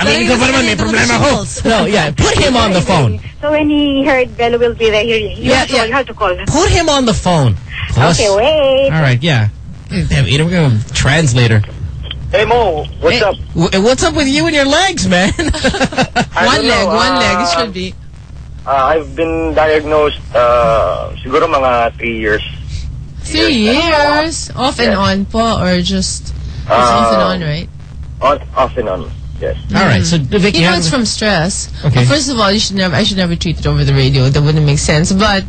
Speaker 1: Aminin ko pa naman, may problema ko. No, yeah, put him on the phone.
Speaker 11: So when he heard Belo will be there, you, you,
Speaker 1: Yeah,
Speaker 11: have, to,
Speaker 1: yeah.
Speaker 11: you have to call.
Speaker 1: Put him on the phone. Plus-
Speaker 11: Okay, wait.
Speaker 1: All right, yeah. Damn, Ada, we're going to translator.
Speaker 48: Hey Mo, what's
Speaker 1: Hey,
Speaker 48: up?
Speaker 1: w- what's up with you and your legs, man?
Speaker 34: One leg.
Speaker 48: know,
Speaker 34: One leg. It
Speaker 48: uh,
Speaker 34: should be.
Speaker 49: Uh, I've been diagnosed uh, siguro mga three years.
Speaker 34: Three years? Off and on po, or just... It's off and on, right?
Speaker 49: On, off and on, yes.
Speaker 1: All right, so Vicki,
Speaker 34: You know it's from stress.
Speaker 1: Okay.
Speaker 34: Well, first of all, you should never. I should never treat it over the radio. That wouldn't make sense. But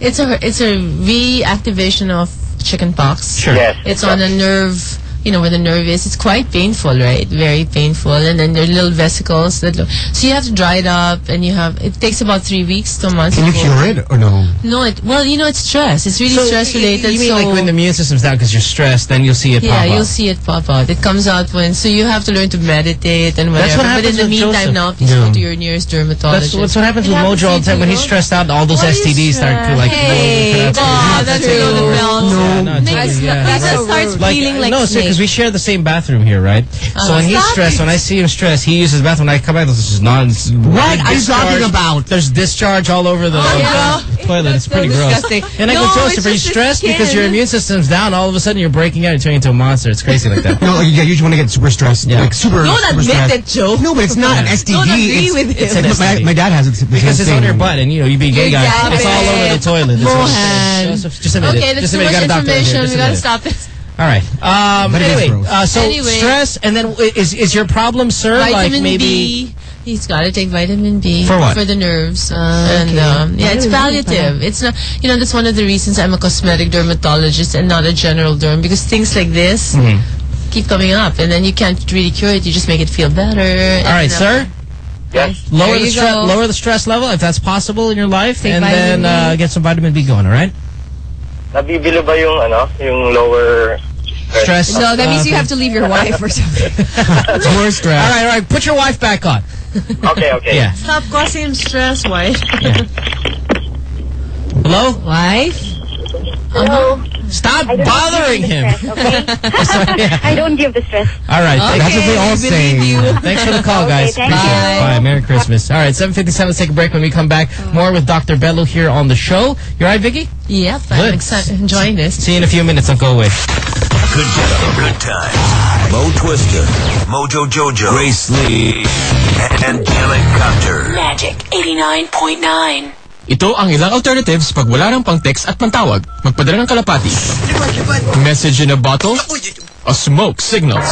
Speaker 34: it's a it's a reactivation of chickenpox.
Speaker 49: Sure. Yes,
Speaker 34: It's on a nerve. You know where the nerve is. It's quite painful, right? Very painful. And then there are little vesicles that. Look, so you have to dry it up, and you have. It takes about three weeks to a month.
Speaker 3: Can you cure it or no?
Speaker 34: No, it, well, you know, it's stress. It's really
Speaker 1: So,
Speaker 34: stress related.
Speaker 1: You mean
Speaker 34: so
Speaker 1: like when the immune system's down because you're stressed, then you'll see it
Speaker 34: yeah,
Speaker 1: pop
Speaker 34: you'll
Speaker 1: up.
Speaker 34: see it pop out. It comes out when, so you have to learn to meditate and whatever.
Speaker 1: That's what happens
Speaker 34: but in the meantime,
Speaker 1: Joseph.
Speaker 34: now please
Speaker 1: Yeah.
Speaker 34: go to your nearest dermatologist.
Speaker 1: That's, that's what happens
Speaker 34: It
Speaker 1: with Mojo all the time. When he's stressed out, all those
Speaker 34: Why are you
Speaker 1: STDs start to like.
Speaker 34: Hey,
Speaker 1: blow-
Speaker 34: oh, that's
Speaker 1: true.
Speaker 34: below the belt.
Speaker 1: No, no,
Speaker 34: Nick,
Speaker 1: totally, yeah.
Speaker 34: Nick just starts feeling like
Speaker 1: no,
Speaker 34: snake.
Speaker 1: Because we share the same bathroom here, right?
Speaker 34: Uh-huh.
Speaker 1: so when he's stressed, when I see him stressed, he uses the bathroom. When I come back, this is not. What
Speaker 3: What are you talking about?
Speaker 1: There's discharge all over the
Speaker 34: Oh, yeah.
Speaker 1: toilet. It's pretty
Speaker 34: so
Speaker 1: gross.
Speaker 34: disgusting.
Speaker 1: And I go,
Speaker 34: No,
Speaker 1: Joseph,
Speaker 34: it's
Speaker 1: are you
Speaker 34: just his
Speaker 1: stressed because your immune system's down? All of a sudden, you're breaking out and turning into a monster. It's crazy like that.
Speaker 3: No, yeah, you just want to get super stressed.
Speaker 1: Yeah.
Speaker 3: Like super,
Speaker 34: Don't
Speaker 3: super
Speaker 34: admit
Speaker 3: stressed.
Speaker 34: it, Joe.
Speaker 3: No, but it's not an STD.
Speaker 34: Don't agree
Speaker 3: it's,
Speaker 34: with him.
Speaker 3: It's
Speaker 1: It's an
Speaker 3: my,
Speaker 1: STD.
Speaker 3: my dad has it.
Speaker 1: Because it's on your butt, and you know, you be gay guy. It's all over the toilet. That's what I'm saying.
Speaker 34: Mohan.
Speaker 1: Joseph, just a minute.
Speaker 34: Okay, that's
Speaker 1: just a
Speaker 34: too
Speaker 1: minute.
Speaker 34: much
Speaker 1: You got a doctor right here.
Speaker 34: information. We gotta stop this.
Speaker 1: All right. Um,
Speaker 3: But
Speaker 1: anyway, uh, so
Speaker 34: Anyway.
Speaker 1: stress, and then is is your problem, sir? like maybe
Speaker 34: B. He's got to take vitamin B
Speaker 1: For what?
Speaker 34: For the nerves. and
Speaker 5: okay.
Speaker 34: um, yeah, it's palliative. It's not. You know, that's one of the reasons I'm a cosmetic dermatologist and not a general derm because things like this
Speaker 1: Mhm.
Speaker 34: keep coming up, and then you can't really cure it. You just make it feel better.
Speaker 1: All right, sir.
Speaker 49: Yes.
Speaker 1: Lower the stress, lower the stress level if that's possible in your life,
Speaker 34: Take
Speaker 1: and then uh, get some vitamin B going. All right.
Speaker 49: Nabibili ba yung, ano, yung lower
Speaker 1: Stress.
Speaker 50: No, that means
Speaker 1: uh,
Speaker 50: you have to leave your wife or something.
Speaker 1: It's more stress. All right, all right. Put your wife back on.
Speaker 49: Okay, okay.
Speaker 1: Yeah.
Speaker 34: Stop causing stress, wife.
Speaker 1: Hello.
Speaker 34: Wife.
Speaker 11: Hello.
Speaker 1: Stop
Speaker 11: I don't
Speaker 1: bothering
Speaker 11: give
Speaker 1: him.
Speaker 11: the stress, okay?
Speaker 1: Sorry, yeah.
Speaker 11: I don't give the stress.
Speaker 1: All right.
Speaker 34: Okay,
Speaker 1: That's what they all say.
Speaker 34: you.
Speaker 1: Thanks for the call,
Speaker 11: Okay,
Speaker 1: guys.
Speaker 11: thank
Speaker 1: Appreciate
Speaker 11: you.
Speaker 1: it. Bye. Merry Christmas. All right, 757. Let's take a break. When we come back, oh. more with Dr. Belo here on the show. You all right, Vicki?
Speaker 34: Yep,
Speaker 1: Good.
Speaker 34: I'm excited, enjoying this.
Speaker 1: See you in a few minutes. Don't go away.
Speaker 13: Good times. Good times. Mo Twister, Mojo Jojo, Grace Lee, and Angelic Copter.
Speaker 33: Magic 89.9.
Speaker 25: Ito ang ilang alternatives pag wala ng pang-text at pantawag. Magpadala ng kalapati. Message in a bottle? A smoke signals.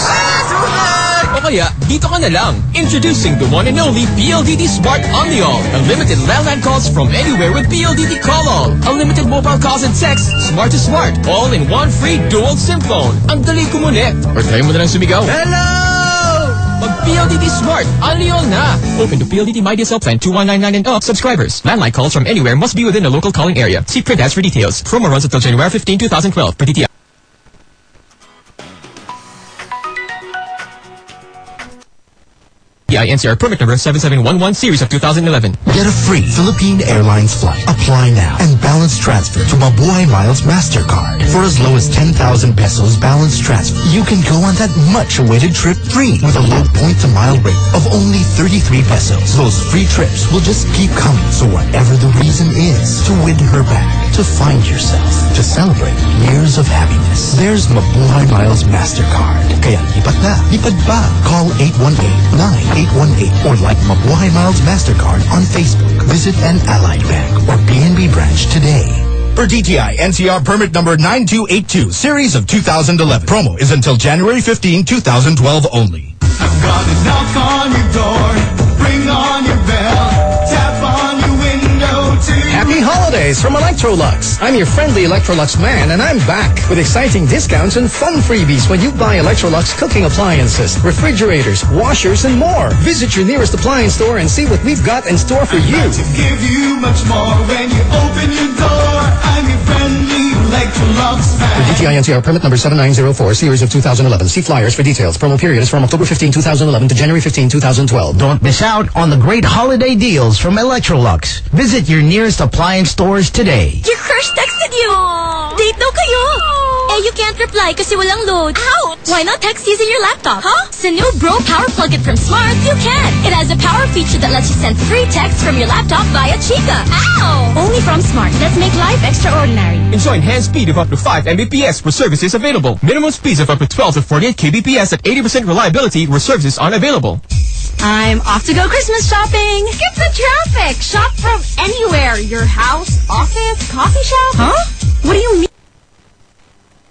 Speaker 25: O kaya, dito ka na lang. Introducing the one and only PLDT Smart Omni-All. Unlimited landline calls from anywhere with PLDT Call All. Unlimited mobile calls and texts, smart to smart. All in one free dual SIM phone. Ang dali kumonect. Or try mo na lang sumigaw. Hello! PLDT Smart, Omni-All na. Open to PLDT My DSL Plan 2199 and up subscribers. Landline calls from anywhere must be within a local calling area. See print ads for details. Promo runs until January 15, 2012 per DTI. DTI NCR permit number 7711 series of 2011.
Speaker 17: Get a free Philippine Airlines flight. Apply now and balance transfer to Mabuhay Miles MasterCard. For as low as 10,000 pesos balance transfer, you can go on that much-awaited trip free with a low point-to-mile rate of only 33 pesos. Those free trips will just keep coming. So whatever the reason is, to win her back, to find yourself, to celebrate years of happiness, there's Mabuhay Miles MasterCard. Kaya lipat na, lipad pa. Call 818-9818 or like Mabuhay Miles MasterCard on Facebook. Visit an Allied Bank or PNB branch today.
Speaker 51: For DTI NCR permit number 9282, series of 2011. Promo is until January 15, 2012 only.
Speaker 8: I've got to knock on your door,
Speaker 52: holidays from Electrolux. I'm your friendly Electrolux man, and I'm back with exciting discounts and fun freebies when you buy Electrolux cooking appliances, refrigerators, washers, and more. Visit your nearest appliance store and see what we've got in store for you.
Speaker 8: to give you much more when you open your door. I'm your friendly Electrolux
Speaker 52: For
Speaker 8: fan.
Speaker 52: DTI NCR permit number 7904, series of 2011. See flyers for details. Promo period is from October 15, 2011 to January 15, 2012.
Speaker 53: Don't miss out on the great holiday deals from Electrolux. Visit your nearest appliance stores today.
Speaker 30: Your crush texted you! Date daw kayo! Eh, you can't reply kasi walang load. Ouch! Why not text using your laptop? Huh? Sa new Bro Power Plug-in from Smart, you can! It has a power feature that lets you send free texts from your laptop via Chikka. Ow! Only from Smart. Let's make life extraordinary.
Speaker 25: Enjoy enhanced speed of up to 5 Mbps where services available. Minimum speeds of up to 12 to 48 kbps at 80% reliability where services aren't available.
Speaker 14: I'm off to go Christmas shopping. Skip the traffic. Shop from anywhere. Your house, office, coffee shop. Huh? What do you mean?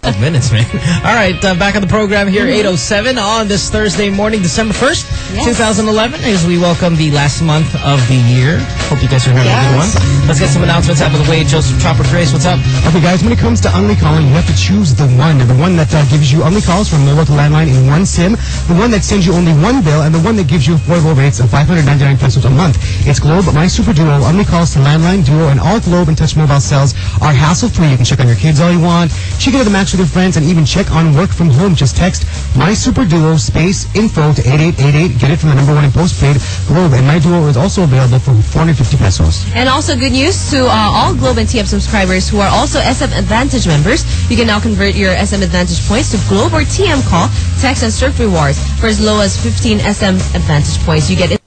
Speaker 1: Five minutes, man. All right, uh, back on the program here, 8.07 on this Thursday morning, December 1st, 2011, as we welcome the last month of the year. Hope you guys are having a good one. Let's get some announcements out of the way. Joseph Chopper Grace, what's up?
Speaker 3: Okay, guys, when it comes to only calling, you have to choose the one. The one that uh, gives you only calls from mobile to landline in one SIM, the one that sends you only one bill, and the one that gives you affordable rates of 599 pesos a month. It's Globe My Super Duo. Only calls to landline, duo, and all Globe and Touch mobile cells are hassle-free. You can check on your kids all you want, check into the match with your friends, and even check on work from home. Just text My Super Duo space info to 8888. Get it from the number one in postpaid Globe. And My Duo is also available for 450 pesos.
Speaker 5: And also good news to uh, all Globe and TM subscribers who are also SM Advantage members. You can now convert your SM Advantage points to Globe or TM call, text, and surf rewards. For as low as 15 SM Advantage points, you get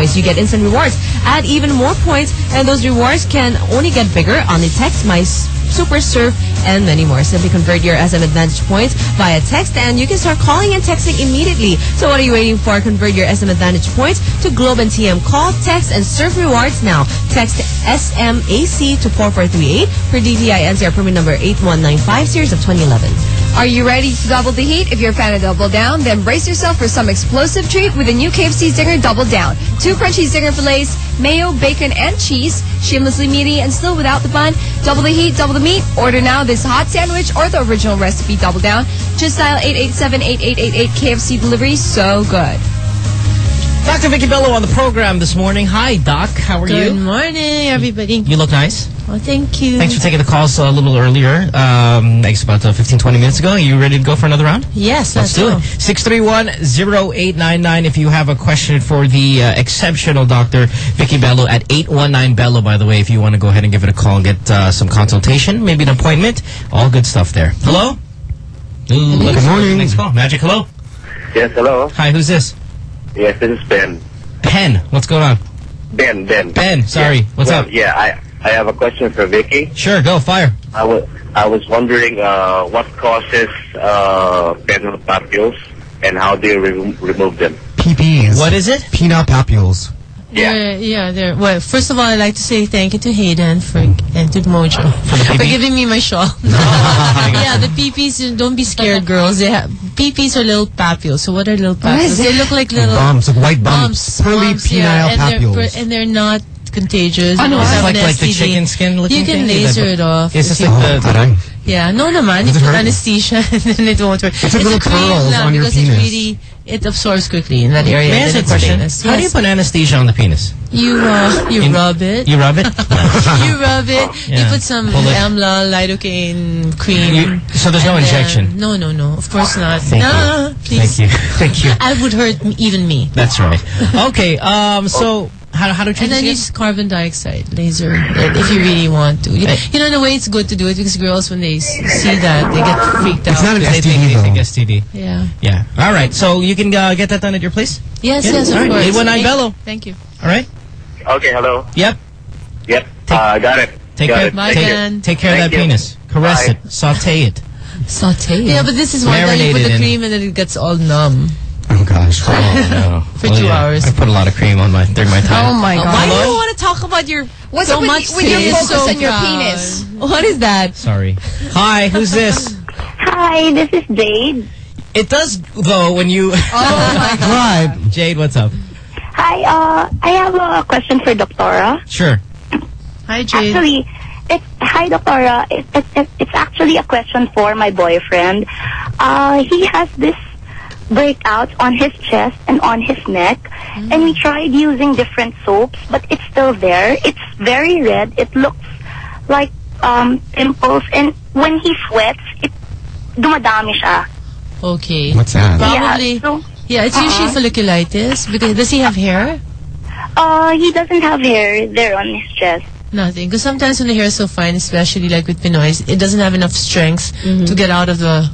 Speaker 5: points, you get instant rewards. Add even more points, and those rewards can only get bigger on the text My Super Surf and many more. Simply convert your SM Advantage points via text, and you can start calling and texting immediately. So what are you waiting for? Convert your SM Advantage points to Globe and TM call, text, and surf rewards now. Text SMAC to 4438 for DTI NCR permit number 8195 series of 2011.
Speaker 50: Are you ready to double the heat? If you're a fan of Double Down, then brace yourself for some explosive treat with the new KFC Zinger Double Down. Two crunchy Zinger fillets, mayo, bacon, and cheese, shamelessly meaty and still without the bun. Double the heat, double the meat. Order now this hot sandwich or the original recipe Double Down. Just dial 887-8888 KFC delivery. So good.
Speaker 1: Dr. Vicki Belo on the program this morning. Hi, Doc. How are
Speaker 34: Good
Speaker 1: you?
Speaker 34: Good morning, everybody.
Speaker 1: You look nice.
Speaker 34: Oh, thank you.
Speaker 1: Thanks for taking the calls a little earlier. Um, I guess about uh, 15, 20 minutes ago. Are you ready to go for another round?
Speaker 34: Yes,
Speaker 1: Let's
Speaker 34: let's
Speaker 1: do
Speaker 34: go.
Speaker 1: it. 631-0899 if you have a question for the uh, exceptional Dr. Vicki Belo at 819 Belo, by the way, if you want to go ahead and give it a call and get uh, some consultation, maybe an appointment. All good stuff there. Hello? Ooh, let's go the Next call. Magic, hello?
Speaker 49: Yes, hello.
Speaker 1: Hi, who's this?
Speaker 49: Yes, this is Ben.
Speaker 1: Ben, what's going on?
Speaker 49: Ben, Ben.
Speaker 1: Ben, sorry.
Speaker 49: Yeah.
Speaker 1: What's
Speaker 49: Well,
Speaker 1: up?
Speaker 49: Yeah, I I have a question for Vicki.
Speaker 1: Sure, go, fire.
Speaker 49: I was I was wondering uh, what causes uh, penile papules and how do you remo remove them?
Speaker 3: PPs.
Speaker 1: What is it?
Speaker 3: Penile papules.
Speaker 34: Yeah, yeah. There. Well, first of all, I'd like to say thank you to Hayden for and to Mojo for giving me my shawl. yeah, the PPs. Don't be scared, girls. They have PPs are little papules. So what are little papules? They look like little
Speaker 3: Bumps, like white bumps. Pearly
Speaker 34: bumps,
Speaker 3: penile
Speaker 34: yeah, and
Speaker 3: papules.
Speaker 34: They're, and they're not contagious.
Speaker 50: Oh,
Speaker 34: You
Speaker 50: no. It's
Speaker 1: like, like the chicken skin looking
Speaker 34: You can
Speaker 1: thing?
Speaker 34: laser it off.
Speaker 1: It's just
Speaker 34: if
Speaker 1: like
Speaker 34: you-
Speaker 1: the...
Speaker 3: Aray.
Speaker 34: Oh, yeah, no naman.
Speaker 3: Does
Speaker 34: You
Speaker 3: it
Speaker 34: put
Speaker 3: hurt?
Speaker 34: anesthesia and then it won't work.
Speaker 3: It's like little
Speaker 34: a cream
Speaker 3: pearls on your
Speaker 34: because
Speaker 3: penis.
Speaker 34: It really, it absorbs quickly in that area.
Speaker 1: May I ask a
Speaker 34: it's
Speaker 1: question?
Speaker 34: painless.
Speaker 1: How do you put anesthesia on the penis?
Speaker 34: You, uh, you
Speaker 1: In-
Speaker 34: rub it.
Speaker 1: You rub it?
Speaker 34: you rub it. You put some EMLA, lidocaine cream.
Speaker 1: You- so there's no
Speaker 34: and then-
Speaker 1: injection?
Speaker 34: no, no, no. Of course not.
Speaker 1: Thank
Speaker 34: no,
Speaker 1: you.
Speaker 34: please.
Speaker 1: Thank you. Thank you.
Speaker 34: I would hurt even me.
Speaker 1: That's right. Okay, um, so how, how do you treat
Speaker 34: And then
Speaker 1: this
Speaker 34: use carbon dioxide laser if you really want to. You, you know, in a way, it's good to do it because girls, when they see that, they get freaked out.
Speaker 3: It's not an
Speaker 1: They think, they
Speaker 3: STD
Speaker 1: think. STD.
Speaker 34: Yeah.
Speaker 1: Yeah. All right. So you can uh, get that done at your place?
Speaker 34: Yes,
Speaker 1: Yeah.
Speaker 34: yes, of
Speaker 1: All right.
Speaker 34: course.
Speaker 1: 819
Speaker 34: Thank-
Speaker 1: Belo.
Speaker 34: Thank you.
Speaker 1: All right.
Speaker 49: Okay, hello.
Speaker 1: Yep.
Speaker 49: Yep. uh, got it.
Speaker 1: Take
Speaker 49: got
Speaker 1: care.
Speaker 49: it.
Speaker 34: Bye,
Speaker 1: take,
Speaker 34: Dan.
Speaker 1: take care of that
Speaker 49: you.
Speaker 1: penis. Caress
Speaker 49: Bye.
Speaker 1: it. Saute it.
Speaker 5: Saute.
Speaker 34: Yeah, but this is why time you put
Speaker 1: Marinated
Speaker 34: the
Speaker 1: in-
Speaker 34: cream and then it gets all numb.
Speaker 3: Oh gosh.
Speaker 1: Oh, no.
Speaker 34: For
Speaker 1: Well,
Speaker 34: two
Speaker 1: yeah.
Speaker 34: hours.
Speaker 1: I put a lot of cream on my during my time.
Speaker 50: Oh my
Speaker 34: Uh,
Speaker 50: god.
Speaker 34: Why do you want to talk about your
Speaker 50: What's
Speaker 34: so
Speaker 50: up with,
Speaker 34: much
Speaker 50: y- with your focus
Speaker 34: so
Speaker 50: on your penis?
Speaker 5: What is that?
Speaker 1: Sorry. Hi, who's this?
Speaker 11: Hi, this is Jade.
Speaker 1: It does, though, when you...
Speaker 50: Oh my god.
Speaker 3: Right.
Speaker 1: Jade, what's up?
Speaker 11: Hi, uh, I have a question for Doctora.
Speaker 1: Sure.
Speaker 34: Hi, Jade.
Speaker 11: Actually, it's hi, Doctora. It, it, it, it's actually a question for my boyfriend. Uh, he has this breakout on his chest and on his neck, and we tried using different soaps, but it's still there. It's very red. It looks like um, pimples, and when he sweats, it dumadami siya.
Speaker 34: Okay.
Speaker 3: What's that?
Speaker 34: Probably.
Speaker 11: Yeah, so,
Speaker 34: Yeah, it's usually
Speaker 11: Uh-huh.
Speaker 34: folliculitis. Because does he have hair?
Speaker 11: uh, he doesn't have hair there on his chest.
Speaker 34: Nothing. Because sometimes when the hair is so fine, especially like with Pinoy's, it doesn't have enough strength
Speaker 5: Mm-hmm.
Speaker 34: to get out of the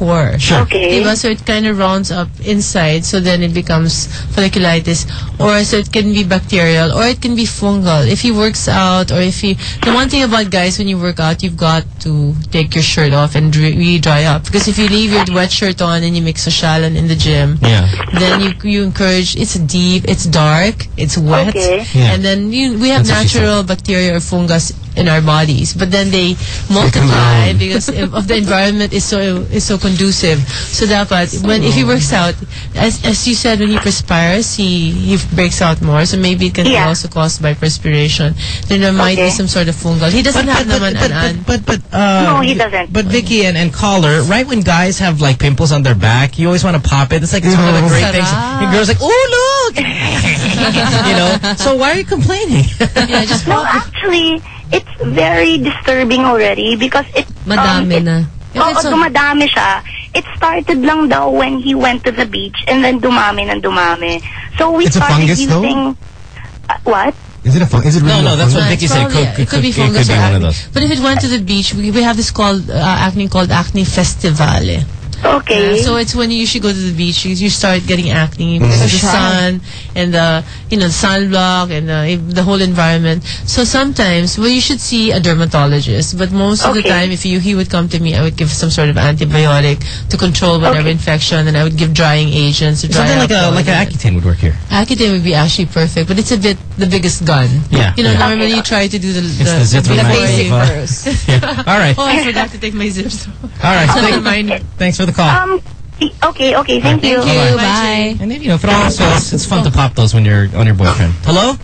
Speaker 34: pore.
Speaker 1: Sure.
Speaker 11: Okay.
Speaker 34: Diba? So it kind of rounds up inside, so then it becomes folliculitis. Or so it can be bacterial, or it can be fungal. If he works out, or if he... The one thing about guys, when you work out, you've got to take your shirt off and dry, really dry up. Because if you leave your wet shirt on and you mix a shalon in the gym,
Speaker 1: Yeah.
Speaker 34: then you you encourage it's deep, it's dark, it's wet,
Speaker 11: Okay.
Speaker 1: Yeah.
Speaker 34: and then you, we have
Speaker 1: That's
Speaker 34: natural bacteria or fungus in our bodies, but then they multiply because of of the environment is so is so conducive. So dapat when if he works out, as as you said, when he perspires, he he breaks out more. So maybe it can be also caused by perspiration. Then there might be some sort of fungal. He doesn't have naman
Speaker 1: but,
Speaker 34: an
Speaker 1: but, but, but, uh,
Speaker 11: No, he doesn't.
Speaker 1: But Vicki and, and Caller, right when guys have like pimples on their back, you always want to pop it. It's like it's one of the great things.
Speaker 34: Sarap.
Speaker 1: And girls like, oh look, you know. So why are you complaining?
Speaker 34: yeah, just
Speaker 11: No, actually, it's very disturbing already because it...
Speaker 5: Madami
Speaker 11: it,
Speaker 5: na.
Speaker 11: Oo, dumadami siya. It started lang daw when he went to the beach and then dumami ng dumami. So we
Speaker 3: It's a
Speaker 11: started
Speaker 3: fungus,
Speaker 11: using... Uh, what?
Speaker 3: Is it a fun? Is it really
Speaker 1: No, no,
Speaker 3: a
Speaker 1: that's what Vicki said.
Speaker 34: Probably,
Speaker 1: Could,
Speaker 34: it could be
Speaker 1: could-
Speaker 34: fungus
Speaker 1: could be
Speaker 34: or
Speaker 1: one of
Speaker 34: acne.
Speaker 1: those.
Speaker 34: But if it went to the beach, we, we have this called uh, acne called acne aestivalis.
Speaker 11: Okay.
Speaker 34: Yeah, so it's when you should go to the beach, you, you start getting acne because of the sun and the you know the sunblock and the, the whole environment. So sometimes, well, you should see a dermatologist. But most of the time, if you he would come to me, I would give some sort of antibiotic to control whatever
Speaker 11: Okay.
Speaker 34: infection, and I would give drying agents to dry
Speaker 1: Something like a
Speaker 34: all
Speaker 1: like an. Accutane would work here.
Speaker 34: Accutane would be actually perfect, but it's a bit the biggest gun.
Speaker 1: Yeah,
Speaker 34: You know,
Speaker 1: yeah.
Speaker 34: normally you try to do the, the,
Speaker 1: It's the
Speaker 34: before
Speaker 1: zithromycin
Speaker 34: you-
Speaker 1: of, uh, yeah. All right.
Speaker 34: Oh, I forgot to take my zips.
Speaker 1: All right.
Speaker 34: So
Speaker 1: Thank-
Speaker 34: reminder.
Speaker 1: Thanks for the call.
Speaker 11: Um, okay, okay, thank you.
Speaker 34: Thank you.
Speaker 5: Bye.
Speaker 1: And then, you know, if it all fails, it's fun to pop those when you're on your boyfriend. Hello?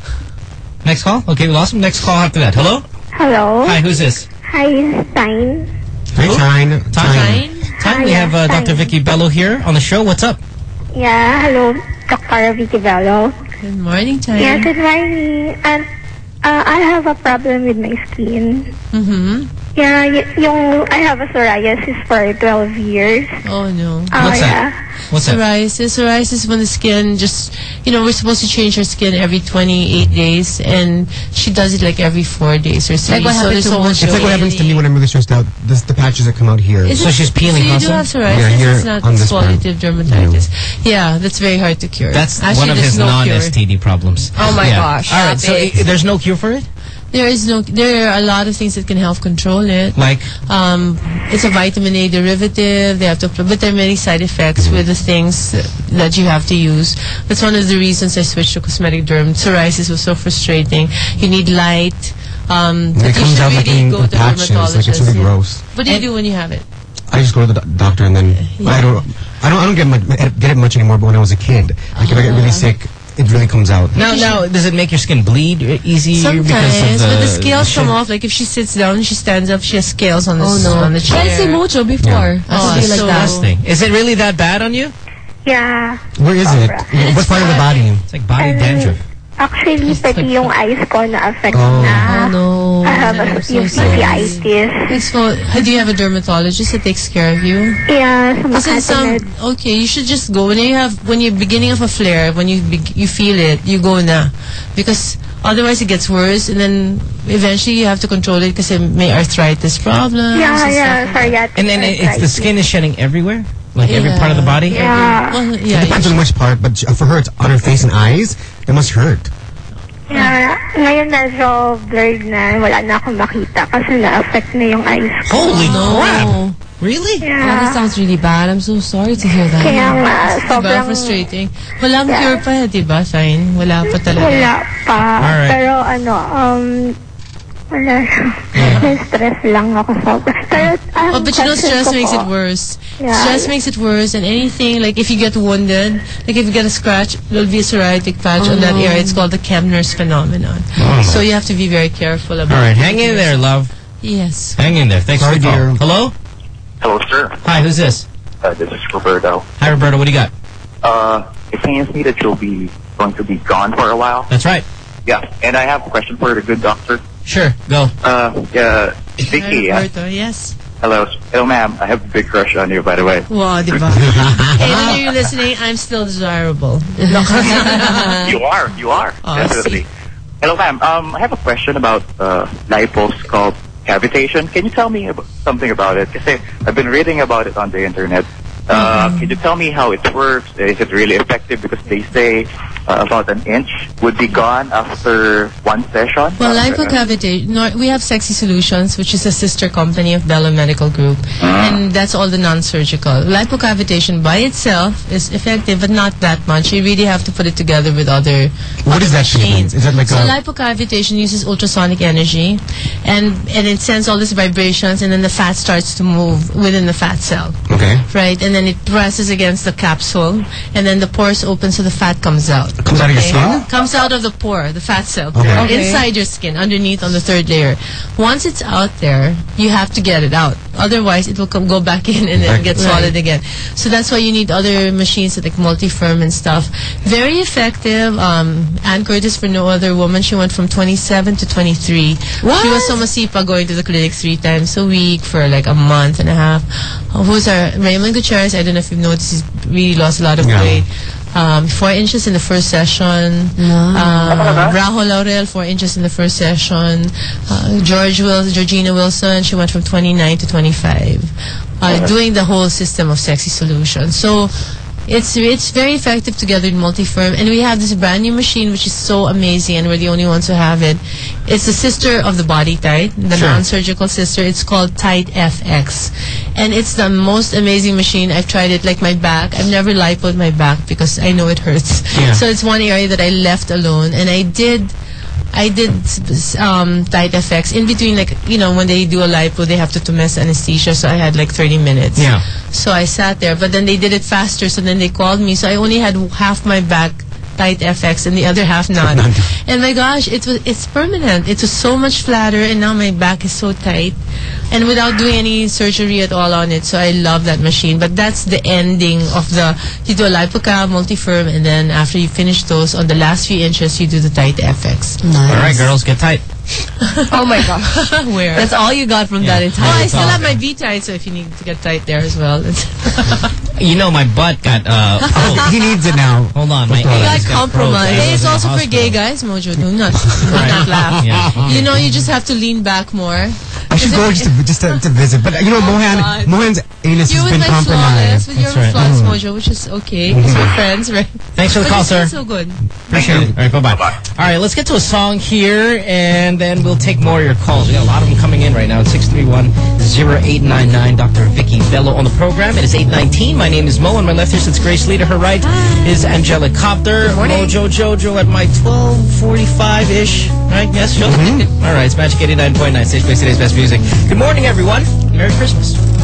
Speaker 1: Next call? Okay, we lost him. Next call after that. Hello?
Speaker 54: Hello.
Speaker 1: Hi, who's this?
Speaker 54: Hi, Stein.
Speaker 3: Hi, Tyne.
Speaker 1: Time. Time. We have uh, Dr. Vicki Belo here on the show. What's up?
Speaker 54: Yeah, hello, Dr. Vicki Belo.
Speaker 34: Good morning, Ty.
Speaker 54: Yeah, good morning. And uh, I have a problem with my skin.
Speaker 34: Mm-hmm.
Speaker 54: Yeah, y- yung I have a psoriasis for 12 years.
Speaker 34: Oh, no.
Speaker 54: Oh,
Speaker 1: What's
Speaker 54: yeah.
Speaker 1: that? What's that?
Speaker 34: Psoriasis. Psoriasis is when the skin just, you know, we're supposed to change her skin every 28 days, and she does it like every four days or so.
Speaker 5: Like
Speaker 34: so there's so much
Speaker 3: It's like what happens to me when I'm really stressed out. This, the patches that come out here.
Speaker 34: Is
Speaker 1: So
Speaker 34: it-
Speaker 1: she's peeling
Speaker 34: so you do have psoriasis,
Speaker 3: Yeah, here
Speaker 34: it's not
Speaker 3: on
Speaker 34: exfoliative dermatitis. Yeah, that's very hard to cure.
Speaker 1: That's
Speaker 34: Actually,
Speaker 1: one of
Speaker 34: there's
Speaker 1: his
Speaker 34: no
Speaker 1: non-STD problems.
Speaker 5: Oh my
Speaker 1: Yeah.
Speaker 5: gosh.
Speaker 1: All right, so
Speaker 5: it.
Speaker 1: there's no cure for it?
Speaker 34: There is no. There are a lot of things that can help control it.
Speaker 1: Like?
Speaker 34: Um, it's a vitamin A derivative. They have to, but there are many side effects with the things that you have to use. That's one of the reasons I switched to cosmetic derm. Psoriasis was so frustrating. You need light. Um,
Speaker 3: it comes out like
Speaker 34: really
Speaker 3: in,
Speaker 34: go
Speaker 3: in patches. Like it's really
Speaker 34: dermatologist.
Speaker 3: gross.
Speaker 34: What do you do when you have it?
Speaker 3: I just go to the doctor and then I don't. I don't. I don't get much, get it much anymore. But when I was a kid, like if I get really sick, it really comes out.
Speaker 1: Now, now, does it make your skin bleed easy?
Speaker 34: Sometimes,
Speaker 1: because of the...
Speaker 34: but the scales come off. Like if she sits down, she stands up. She has scales on the
Speaker 5: Oh, no.
Speaker 34: on the chair.
Speaker 5: I'd say mucho before.
Speaker 1: Yeah.
Speaker 5: Oh,
Speaker 34: Oh,
Speaker 5: like
Speaker 34: so-
Speaker 5: that.
Speaker 1: Disgusting. Is it really that bad on you?
Speaker 54: Yeah.
Speaker 3: Where is it? What part of the body?
Speaker 1: It's like body dandruff.
Speaker 54: Actually, pati yung eyes ko na-affect
Speaker 3: Oh.
Speaker 54: na.
Speaker 34: Oh no.
Speaker 54: I have a
Speaker 34: I'm so
Speaker 54: yung
Speaker 34: sorry.
Speaker 54: uveitis.
Speaker 34: It's for, do you have a dermatologist that takes care of you?
Speaker 54: Yeah, sa
Speaker 34: Kasi some, okay, you should just go. When you have, when you're beginning of a flare, when you be, you feel it, you go na. Because otherwise it gets worse and then eventually you have to control it because it may arthritis problems.
Speaker 54: Yeah,
Speaker 34: and
Speaker 54: yeah,
Speaker 34: stuff like
Speaker 54: psoriatic.
Speaker 1: And then it's the skin is shedding everywhere? Like every part of the body?
Speaker 54: Yeah.
Speaker 34: Well,
Speaker 3: It depends on which part, but for her, it's on her face and eyes. It must hurt.
Speaker 54: Yeah, ngayon medyo blurred na. Wala na akong makita kasi na-affect na yung eyes ko.
Speaker 1: Holy
Speaker 34: No.
Speaker 1: crap! Really?
Speaker 5: Oh, that
Speaker 54: Yeah.
Speaker 5: sounds really bad. I'm so sorry to hear that.
Speaker 54: Kaya nga,
Speaker 34: Diba?
Speaker 54: sobrang...
Speaker 34: Frustrating. Walang
Speaker 54: Yeah.
Speaker 34: cure pa, diba? Fine. Wala pa talaga.
Speaker 54: Wala pa.
Speaker 1: Alright.
Speaker 54: Pero ano, um, wala. stress lang ako sobra. Pero, um,
Speaker 34: Oh, but you know, stress makes it worse.
Speaker 54: Yeah.
Speaker 34: Stress makes it worse, and anything like if you get wounded, like if you get a scratch, there'll be a psoriatic patch on that
Speaker 5: Oh.
Speaker 34: area. It's called the Koebner's phenomenon.
Speaker 1: Oh,
Speaker 34: so you have to be very careful about.
Speaker 1: All right, hang in there, love.
Speaker 34: Yes.
Speaker 1: Hang in there. Thanks
Speaker 3: Sorry,
Speaker 1: for the call.
Speaker 3: dear.
Speaker 1: Hello?
Speaker 49: Hello, sir.
Speaker 1: Hi, who's this?
Speaker 49: Uh, this is Roberto.
Speaker 1: Hi, Roberto. What do you got?
Speaker 49: Uh, it seems me that you'll be going to be gone for a while.
Speaker 1: That's right.
Speaker 49: Yeah, and I have a question for the good doctor.
Speaker 1: Sure, go.
Speaker 49: Uh, yeah, Vicki.
Speaker 34: Hi,
Speaker 49: uh,
Speaker 34: Roberto. Yes.
Speaker 49: hello, hello, ma'am. I have a big crush on you, by the way.
Speaker 34: Wow, diba? hey, when you're listening, I'm still desirable.
Speaker 49: you are, you are,
Speaker 34: Oh,
Speaker 49: definitely. Hello, ma'am. Um, I have a question about uh, lipos called
Speaker 12: cavitation. Can you tell me about, something about it? Kasi I've been reading about it on the internet. Uh,
Speaker 5: Mm-hmm.
Speaker 12: Can you tell me how it works? Is it really effective? Because they say uh, about an inch would be gone after one session.
Speaker 34: Well, lipocavitation, we have Sexy Solutions, which is a sister company of Belo Medical Group, and that's all the non-surgical. Lipocavitation by itself is effective, but not that much. You really have to put it together with other
Speaker 3: What is that treatment? Is that like
Speaker 34: so
Speaker 3: a...
Speaker 34: lipocavitation uses ultrasonic energy, and and it sends all these vibrations, and then the fat starts to move within the fat cell.
Speaker 3: Okay.
Speaker 34: Right, and then it presses against the capsule, and then the pores open so the fat comes out.
Speaker 3: Comes out of your skin?
Speaker 34: Comes out of the pore, the fat cell,
Speaker 3: Okay. Okay.
Speaker 34: inside your skin, underneath on the third layer. Once it's out there, you have to get it out. Otherwise, it will come go back in and then
Speaker 3: Right.
Speaker 34: get swallowed again. So that's why you need other machines like multi-firm and stuff. Very effective. Um, Anne Curtis, for no other woman, she went from 27 to 23. What? She was so masipa going to the clinic three times a week for like a month and a half. Who's our Raymond Gutierrez? I don't know if you've noticed, he's really lost a lot of
Speaker 3: Yeah.
Speaker 34: weight. Um, four inches in the first session. Um, Rajo Laurel, four inches in the first session. Uh, George Wilson, Georgina Wilson, she went from 29 to 25. Uh, doing the whole system of sexy solutions. So it's it's very effective together in multi-firm, and we have this brand new machine which is so amazing, and we're the only ones who have it. It's the sister of the Body Tight, the
Speaker 3: Sure.
Speaker 34: non-surgical sister. It's called Tight FX, and it's the most amazing machine. I've tried it like my back. I've never lipoed my back because I know it hurts.
Speaker 3: Yeah.
Speaker 34: So it's one area that I left alone, and I did. I did um, tight effects in between, like you know, when they do a lipo, they have to tumescent anesthesia. So I had like 30 minutes.
Speaker 3: Yeah.
Speaker 34: So I sat there, but then they did it faster. So then they called me. So I only had half my back tight FX and the other half not. and my gosh, it was it's permanent. It was so much flatter, and now my back is so tight, and without doing any surgery at all on it. So I love that machine. But that's the ending of the you do a lipocav, multi-firm, and then after you finish those on the last few inches, you do the tight FX. Nice.
Speaker 1: All right, girls, get tight.
Speaker 34: Oh my gosh. Where?
Speaker 5: That's all you got from that entire
Speaker 34: Oh, I still have my V tight, so if you need to get tight there as well.
Speaker 1: You know, my butt got. Uh,
Speaker 34: Oh.
Speaker 3: he needs it now.
Speaker 1: Hold on, my
Speaker 34: You got
Speaker 1: AIDS got
Speaker 34: compromised. Hey, it's
Speaker 1: in the
Speaker 34: also for gay guys, Mojo. Do not, do not laugh.
Speaker 1: Yeah.
Speaker 34: You know, you just have to lean back more.
Speaker 3: I should go just to, just to, to visit. But, you know, Mohan,
Speaker 34: God.
Speaker 3: Mohan's anus
Speaker 34: You
Speaker 3: has
Speaker 34: with
Speaker 3: been
Speaker 34: like flawless,
Speaker 3: compromised.
Speaker 34: with your
Speaker 1: That's right.
Speaker 34: flawless
Speaker 3: Mm.
Speaker 34: Mojo, which is okay, because we're friends, right?
Speaker 1: Thanks for the
Speaker 34: But
Speaker 1: call, sir.
Speaker 34: so good.
Speaker 1: Appreciate it. All right, bye-bye. All right, let's get to a song here, and then we'll take more of your calls. We got a lot of them coming in right now. It's 631-0899. Dr. Vicki Belo on the program. It is 819. My name is Mo. On my left here sits Grace Lee. To her right is Angelic Copter. Mojo Jojo at my 1245-ish. Right? Yes, Joe? All right, it's Magic 89.9. Stage plays today's best music. Good morning, everyone. Merry Christmas.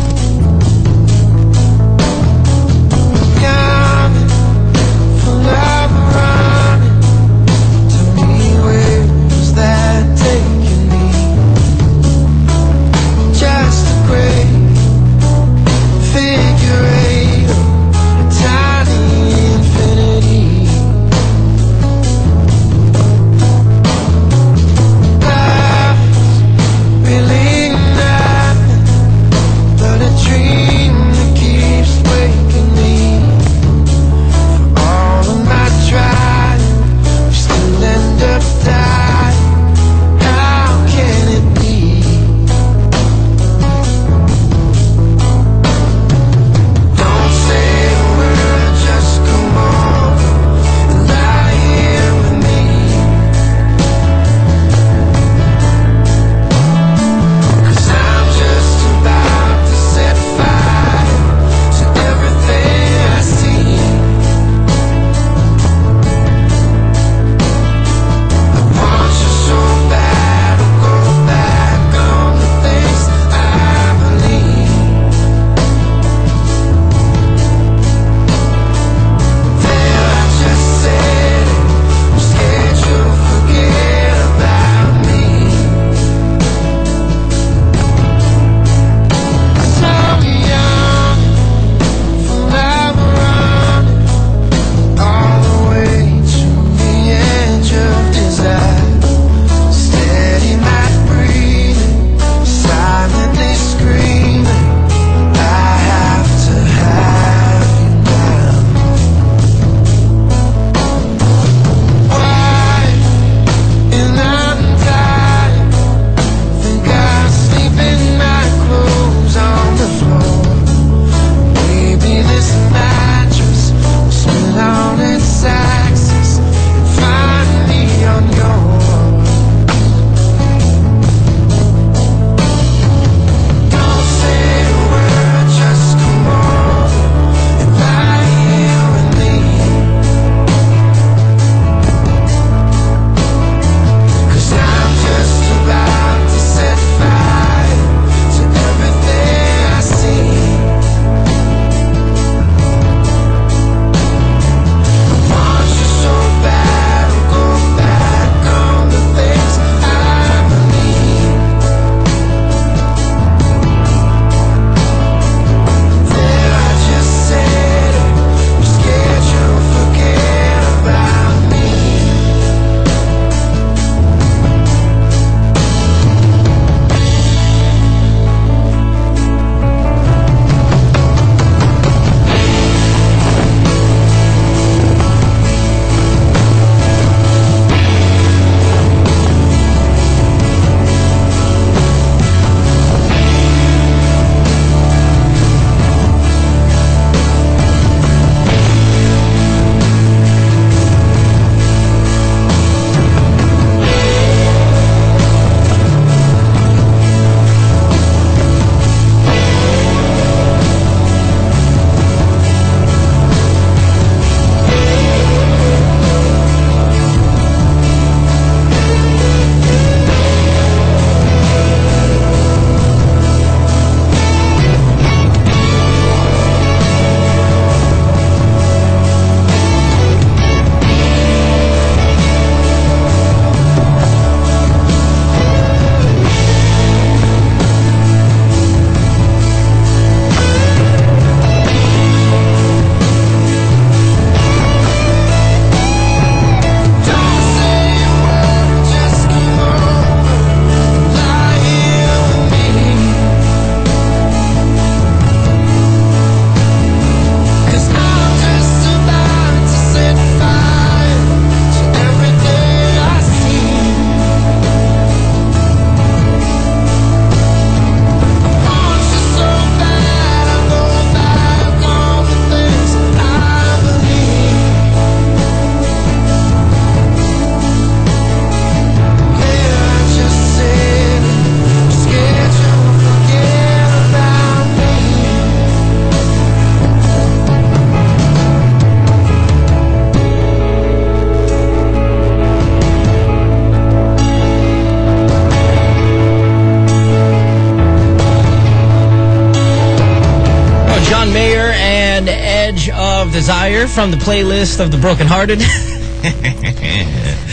Speaker 1: From the playlist of the Brokenhearted.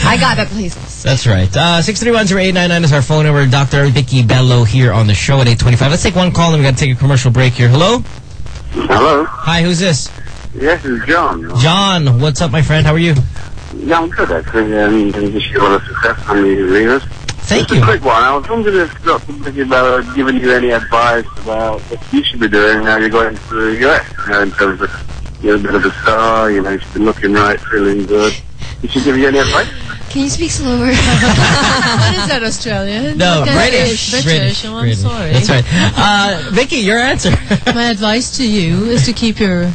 Speaker 50: I got that playlist.
Speaker 1: That's right. Uh, 6310899 is our phone number. Dr. Vicki Belo here on the show at 825. Let's take one call and we got to take a commercial break here. Hello?
Speaker 55: Hello.
Speaker 1: Hi, who's this?
Speaker 55: Yes, it's John.
Speaker 1: John, what's up, my friend? How are you?
Speaker 55: Yeah, I'm good actually. Um, I wish you all the success on the readers.
Speaker 1: Thank
Speaker 55: Just
Speaker 1: you.
Speaker 55: a quick one. I was wondering if Dr. Vicki Belo had given you any advice about what you should be doing now you're going to the US, you know, in terms of you're a bit of a star, you know, you should be looking right, feeling good. Did she give you any advice?
Speaker 50: Can you speak slower?
Speaker 34: what is that, Australian?
Speaker 1: No,
Speaker 34: Okay,
Speaker 1: British.
Speaker 34: British.
Speaker 1: British.
Speaker 34: Oh, I'm
Speaker 1: British.
Speaker 34: sorry.
Speaker 1: That's right. Uh, Vicki, your answer.
Speaker 34: My advice to you is to keep your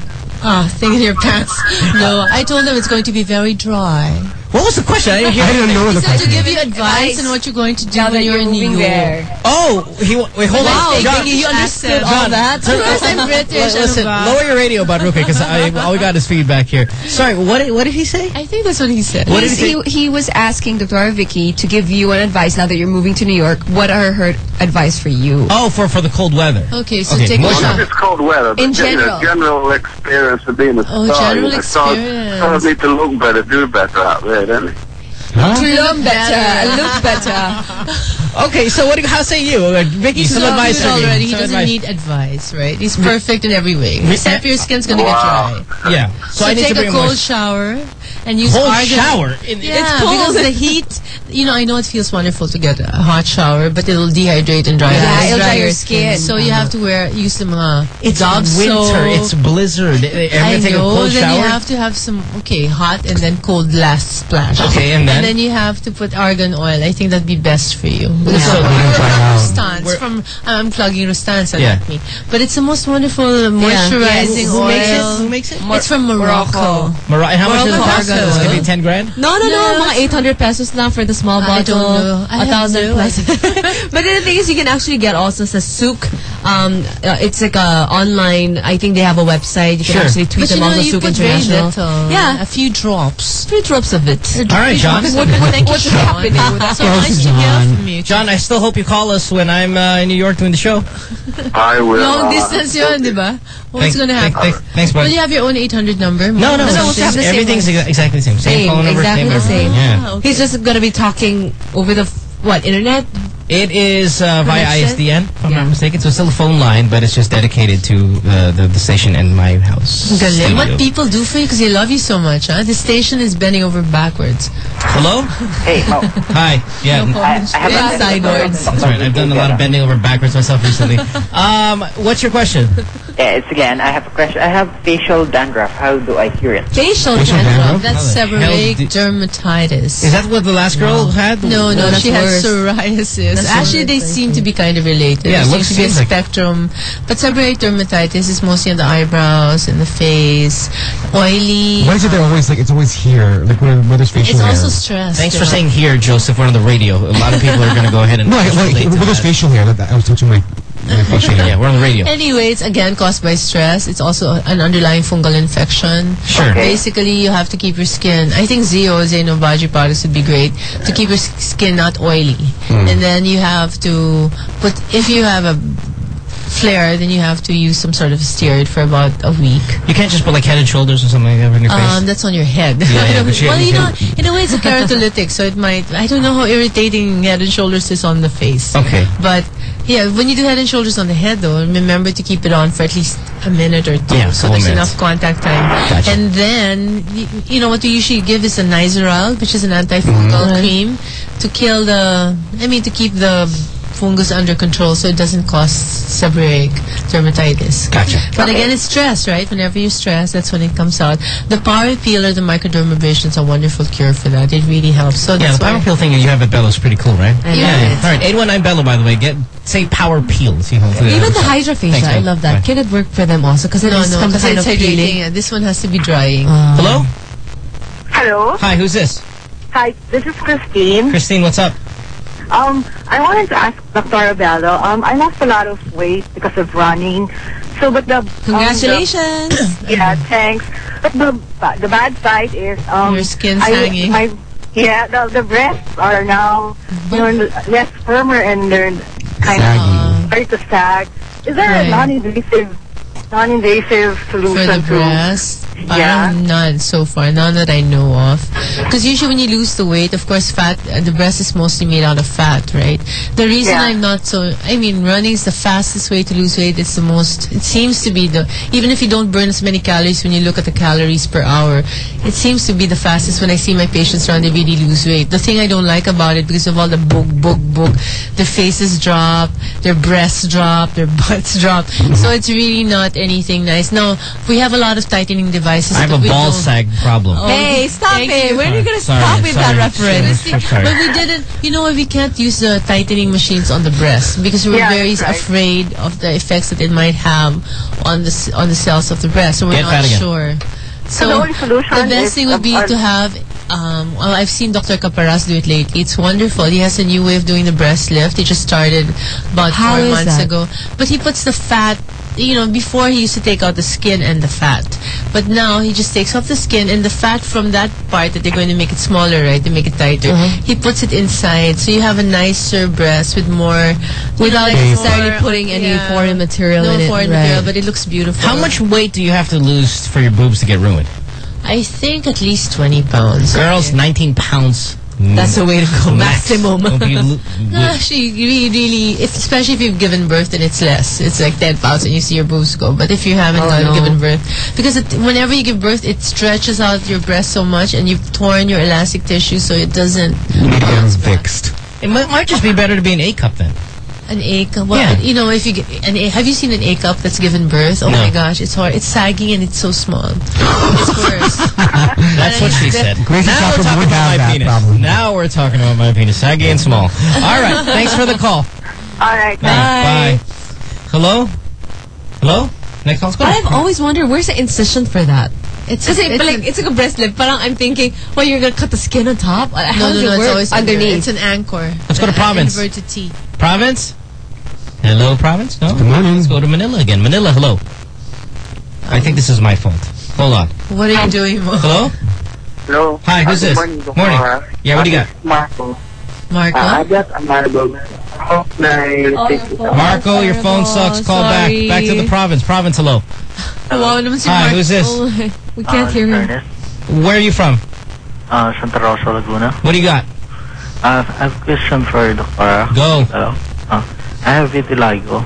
Speaker 34: ah thing in your pants. No, I told them it's going to be very dry.
Speaker 1: What was the question? I didn't hear
Speaker 3: I didn't know
Speaker 34: He
Speaker 3: the
Speaker 34: said to give you advice on what you're going to do
Speaker 50: Now
Speaker 34: when you're,
Speaker 50: you're
Speaker 34: in New
Speaker 50: moving
Speaker 34: York.
Speaker 50: there.
Speaker 1: Oh, he, wait, hold
Speaker 34: Wow,
Speaker 1: on. John,
Speaker 34: Vicki, you understood
Speaker 1: John,
Speaker 34: all that?
Speaker 1: turn-
Speaker 34: Of course I'm British,
Speaker 1: Listen, lower your radio about Ruka because all we got is feedback here. Sorry, what did, what did he say?
Speaker 34: I think that's what he said.
Speaker 1: What did he say?
Speaker 50: he, he was asking Dr. Vicki to give you an advice now that you're moving to New York. What are her advice for you?
Speaker 1: Oh, for, for the cold weather.
Speaker 34: Okay, so
Speaker 1: Okay,
Speaker 34: take a
Speaker 1: shot.
Speaker 55: not just cold weather,
Speaker 50: In general.
Speaker 55: general experience of being a
Speaker 34: Oh, general
Speaker 55: you know, stars-
Speaker 34: experience.
Speaker 55: Stars need to look better, do better out there, don't they?
Speaker 1: Huh?
Speaker 50: To look better, look better.
Speaker 1: Okay, so what? do- how say you, Vicki?
Speaker 34: He's
Speaker 1: some
Speaker 34: so
Speaker 1: advice
Speaker 34: good
Speaker 1: for me.
Speaker 34: already. He
Speaker 1: Some
Speaker 34: doesn't
Speaker 1: advice.
Speaker 34: need advice, right? He's perfect in every way. Except your skin's going to
Speaker 55: Wow.
Speaker 34: get dry.
Speaker 1: Yeah. So,
Speaker 34: So,
Speaker 1: I need
Speaker 34: take
Speaker 1: to
Speaker 34: a cold shower and use
Speaker 1: Cold
Speaker 34: argan.
Speaker 1: shower? In-
Speaker 34: yeah,
Speaker 50: It's cold.
Speaker 34: because the heat. You know, I know it feels wonderful to get a hot shower, but it'll dehydrate and dry.
Speaker 50: Yeah,
Speaker 34: out.
Speaker 50: it'll dry your
Speaker 34: your
Speaker 50: skin.
Speaker 34: So you have to wear use the mga uh,
Speaker 1: It's
Speaker 34: Dove
Speaker 1: winter.
Speaker 34: soap.
Speaker 1: It's blizzard. I'm
Speaker 34: I
Speaker 1: gonna a
Speaker 34: know.
Speaker 1: cold
Speaker 34: then
Speaker 1: shower.
Speaker 34: you have to have some okay hot and then cold last splash.
Speaker 1: Okay, and then?
Speaker 34: and then you have to put argan oil. I think that'd be best for you.
Speaker 1: So-
Speaker 34: So, Rustans
Speaker 1: We're-
Speaker 34: from I'm plugging Rustans
Speaker 1: Yeah.
Speaker 34: like me, but it's the most wonderful moisturizing
Speaker 50: Yes.
Speaker 34: oil.
Speaker 50: Who makes it?
Speaker 1: Who makes it?
Speaker 34: It's from Morocco.
Speaker 1: Mara- and how much does it
Speaker 34: Morocco
Speaker 1: It's gonna be
Speaker 34: oil.
Speaker 1: 10 grand?
Speaker 5: No, no, no.
Speaker 34: No.
Speaker 5: Mga 800 pesos lang for the small
Speaker 34: I
Speaker 5: bottle.
Speaker 34: don't know. I
Speaker 5: A thousand
Speaker 34: no
Speaker 5: plus. but then the thing is, you can actually get also sa Souk. Um, uh, it's like a online. I think they have a website. You can
Speaker 1: Sure.
Speaker 5: actually tweet
Speaker 34: But you
Speaker 5: them
Speaker 34: know,
Speaker 5: on the
Speaker 34: you
Speaker 5: Souk
Speaker 34: put very
Speaker 5: International.
Speaker 34: little.
Speaker 5: Yeah.
Speaker 34: a few drops.
Speaker 5: Three drops of it.
Speaker 1: All right, John.
Speaker 34: Thank you, Sean. So nice to hear from you.
Speaker 1: John, I still hope you call us when I'm uh, in New York doing the show.
Speaker 55: I will.
Speaker 34: Long
Speaker 55: uh,
Speaker 34: distance yun, di ba? What's
Speaker 1: Thank-
Speaker 34: going to happen?
Speaker 1: thank- thanks, bud.
Speaker 34: Will you have your own 800 number?
Speaker 1: No, no,
Speaker 5: No, no,
Speaker 1: it's
Speaker 5: we'll have the same
Speaker 1: everything's
Speaker 5: one.
Speaker 1: Exa- exactly the same. Same,
Speaker 5: Same,
Speaker 1: phone number,
Speaker 5: exactly
Speaker 1: same
Speaker 5: the
Speaker 1: everything.
Speaker 5: same.
Speaker 1: Yeah.
Speaker 34: okay.
Speaker 5: He's just going to be talking over the what internet.
Speaker 1: It is uh, via ISDN, if I'm
Speaker 5: Yeah.
Speaker 1: not mistaken. So it's still a phone line, but it's just dedicated to uh, the, the station and my house.
Speaker 34: Galing. What
Speaker 1: studio.
Speaker 34: people do for you because they love you so much, huh? The station is bending over backwards.
Speaker 1: Hello?
Speaker 12: Hey, Mo.
Speaker 1: Hi. Yeah.
Speaker 34: No
Speaker 12: I, I have
Speaker 34: Bend
Speaker 12: a-
Speaker 34: sideways.
Speaker 1: That's right. I've done a lot of bending over backwards myself recently. Um, what's your question?
Speaker 12: Yeah, it's again. I have a question. I have facial dandruff. How do I cure it?
Speaker 34: Facial
Speaker 1: Facial
Speaker 34: dandruff.
Speaker 1: dandruff?
Speaker 34: That's
Speaker 1: How the hell
Speaker 34: seborrheic dermatitis.
Speaker 1: Is that what the last girl had?
Speaker 34: No, no,
Speaker 5: that's
Speaker 34: she had psoriasis.
Speaker 5: That's
Speaker 34: Actually, they seem to be kind of related.
Speaker 1: Yeah,
Speaker 34: there
Speaker 1: looks-
Speaker 34: seems to be a
Speaker 1: like-
Speaker 34: spectrum. But seborrheic dermatitis is mostly on the eyebrows and the face, oily.
Speaker 3: Why is it they're always like it's always here? Like when, when there's facial
Speaker 34: It's
Speaker 3: hair.
Speaker 34: also stress.
Speaker 1: Thanks for
Speaker 34: know.
Speaker 1: saying here, Joseph. We're on the radio. A lot of people are going to go ahead and
Speaker 3: no, like, like
Speaker 1: relate
Speaker 3: there's facial hair. That, I was touching my, my facial hair.
Speaker 1: Yeah, we're on the radio.
Speaker 34: Anyway, it's again caused by stress. It's also an underlying fungal infection.
Speaker 1: Sure.
Speaker 12: Okay.
Speaker 34: Basically, you have to keep your skin. I think ZO, Zenobaji products would be great to keep your skin not oily. Hmm. And then you have to put, if you have a flare, then you have to use some sort of steroid for about a week.
Speaker 1: You can't just put like head and shoulders or something like that on your face.
Speaker 34: Um, that's on your head.
Speaker 1: Yeah, yeah, you-
Speaker 34: well,
Speaker 1: you
Speaker 34: you know, in a way, it's a keratolytic, so it might. I don't know how irritating head and shoulders is on the face.
Speaker 1: Okay.
Speaker 34: But yeah, when you do head and shoulders on the head, though, remember to keep it on for at least a minute or two,
Speaker 1: Yeah,
Speaker 34: so there's
Speaker 1: minutes.
Speaker 34: enough contact time.
Speaker 1: Gotcha.
Speaker 34: And then, you, you know, what we usually give is a Nizoral, which is an antifungal
Speaker 1: Mm-hmm.
Speaker 34: cream, to kill the. I mean, to keep the fungus under control so it doesn't cause seborrheic dermatitis.
Speaker 1: Gotcha.
Speaker 34: But again, it's stress, right? Whenever you stress, that's when it comes out. The power peel or the microdermabrasion is a wonderful cure for that. It really helps. So
Speaker 1: Yeah, the power peel thing you have at Belo is pretty cool, right?
Speaker 5: I
Speaker 1: yeah. yeah. All right, 819 Belo, by the way. Get say power peel. See how
Speaker 5: Even the Hydra facial,
Speaker 1: Thanks,
Speaker 5: I love that.
Speaker 1: Bye.
Speaker 5: Can it work for them also? Because it
Speaker 34: No,
Speaker 5: is
Speaker 34: no,
Speaker 5: some kind of
Speaker 34: it's hydrating.
Speaker 5: peeling.
Speaker 34: Yeah, this one has to be drying.
Speaker 5: Uh,
Speaker 1: Hello?
Speaker 11: Hello.
Speaker 1: Hi, who's this?
Speaker 11: Hi, this is Christine.
Speaker 1: Christine, what's up?
Speaker 11: Um, I wanted to ask Dr. Belo. Um, I lost a lot of weight because of running. So, but the um,
Speaker 5: Congratulations.
Speaker 11: the- yeah, thanks. But the the bad side is um,
Speaker 34: Your skin's
Speaker 11: I,
Speaker 34: hanging.
Speaker 11: My, yeah, the the breasts are now you know less firmer and they're kind of starting to sag. Is there
Speaker 34: Right.
Speaker 11: a non-invasive
Speaker 54: non-invasive solution
Speaker 34: For the
Speaker 54: to
Speaker 34: breast?
Speaker 54: Yeah.
Speaker 34: Parang none so far. None that I know of. Because usually when you lose the weight, of course, fat, uh, the breast is mostly made out of fat, right? The reason
Speaker 54: Yeah.
Speaker 34: I'm not so, I mean, running is the fastest way to lose weight. It's the most, it seems to be the, even if you don't burn as many calories when you look at the calories per hour, it seems to be the fastest when I see my patients run, they really lose weight. The thing I don't like about it, because of all the book, book, book, their faces drop, their breasts drop, their butts drop. So it's really not anything nice. Now, we have a lot of tightening devices.
Speaker 1: I have a ball
Speaker 34: don't-
Speaker 1: sag problem.
Speaker 34: Oh,
Speaker 5: Hey, stop it.
Speaker 34: you.
Speaker 5: When are you going to
Speaker 1: Sorry,
Speaker 5: stop with that
Speaker 1: sorry,
Speaker 5: reference?
Speaker 1: sorry, sorry.
Speaker 34: But we didn't, you know, we can't use the tightening machines on the breast because we were
Speaker 54: Yeah,
Speaker 34: very
Speaker 54: right.
Speaker 34: afraid of the effects that it might have on the on the cells of the breast. So we're
Speaker 1: Get
Speaker 34: not sure.
Speaker 54: So the
Speaker 34: the best thing would be to have. Um, well, I've seen Dr. Caparas do it lately. It's wonderful. He has a new way of doing the breast lift. He just started about
Speaker 5: How
Speaker 34: four months
Speaker 5: that?
Speaker 34: ago. But he puts the fat. You know, before he used to take out the skin and the fat, but now he just takes off the skin and the fat from that part that they're going to make it smaller, right? To make it tighter.
Speaker 5: Uh-huh.
Speaker 34: He puts it inside, so you have a nicer breast with more,
Speaker 5: Without
Speaker 34: like
Speaker 5: necessarily putting any
Speaker 34: yeah.
Speaker 5: foreign material
Speaker 34: no
Speaker 5: in it.
Speaker 34: foreign
Speaker 5: right.
Speaker 34: material, but it looks beautiful.
Speaker 1: How much weight do you have to lose for your boobs to get ruined?
Speaker 34: I think at least 20 pounds.
Speaker 1: Girls, 19 pounds.
Speaker 5: That's the way to go.
Speaker 1: Max.
Speaker 5: Maximum.
Speaker 1: Don't
Speaker 34: No, actually, ah, really, really, if, especially if you've given birth, then it's less. It's like 10 pounds and you see your boobs go. But if you haven't
Speaker 5: Oh, no.
Speaker 34: given birth, because it, whenever you give birth, it stretches out your breast so much and you've torn your elastic tissue so it doesn't.
Speaker 3: fixed.
Speaker 1: It might, might just be better to be an A cup then.
Speaker 34: An A cup. Well,
Speaker 1: Yeah.
Speaker 34: you know, if you get an A, have you seen an A cup that's given birth? Oh
Speaker 1: No.
Speaker 34: my gosh, it's hard. It's sagging and it's so small. it's worse.
Speaker 1: That's what she said.
Speaker 3: Gracie
Speaker 1: now we're talking about my
Speaker 3: that
Speaker 1: penis.
Speaker 3: problem.
Speaker 1: Now we're talking about my penis. Saggy and small. All right. Thanks for the call.
Speaker 54: All right.
Speaker 1: Bye. Hello? Hello? Next call's go.
Speaker 5: But I've always wondered, where's the incision for that?
Speaker 34: It's
Speaker 5: Kasi
Speaker 34: it's
Speaker 5: like, it's like a breast lift. Parang I'm thinking, well, you're going to cut the skin on top? How
Speaker 34: no, no, no,
Speaker 5: it
Speaker 34: it's
Speaker 5: work?
Speaker 34: always under.
Speaker 5: underneath.
Speaker 34: It's an anchor.
Speaker 1: Let's go to province.
Speaker 34: Inverted T.
Speaker 1: Province? Hello, Province? No?
Speaker 3: Good morning.
Speaker 1: Let's go to Manila again. Manila, hello. I think this is my fault. Hold on.
Speaker 34: What are you doing, Mo?
Speaker 1: Hello?
Speaker 55: Hello.
Speaker 1: Hi, who's
Speaker 55: Uh,
Speaker 1: this?
Speaker 55: Morning.
Speaker 1: Morning. Yeah, what do you got?
Speaker 55: Marco.
Speaker 34: Marco?
Speaker 55: Uh, I got a Marble. I hope na take it out.
Speaker 1: Marco, your phone sucks. Call back.
Speaker 5: sorry.
Speaker 1: Back to the province. Province, hello.
Speaker 34: Wow, naman si
Speaker 1: Hi,
Speaker 34: Marco.
Speaker 1: who's this?
Speaker 5: Oh, we can't hear him.
Speaker 1: Where are you from?
Speaker 56: Uh, Santa Rosa, Laguna.
Speaker 1: What do you got?
Speaker 56: Uh, I have a question for Dr.
Speaker 1: Go.
Speaker 56: Hello. Uh, I have vitiligo.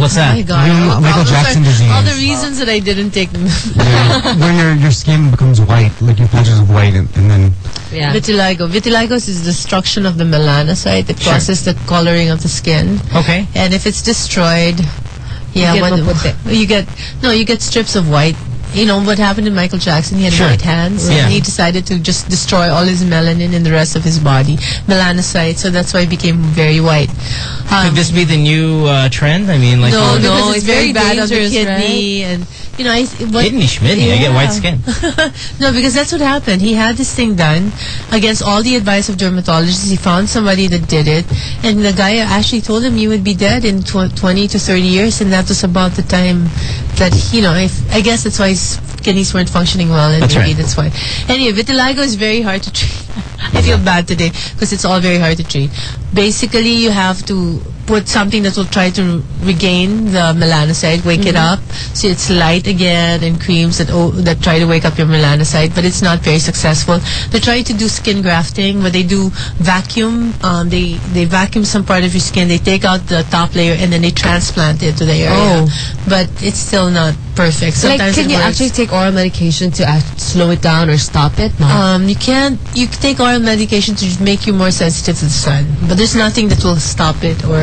Speaker 1: What's
Speaker 34: Oh
Speaker 1: that?
Speaker 34: my God.
Speaker 3: Yung Michael Jackson
Speaker 34: are-
Speaker 3: disease.
Speaker 34: All the reasons that I didn't take them.
Speaker 3: Where your your skin becomes white, like your patches of white, and, and then
Speaker 5: Yeah.
Speaker 34: Vitiligo. Vitiligo is destruction of the melanocyte. It
Speaker 1: Sure.
Speaker 34: the coloring of the skin.
Speaker 1: Okay.
Speaker 34: And if it's destroyed, yeah,
Speaker 5: You get
Speaker 34: what- you get no, you get strips of white. You know what happened to Michael Jackson? He had
Speaker 1: Sure.
Speaker 34: white hands,
Speaker 1: Yeah.
Speaker 34: and he decided to just destroy all his melanin in the rest of his body, melanocyte. So that's why he became very white. Um,
Speaker 1: Could this be the new uh, trend? I mean, like
Speaker 34: no,
Speaker 1: all-
Speaker 34: because it's,
Speaker 5: it's
Speaker 34: very,
Speaker 5: very bad on the
Speaker 34: dangerous kidney, and you know, I, what,
Speaker 1: schmidney. I get white skin.
Speaker 34: no, because that's what happened. He had this thing done against all the advice of dermatologists. He found somebody that did it, and the guy actually told him you would be dead in tw 20 to 30 years, and that was about the time that you know. If, I guess that's why his kidneys weren't functioning well, and
Speaker 1: That's
Speaker 34: maybe
Speaker 1: right.
Speaker 34: that's why. Anyway, vitiligo is very hard to treat. I feel bad today because it's all very hard to treat. Basically, you have to put something that will try to regain the melanocyte, wake it up, so it's light again, and creams that oh, that try to wake up your melanocyte, but it's not very successful. They try to do skin grafting, where they do vacuum. Um, they they vacuum some part of your skin, they take out the top layer, and then they transplant it to the area.
Speaker 5: Oh.
Speaker 34: But it's still not perfect.
Speaker 5: like, can you
Speaker 34: works.
Speaker 5: actually take oral medication to uh, slow it down or stop it? No.
Speaker 34: Um, you can't. You can take oral medication to make you more sensitive to the sun, but there's nothing that will stop it or.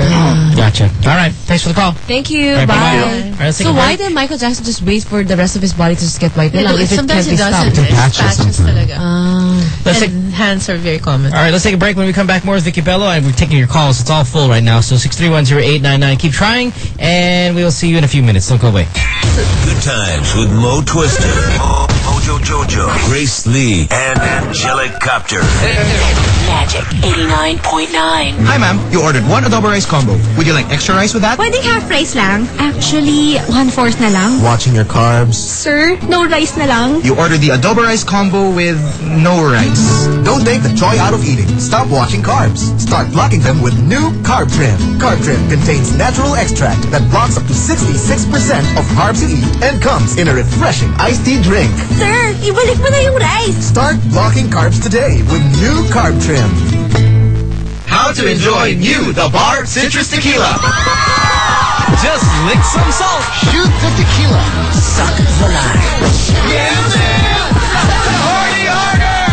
Speaker 1: Gotcha. All right. Thanks for the call.
Speaker 5: Thank you.
Speaker 1: All right,
Speaker 5: bye.
Speaker 1: bye-bye. All right, let's
Speaker 5: so why did Michael Jackson just wait for the rest of his body to just get white?
Speaker 34: Yeah,
Speaker 5: Like, if it
Speaker 34: sometimes
Speaker 5: can't
Speaker 34: it doesn't.
Speaker 5: stopped?
Speaker 34: It's
Speaker 3: patches
Speaker 34: patches
Speaker 3: sometimes.
Speaker 34: talaga.
Speaker 5: Ah.
Speaker 1: Let's take,
Speaker 34: and hands are very common.
Speaker 1: all right, let's take a break. When we come back, more with Vicki Belo, and we're taking your calls. It's all full right now, so 6310899. Keep trying, and we'll see you in a few minutes. Don't go away.
Speaker 13: Good times with Mo Twister. Mo, Mo Mojo Jojo, Grace Lee, and Angelic Copter.
Speaker 33: Magic 89.9.
Speaker 23: Hi, ma'am. You ordered one adobo rice combo. Would you like extra rice with that?
Speaker 14: Pwedeng half rice lang. Actually, one-fourth na lang.
Speaker 23: Watching your carbs.
Speaker 14: Sir, no rice na lang.
Speaker 23: You ordered the adobo rice combo with no rice.
Speaker 57: Don't take the joy out of eating. Stop watching carbs. Start blocking them with new Carb Trim. Carb Trim contains natural extract that blocks up to 66% of carbs you eat and comes in a refreshing iced tea drink.
Speaker 14: Sir, ibalik mo na yung rice.
Speaker 57: Start blocking carbs today with new Carb Trim.
Speaker 23: How to enjoy new The Bar Citrus Tequila.
Speaker 8: Just lick some salt.
Speaker 23: Shoot the tequila.
Speaker 8: Suck the lime. Yeah, man. Party harder.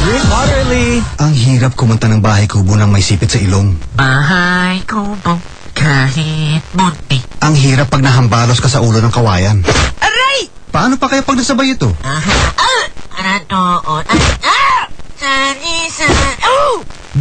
Speaker 23: Drink moderately. Ang hirap kumanta ng bahay kubo ng may sipit sa ilong.
Speaker 33: Bahay kubo kahit munti.
Speaker 23: Ang hirap pag nahambalos ka sa ulo ng kawayan.
Speaker 33: Aray!
Speaker 23: Paano pa kaya pag nasabay ito?
Speaker 33: Aranoon. Ah! Sani sa... Oh!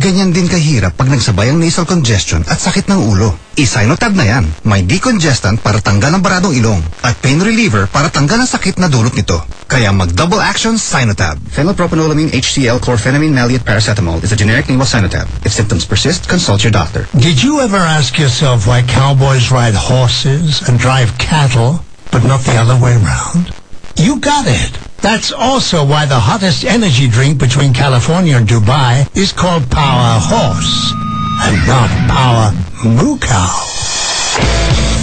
Speaker 23: Ganyan din kahirap pag nagsabay ang nasal congestion at sakit ng ulo. Isinotab na yan. May decongestant para tanggal ang baradong ilong at pain reliever para tanggal ang sakit na dulot nito. Kaya mag-double action Sinotab. Phenylpropanolamine HCl chlorphenamine maleate paracetamol is a generic name of Sinotab. If symptoms persist, consult your doctor.
Speaker 16: Did you ever ask yourself why cowboys ride horses and drive cattle, but not the other way around? You got it. That's also why the hottest energy drink between California and Dubai is called Power Horse and not Power Moo Cow.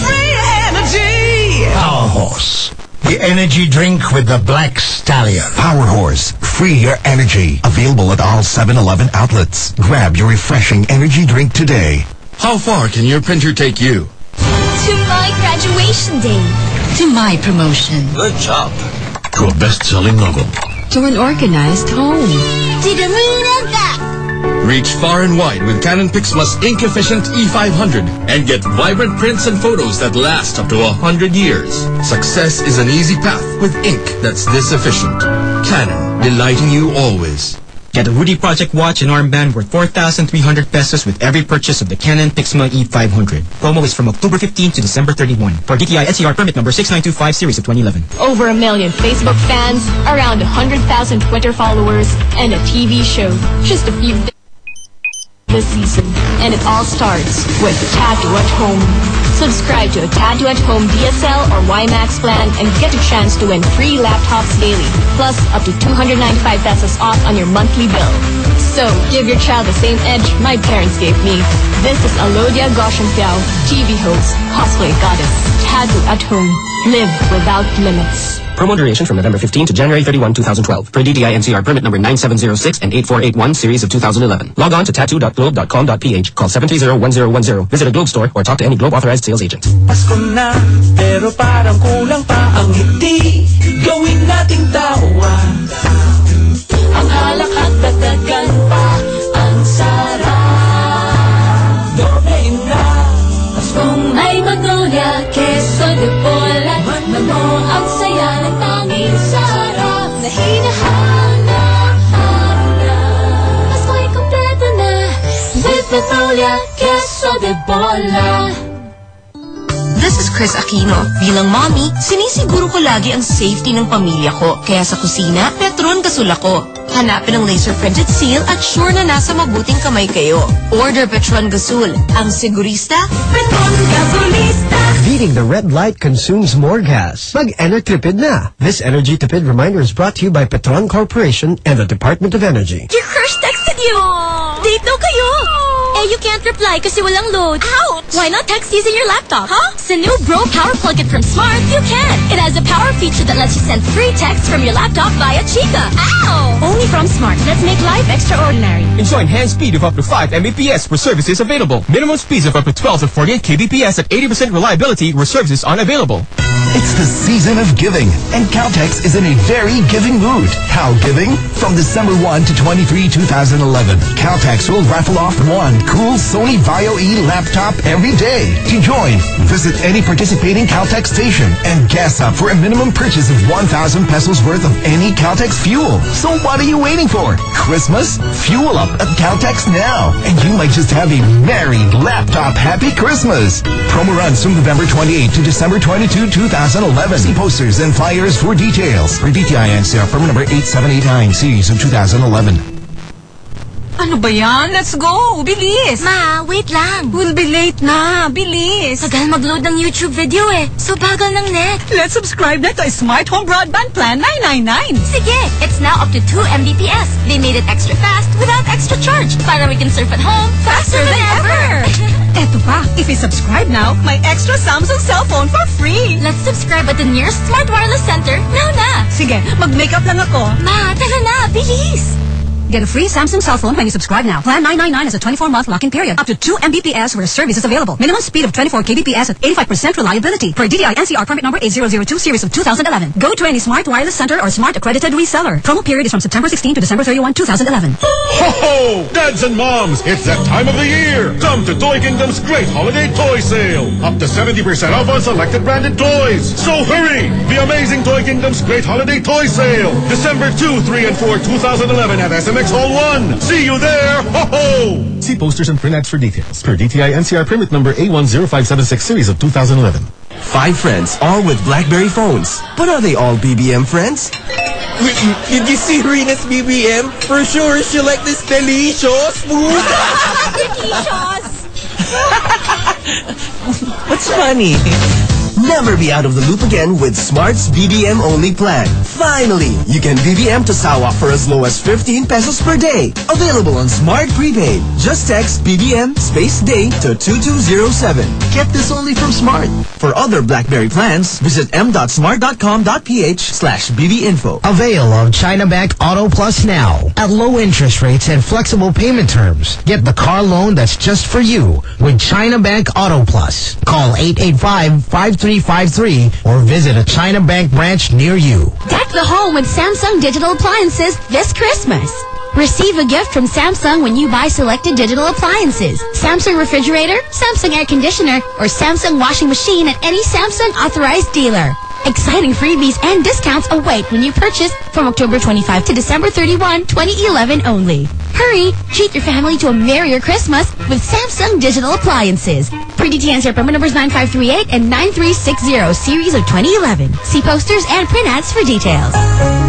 Speaker 8: Free energy.
Speaker 16: Power Horse, the energy drink with the black stallion.
Speaker 17: Power Horse, free your energy. Available at all 7-Eleven outlets. Grab your refreshing energy drink today.
Speaker 58: How far can your printer take you?
Speaker 14: To my graduation day.
Speaker 33: To my promotion.
Speaker 58: Good job. To a best-selling novel.
Speaker 14: To an organized home. To the moon and back.
Speaker 58: Reach far and wide with Canon Pixma's ink-efficient E500 and get vibrant prints and photos that last up to 100 years. Success is an easy path with ink that's this efficient. Canon, delighting you always.
Speaker 59: Get a Rudy Project watch and armband worth 4,300 pesos with every purchase of the Canon Pixma E500. Promo is from October 15 to December 31 for DTI NCR permit number 6925 series of 2011.
Speaker 26: Over a million Facebook fans, around 100,000 Twitter followers, and a TV show. Just a few days this season. And it all starts with Tattoo at Home. Subscribe to a Tattoo at Home DSL or WiMAX plan and get a chance to win free laptops daily, plus up to 295 pesos off on your monthly bill. So, give your child the same edge my parents gave me. This is Alodia Gosiengfiao, TV host, cosplay goddess, Tattoo at Home. Live without limits.
Speaker 59: Promo duration from November 15 to January 31, 2012. Per DTI NCR permit number 9706 and 8481 series of 2011. Log on to tattoo.globe.com.ph. Call 730-1010. Visit a Globe store or talk to any Globe authorized sales agent.
Speaker 8: Pasko na, pero parang kulang pa ang. Gawin nating tawa. Ang alak at dagdagan pa
Speaker 14: queso de bola.
Speaker 60: This is Chris Aquino. Bilang mommy, sinisiguro ko lagi ang safety ng pamilya ko. Kaya sa kusina, Petron Gasol ako. Hanapin ang laser printed seal at sure na nasa mabuting kamay kayo. Order Petron Gasol. Ang sigurista, Petron Gasolista.
Speaker 61: Beating the red light consumes more gas. Mag-Enertipid na. This Energy Tipid reminder is brought to you by Petron Corporation and the Department of Energy.
Speaker 14: Your crush texted you! Date daw kayo! Eh, you can't reply kasi walang load. Ouch! Why not text using your laptop? Huh? Sa new Bro Power Plug-in from Smart, you can. It has a power feature that lets you send free texts from your laptop via Chikka. Ow! Only from Smart. Let's make life extraordinary.
Speaker 25: Enjoy enhanced speed of up to 5 Mbps where services available. Minimum speeds of up to 12 to 48 kbps at 80% reliability where services aren't.
Speaker 17: It's the season of giving, and Caltex is in a very giving mood. How giving? From December 1 to 23, 2011, Caltex will raffle off one cool Sony VAIO E laptop every day. To join, visit any participating Caltex station and gas up for a minimum purchase of 1,000 pesos worth of any Caltex fuel. So what are you waiting for? Christmas? Fuel up at Caltex now, and you might just have a merry laptop happy Christmas. Promo runs from November 28 to December 22, 2011.
Speaker 51: 2011. See posters and flyers for details. For DTI NCR permit number 8789 series of 2011.
Speaker 62: Ano ba yan? Let's go! Bilis!
Speaker 14: Ma, wait lang.
Speaker 62: We'll be late na. Bilis!
Speaker 14: Tagal mag-load ng YouTube video eh. So bagal ng net.
Speaker 62: Let's subscribe na to Smart Home Broadband Plan 999.
Speaker 14: Sige, it's now up to 2 Mbps. They made it extra fast without extra charge. Para we can surf at home faster than ever.
Speaker 62: Eto pa, if you subscribe now, may extra Samsung cell phone for free.
Speaker 14: Let's subscribe at the nearest Smart Wireless Center now na.
Speaker 62: Sige, mag-makeup lang ako.
Speaker 14: Ma, tara na, bilis.
Speaker 62: Get a free Samsung cell phone when you subscribe now. Plan 999 has a 24-month lock-in period. Up to 2 Mbps where service is available. Minimum speed of 24 kbps at 85% reliability. Per DTI NCR permit number 8002 series of 2011. Go to any smart wireless center or smart accredited reseller. Promo period is from September 16 to December 31, 2011.
Speaker 58: Ho ho! Dads and moms, it's that time of the year. Come to Toy Kingdom's great holiday toy sale. Up to 70% off on selected branded toys. So hurry! The amazing Toy Kingdom's great holiday toy sale. December 2, 3, and 4, 2011 at SMX Hall 1. See you there. Ho ho!
Speaker 63: See posters and print ads for details. Per DTI NCR permit number A10576 series of 2011.
Speaker 28: Five friends, all with BlackBerry phones. But are they all BBM friends?
Speaker 64: Did you see Rena's BBM? For sure, she like this delicious food.
Speaker 28: What's funny? Never be out of the loop again with Smart's BBM only plan. Finally, you can BBM to Sawa for as low as 15 pesos per day. Available on Smart Prepaid. Just text BBM space day to 2207. Get this only from Smart. For other BlackBerry plans, visit m.smart.com.ph slash bbinfo.
Speaker 65: Avail of China Bank Auto Plus now at low interest rates and flexible payment terms. Get the car loan that's just for you with China Bank Auto Plus. Call 885-5353 or visit a China Bank branch near you.
Speaker 14: Deck the home with Samsung digital appliances this Christmas. Receive a gift from Samsung when you buy selected digital appliances. Samsung refrigerator, Samsung air conditioner, or Samsung washing machine at any Samsung authorized dealer. Exciting freebies and discounts await when you purchase from October 25 to December 31, 2011 only. Hurry! Treat your family to a merrier Christmas with Samsung digital appliances. Per-DTI NCR permit numbers 9538 and 9360 series of 2011. See posters and print ads for details.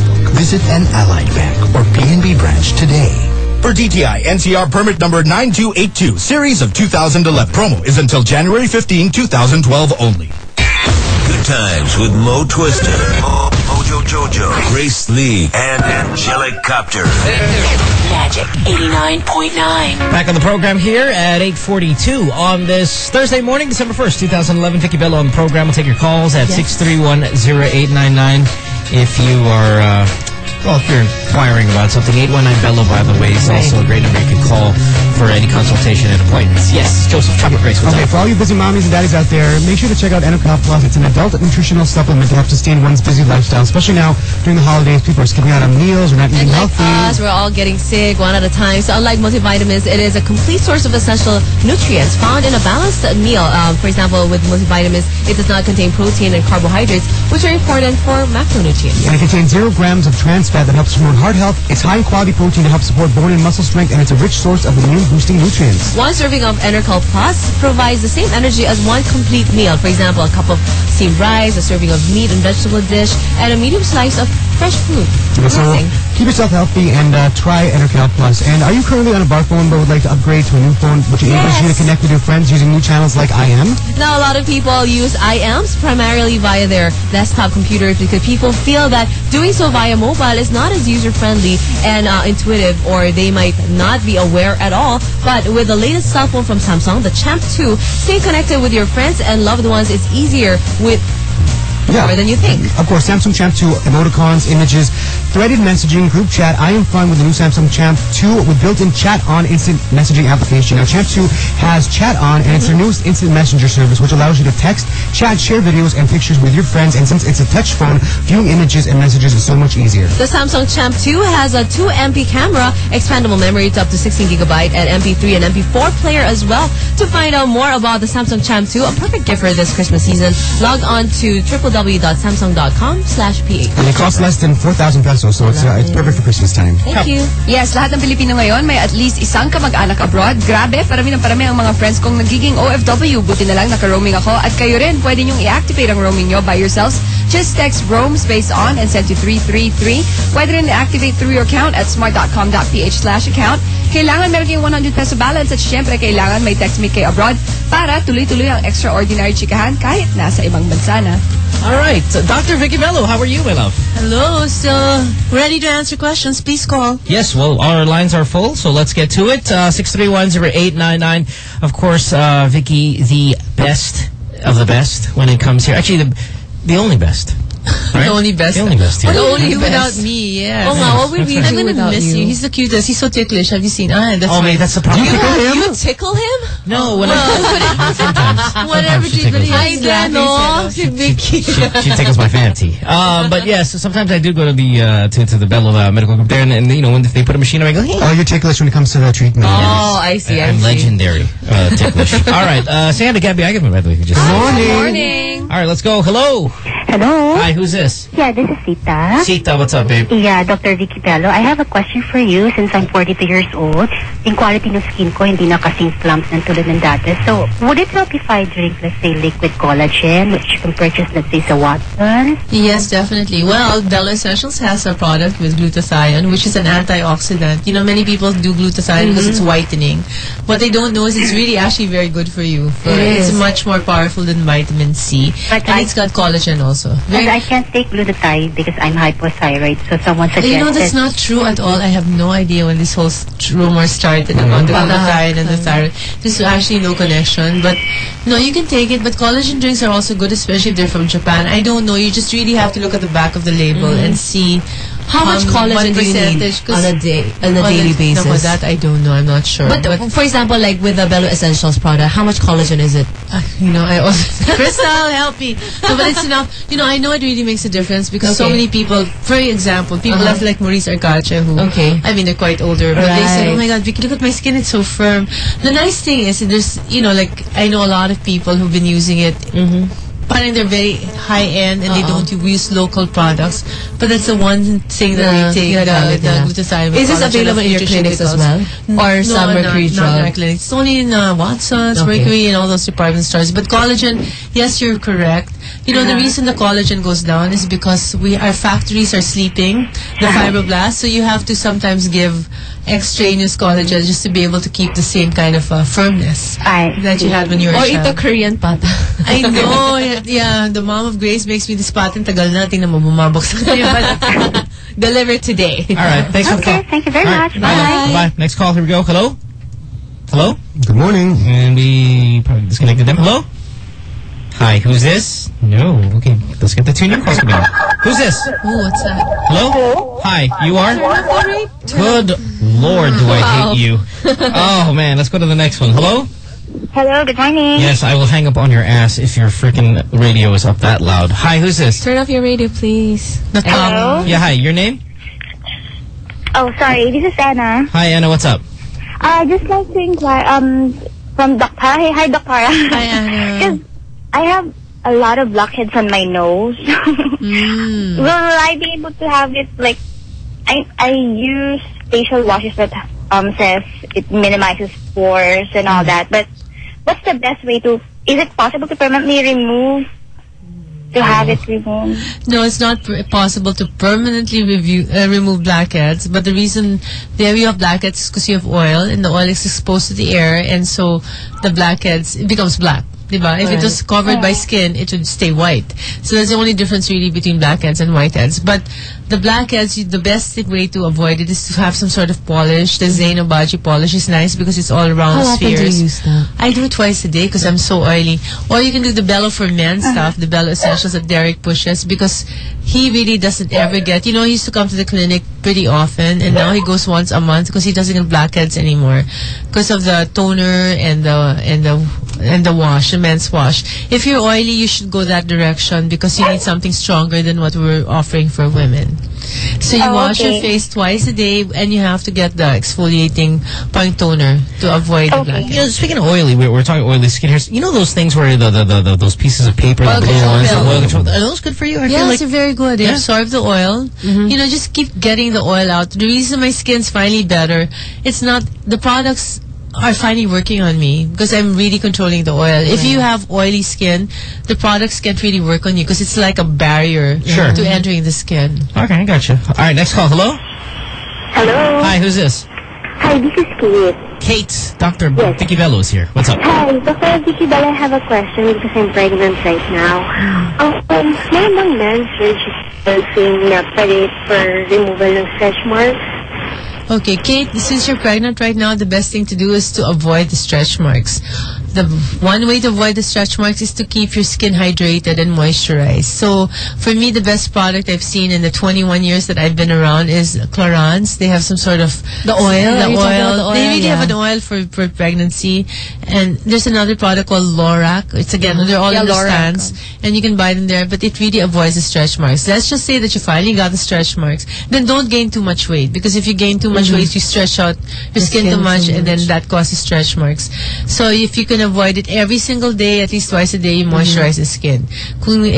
Speaker 17: Visit an Allied Bank or PNB branch today.
Speaker 66: For DTI NCR permit number 9282, series of 2011. Promo is until January 15, 2012 only.
Speaker 13: Good times with Mo Twister, Mo, Mojo Jojo, Grace Lee, and Angelic Copter.
Speaker 67: Magic 89.9.
Speaker 1: Back on the program here at 8.42 on this Thursday morning, December 1st, 2011. Vicki Belo on the program. We'll take your calls at 631-0899 if you are, uh, well, if you're inquiring about something. 819-BELO, by the way, is also a great number you can call for any consultation and appointments. Yes, Joseph, Chocolate Grace, what's
Speaker 3: Okay,
Speaker 1: up?
Speaker 3: for all you busy mommies and daddies out there, make sure to check out Enercal Plus. It's an adult nutritional supplement to help sustain one's busy lifestyle, especially now during the holidays. People are skipping out on meals or not eating
Speaker 5: Like
Speaker 3: healthy.
Speaker 5: us, we're all getting sick one at a time. So unlike multivitamins, it is a complete source of essential nutrients found in a balanced meal. Um, for example, with multivitamins, it does not contain protein and carbohydrates, which are important for macronutrients.
Speaker 3: And it contains zero grams of trans fat that helps promote heart health. It's high quality protein to help support bone and muscle strength, and it's a rich source of immune boosting nutrients.
Speaker 5: One serving of Enercal Plus provides the same energy as one complete meal. For example, a cup of steamed rice, a serving of meat and vegetable dish, and a medium slice of fresh food.
Speaker 3: So
Speaker 5: Amazing.
Speaker 3: keep yourself healthy and uh, try Enercal Plus. And are you currently on a bar phone but would like to upgrade to a new phone, which enables you to connect with your friends using new channels like I am?
Speaker 5: Now, a lot of people use IAMs primarily via their desktop computers because people feel that doing so via mobile is not as user-friendly and uh, intuitive, or they might not be aware at all. But with the latest cell phone from Samsung, the Champ 2, stay connected with your friends and loved ones is easier with more than you think.
Speaker 3: Of course, Samsung Champ 2 emoticons, images, threaded messaging group chat. I am fun with the new Samsung Champ 2 with built-in chat on instant messaging application. Now, Champ 2 has chat on, and it's their newest instant messenger service, which allows you to text, chat, share videos and pictures with your friends. And since it's a touch phone, viewing images and messages is so much easier.
Speaker 5: The Samsung Champ 2 has a 2 MP camera, expandable memory to up to 16 gigabyte, and MP3 and MP4 player as well. To find out more about the Samsung Champ 2, a perfect gift for this Christmas season, log on to www.samsung.com slash ph.
Speaker 3: And it costs less than 4,000 pesos, so it's, uh, it's perfect for Christmas time.
Speaker 5: Thank you.
Speaker 4: Yes, lahat ng Pilipino ngayon may at least isang kamag-anak abroad. Grabe, parami ng parami ang mga friends kong nagiging OFW. Buti na lang naka-roaming ako. At kayo rin, pwede niyong i-activate ang roaming nyo by yourselves. Just text roam space on and send to 333. Pwede rin i-activate through your account at smart.com.ph slash account. Kailangan meron kayong 100 peso balance at syempre kailangan may text me kay abroad para tuloy-tuloy ang extraordinary chikahan kahit nasa ibang bansa na.
Speaker 1: All right. So, Dr. Vicki Belo, how are you, my love?
Speaker 5: Hello, still ready to answer questions. Please call.
Speaker 1: Yes, well, our lines are full, so let's get to it. Uh, 631-0899. Of course, uh, Vicki, the best of the best when it comes here. Actually, the, the only best. Right?
Speaker 5: The only best.
Speaker 1: The only best here.
Speaker 5: What
Speaker 34: The only
Speaker 5: you
Speaker 34: best.
Speaker 5: without me? Yeah.
Speaker 34: Oh, wow, what would we
Speaker 5: I'm gonna miss
Speaker 34: you?
Speaker 5: you. He's the cutest. He's so ticklish. Have you seen? Ah, that's
Speaker 1: Oh,
Speaker 5: why.
Speaker 1: mate, that's the problem.
Speaker 5: You,
Speaker 1: Tickle him?
Speaker 5: you tickle him?
Speaker 1: No, when I... Sometimes.
Speaker 5: Whatever,
Speaker 1: Sometimes she
Speaker 5: G, but
Speaker 1: tickles me.
Speaker 5: he's laughing. Si Vicki.
Speaker 1: she, she tickles my fancy. Um, but yes, sometimes I do go to the uh, to, to the Belo uh, medical group there, and, and you know when if they put a machine, on, I go, hey.
Speaker 3: Oh, you're ticklish when it comes to the treatment.
Speaker 5: Oh, I see. I
Speaker 1: I'm
Speaker 5: see.
Speaker 1: legendary. Uh, ticklish. All right, uh, say hi to Gabby Agaman, by the way. if you Just
Speaker 3: Morning.
Speaker 4: Morning.
Speaker 1: All right, let's go. Hello.
Speaker 6: Hello.
Speaker 1: Hi, who's this?
Speaker 6: Yeah, this is Sita.
Speaker 1: Sita, what's up, babe?
Speaker 6: Yeah, Dr. Vicki Belo. I have a question for you since I'm 42 years old. Yung quality ng skin ko hindi na kasing slumps ng tulad ng dati. So, would it help if I drink, let's say, liquid collagen, which you can purchase, let's say, sa Watson?
Speaker 34: Yes, definitely. Well, Belo Essentials has a product with glutathione, which is an antioxidant. You know, many people do glutathione because it's mm-hmm. whitening. What they don't know is it's really actually very good for you. For,
Speaker 6: It
Speaker 34: it's much more powerful than vitamin C.
Speaker 6: But
Speaker 34: and
Speaker 6: I-
Speaker 34: it's got collagen also.
Speaker 6: But I can't take glutathione because I'm hypothyroid. So someone suggested...
Speaker 34: You know, that's not true at all. I have no idea when this whole st- rumor started about the glutathione and the thyroid. There's actually no connection. But, no, you can take it. But collagen drinks are also good, especially if they're from Japan. I don't know. You just really have to look at the back of the label
Speaker 5: Mhm.
Speaker 34: and see
Speaker 5: How much collagen do you need on a day, on a daily basis?
Speaker 34: No, that I don't know. I'm not sure.
Speaker 5: But, for example, like with the Belo Essentials product, how much collagen is it?
Speaker 34: Uh, you know, I also Crystal, help me. No, but it's enough. You know, I know it really makes a difference because so many people, for example, people
Speaker 5: Uh-huh.
Speaker 34: have like Maurice Arcache who,
Speaker 5: Okay.
Speaker 34: I mean, they're quite older, but they say, oh my God, Vicki, look at my skin, it's so firm. The nice thing is, there's, you know, like, I know a lot of people who've been using it. Mm-hmm. Parang they're very high end and they
Speaker 5: Uh-uh.
Speaker 34: don't use local products. But that's the one thing that
Speaker 5: Yeah,
Speaker 34: we take,
Speaker 5: yeah,
Speaker 34: the, the
Speaker 5: yeah.
Speaker 34: glutathione.
Speaker 5: Is this available in your clinics as well? Or
Speaker 34: no,
Speaker 5: some
Speaker 34: not-
Speaker 5: Mercury
Speaker 34: not? Not in our clinics. It's only in uh, Watson's,
Speaker 5: Okay.
Speaker 34: Mercury, and all those department stores. But collagen, yes, you're correct. You know, the reason the collagen goes down is because we our factories are sleeping the fibroblasts, so you have to sometimes give extraneous collagen just to be able to keep the same kind of uh, firmness that you had when you were
Speaker 5: Or
Speaker 34: a
Speaker 5: eat the
Speaker 34: child.
Speaker 5: Korean pata.
Speaker 34: I know. Yeah, yeah, the mom of Grace makes me this pattern. Tagal na. Tingnan mo, bumabok sa kanya. Deliver today.
Speaker 1: All right, thanks for the call.
Speaker 6: Thank you very
Speaker 1: All right,
Speaker 6: much.
Speaker 1: Bye. Bye. Next call. Here we go. Hello? Hello?
Speaker 3: Good morning.
Speaker 1: And we probably disconnected them. Hello? Hi, who's this? No. Okay, let's get the two new calls coming in. Who's this?
Speaker 34: Oh, what's that?
Speaker 1: Hello? Hi, you are? Good lord, do I
Speaker 6: Wow.
Speaker 1: hate you. Oh, man, let's go to the next one. Hello?
Speaker 6: Hello, good morning.
Speaker 1: Yes, I will hang up on your ass if your freaking radio is up that loud. Hi, who's this?
Speaker 5: Turn off your radio, please.
Speaker 6: Hello?
Speaker 1: Yeah, hi, your name?
Speaker 6: Oh, sorry. This is Anna.
Speaker 1: Hi, Anna, what's up?
Speaker 6: I just like to inquire um from Dr. Hi, hi, Dr. Hi,
Speaker 34: Anna.
Speaker 6: I have a lot of blackheads on my nose.
Speaker 34: Hmm.
Speaker 6: Will I be able to have it like I I use facial washes that um says it minimizes pores and
Speaker 34: Hmm.
Speaker 6: all that, but what's the best way to? Is it possible to permanently remove? To have it removed?
Speaker 34: No, it's not possible to permanently review, uh, remove blackheads. But the reason there you have blackheads is because you have oil, and the oil is exposed to the air, and so the blackheads it becomes black. Diba? If it was covered by skin, it would stay white. So that's the only difference really between blackheads and whiteheads. But the blackheads, you- the best way to avoid it is to have some sort of polish. The Zein Obagi polish is nice because it's all round
Speaker 5: How often do you use that?
Speaker 34: I do it twice a day because I'm so oily. Or you can do the Belo for men uh-huh. stuff, the Belo Essentials that Derek pushes because he really doesn't ever get, you know, he used to come to the clinic pretty often and now he goes once a month because he doesn't get blackheads anymore because of the toner and the, and the, and the wash, the men's wash. If you're oily, you should go that direction because you need something stronger than what we're offering for women. So you
Speaker 6: Oh,
Speaker 34: wash your face twice a day and you have to get the exfoliating punk toner to avoid the blackheads.
Speaker 1: You know, speaking of oily, we're, we're talking oily skin here. You know those things where the, the, the, the those pieces of paper,
Speaker 34: Oil
Speaker 1: the blue
Speaker 34: control
Speaker 1: ones, the oil control, are those good for you? I feel
Speaker 34: yes,
Speaker 1: like
Speaker 34: they're very good. They
Speaker 1: Yeah.
Speaker 34: absorb the oil. Mm-hmm. You know, just keep getting the oil out. The reason my skin's finally better, it's not the products are finally working on me because I'm really controlling the oil. If you have oily skin, the products can't really work on you because it's like a barrier
Speaker 1: Sure.
Speaker 34: to entering the skin.
Speaker 1: Okay, I got you. All right, next call. Hello.
Speaker 6: Hello.
Speaker 1: Hi, who's this?
Speaker 6: Hi, this is Kate.
Speaker 1: Kate. Doctor Vicki Belo is here. What's up?
Speaker 6: Hi, Dr. Vicki Bell, I have a question because I'm pregnant right now. Um, meron bang men's surgical thing na pwede for removal ng stretch marks?
Speaker 34: Okay, Kate, since you're pregnant right now, the best thing to do is to avoid the stretch marks. The one way to avoid the stretch marks is to keep your skin hydrated and moisturized. So, for me, the best product I've seen in the 21 years that I've been around is Clarins. They have some sort of
Speaker 5: The oil?
Speaker 34: The
Speaker 5: you talking
Speaker 34: oil. They really
Speaker 5: Yeah.
Speaker 34: have an oil for, for pregnancy. And there's another product called Lorac. It's again, they're all
Speaker 4: Yeah,
Speaker 34: in the
Speaker 4: Lorac.
Speaker 34: stands and you can buy them there, but it really avoids the stretch marks. Let's just say that you finally got the stretch marks. Then don't gain too much weight because if you gain too much
Speaker 5: Mhm.
Speaker 34: weight, you stretch out your
Speaker 5: The
Speaker 34: skin, too
Speaker 5: skin
Speaker 34: much, and then that causes stretch marks. So if you can avoid it every single day, at least twice a day, you moisturize the skin.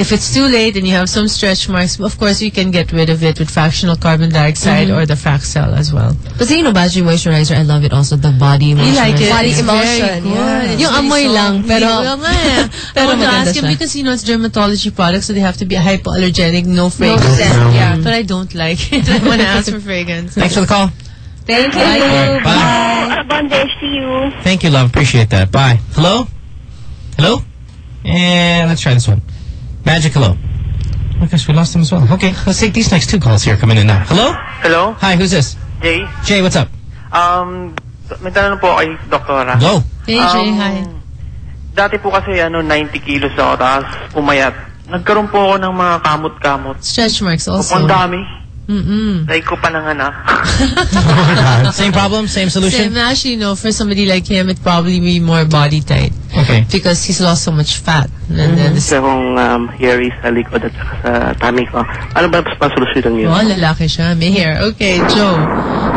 Speaker 34: If it's too late and you have some stretch marks, of course you can get rid of it with fractional carbon dioxide
Speaker 5: Mhm.
Speaker 34: or the Fraxel as well.
Speaker 5: But you know, Baji moisturizer, I love it also. The body moisturizer.
Speaker 34: You like it?
Speaker 4: Body
Speaker 34: It's
Speaker 4: emulsion,
Speaker 34: very good.
Speaker 4: yeah.
Speaker 34: It's
Speaker 5: Yung
Speaker 34: really
Speaker 5: amoy
Speaker 34: soft.
Speaker 5: lang, pero-
Speaker 34: Yung nga. I
Speaker 5: pero
Speaker 34: want to ask him because you know it's dermatology products, so they have to be hypoallergenic, no fragrance.
Speaker 4: scent, yeah.
Speaker 34: But I don't like it. I want to ask for fragrance.
Speaker 1: Thanks for the call.
Speaker 4: Thank you.
Speaker 34: Bye.
Speaker 1: All right, bye.
Speaker 6: Abundance to you.
Speaker 1: Thank you, love. Appreciate that. Bye. Hello? Hello? And let's try this one. Magic, hello. Oh my gosh, we lost him as well. Okay, let's take these next two calls here coming in now. Hello?
Speaker 6: Hello?
Speaker 1: Hi, who's this?
Speaker 6: Jay?
Speaker 1: Jay, what's up?
Speaker 6: Um, may tanong po kay Doktora.
Speaker 1: Go.
Speaker 34: Hey, Jay, hi.
Speaker 6: Dati po kasi ano, 90 kilos ako, tapos pumayat. Nagkaroon po ako ng mga kamot-kamot.
Speaker 34: Stretch marks also.
Speaker 6: Ang dami.
Speaker 34: Mm-mm.
Speaker 6: Like ko pa nanganak.
Speaker 1: Same problem, same solution?
Speaker 34: Same, actually, no, for somebody like him, it'd probably be more body tight.
Speaker 1: Okay.
Speaker 34: Because he's lost so much fat. And then the
Speaker 6: Gusto akong um, hairy sa likod at sa tummy ko. Ano ba mas solusyon yun?
Speaker 34: Oh, lalaki siya. May hair. Okay, Joe.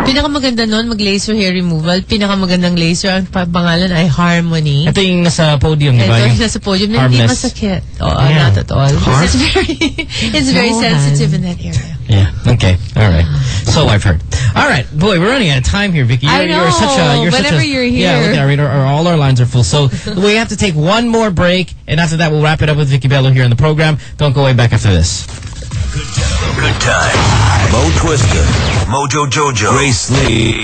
Speaker 34: Pinakamaganda nun, mag-laser hair removal. Pinakamagandang laser, ang pangalan ay Harmony.
Speaker 1: Ito yung nasa podium, di ba?
Speaker 34: Ito
Speaker 1: Yung
Speaker 34: yung nasa podium na hindi
Speaker 1: harmless.
Speaker 34: masakit. Oh,
Speaker 1: Yeah.
Speaker 34: not at all.
Speaker 1: Har-
Speaker 34: It's very, it's very
Speaker 5: No,
Speaker 34: sensitive in that area.
Speaker 1: Yeah. Okay. All right. So I've heard. All right, boy, we're running out of time here, Vicki. You're,
Speaker 5: I
Speaker 1: you're such a. You're
Speaker 5: Whenever
Speaker 1: such a,
Speaker 5: you're
Speaker 1: Yeah.
Speaker 5: here.
Speaker 1: Look at our radar. our- All our lines are full. So we have to take one more break, and after that, we'll wrap it up with Vicki Belo here in the program. Don't go away. Back after this.
Speaker 13: Good time. Mo Twister, Mojo Jojo, Grace Lee,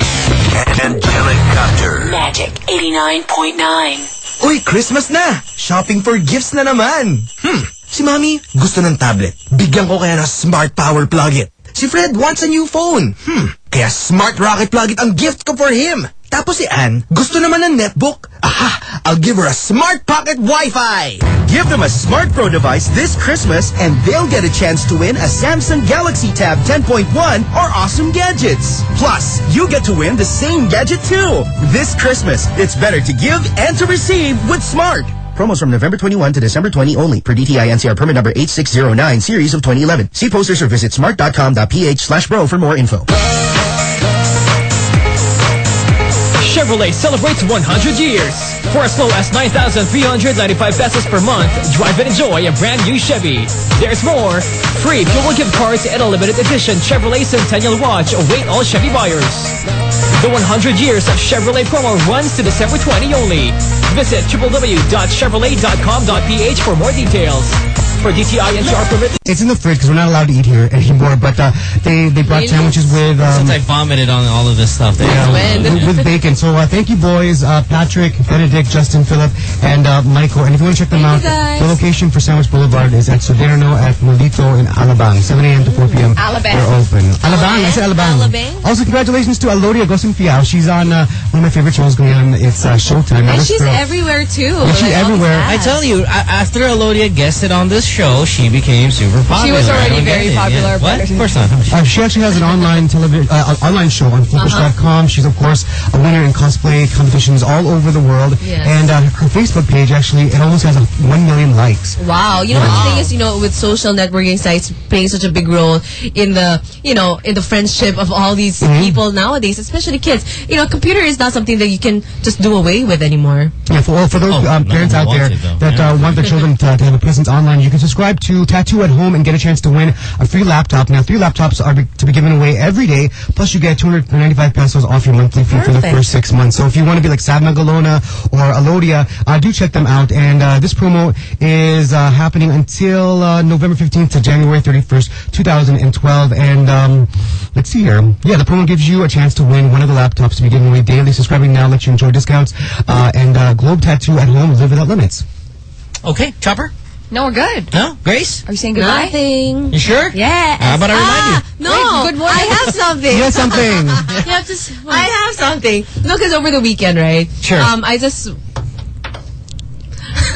Speaker 13: and Angelic Copter.
Speaker 33: Magic 89.9.
Speaker 17: Uy, Christmas na! Shopping for gifts na naman! Hmm, si Mami gusto ng tablet. Bigyan ko kaya ng Smart Power Plug-It. Si Fred wants a new phone. Hmm, kaya Smart Rocket Plug-It ang gift ko for him. Tapos si Anne gusto naman ng netbook. Aha, I'll give her a Smart Pocket Wi-Fi. Give them a Smart Bro device this Christmas and they'll get a chance to win a Samsung Galaxy Tab 10.1 or awesome gadgets. Plus, you get to win the same gadget too. This Christmas, it's better to give and to receive with Smart. Promos from November 21 to December 20 only per DTI NCR permit number 8609 series of 2011. See posters or visit smart.com.ph slash bro for more info.
Speaker 25: Chevrolet celebrates 100 years. For as low as 9,395 pesos per month, drive and enjoy a brand new Chevy. There's more. Free fuel gift cards and a limited edition Chevrolet Centennial Watch await all Chevy buyers. The 100 years of Chevrolet promo runs to December 20 only. Visit www.chevrolet.com.ph for more details. For DTI NCR permit.
Speaker 3: It's in the fridge because we're not allowed to eat here anymore. But uh, they they brought sandwiches with um,
Speaker 1: Since I vomited on all of this stuff. There.
Speaker 3: yeah, with, with bacon. So uh, thank you, boys. Uh, Patrick, Benedict, Justin, Philip, and uh, Michael. And if you want to check them out, the location for Sandwich Boulevard is at Soderno at Molito in Alabang, 7 a.m. to 4 p.m.
Speaker 4: Alabang.
Speaker 3: They're open. Alabang. I said Alabang. Alabang. Also, congratulations to Alodia Gosiengfiao. She's on uh, one of my favorite shows going on. It's uh, Showtime.
Speaker 5: And she's
Speaker 3: girl-
Speaker 5: everywhere too.
Speaker 3: Yeah, she's
Speaker 5: Like,
Speaker 3: everywhere.
Speaker 1: I tell you, after Alodia guested on this show, she became super popular.
Speaker 4: She
Speaker 1: was
Speaker 4: already very popular,
Speaker 1: Yeah. What?
Speaker 4: but-
Speaker 1: Of course not.
Speaker 3: Uh, she actually has an online television, uh, online show on Flickers.com. She's of course a winner in cosplay competitions all over the world.
Speaker 5: Yes.
Speaker 3: And uh, her Facebook page actually it almost has one million likes.
Speaker 5: Wow. You know, what the thing is, you know, with social networking sites playing such a big role in the, you know, in the friendship of all these
Speaker 3: Mm-hmm.
Speaker 5: people nowadays, especially kids. You know, computer is not something that you can just do away with anymore.
Speaker 3: Yeah, for, well, for those
Speaker 1: Oh,
Speaker 3: um,
Speaker 1: no
Speaker 3: parents out there
Speaker 1: it,
Speaker 3: that
Speaker 1: Yeah.
Speaker 3: uh, want their children to, to have a presence online, you can subscribe to Tattoo at Home and get a chance to win a free laptop. Now, three laptops are be, to be given away every day, plus you get 295 pesos off your monthly fee for the first six months. So if you want to be like Saab Magalona or Alodia, uh, do check them out. And uh, this promo is uh, happening until uh, November 15th to January 31st, 2012. And um, let's see here. Yeah, the promo gives you a chance to win one of the laptops to be given away daily. Subscribing now lets you enjoy discounts. Uh, and uh, Globe Tattoo at Home, live without limits.
Speaker 1: Okay, Chopper?
Speaker 4: No, we're good.
Speaker 1: No? Grace?
Speaker 4: Are you saying goodbye?
Speaker 5: Nothing.
Speaker 1: You sure?
Speaker 5: Yes.
Speaker 1: How about I remind
Speaker 5: ah, No.
Speaker 4: Wait, good morning.
Speaker 5: I have something.
Speaker 3: You have something.
Speaker 5: you have to. s- I have something. No, because over the weekend, right?
Speaker 1: Sure.
Speaker 5: Um, I just.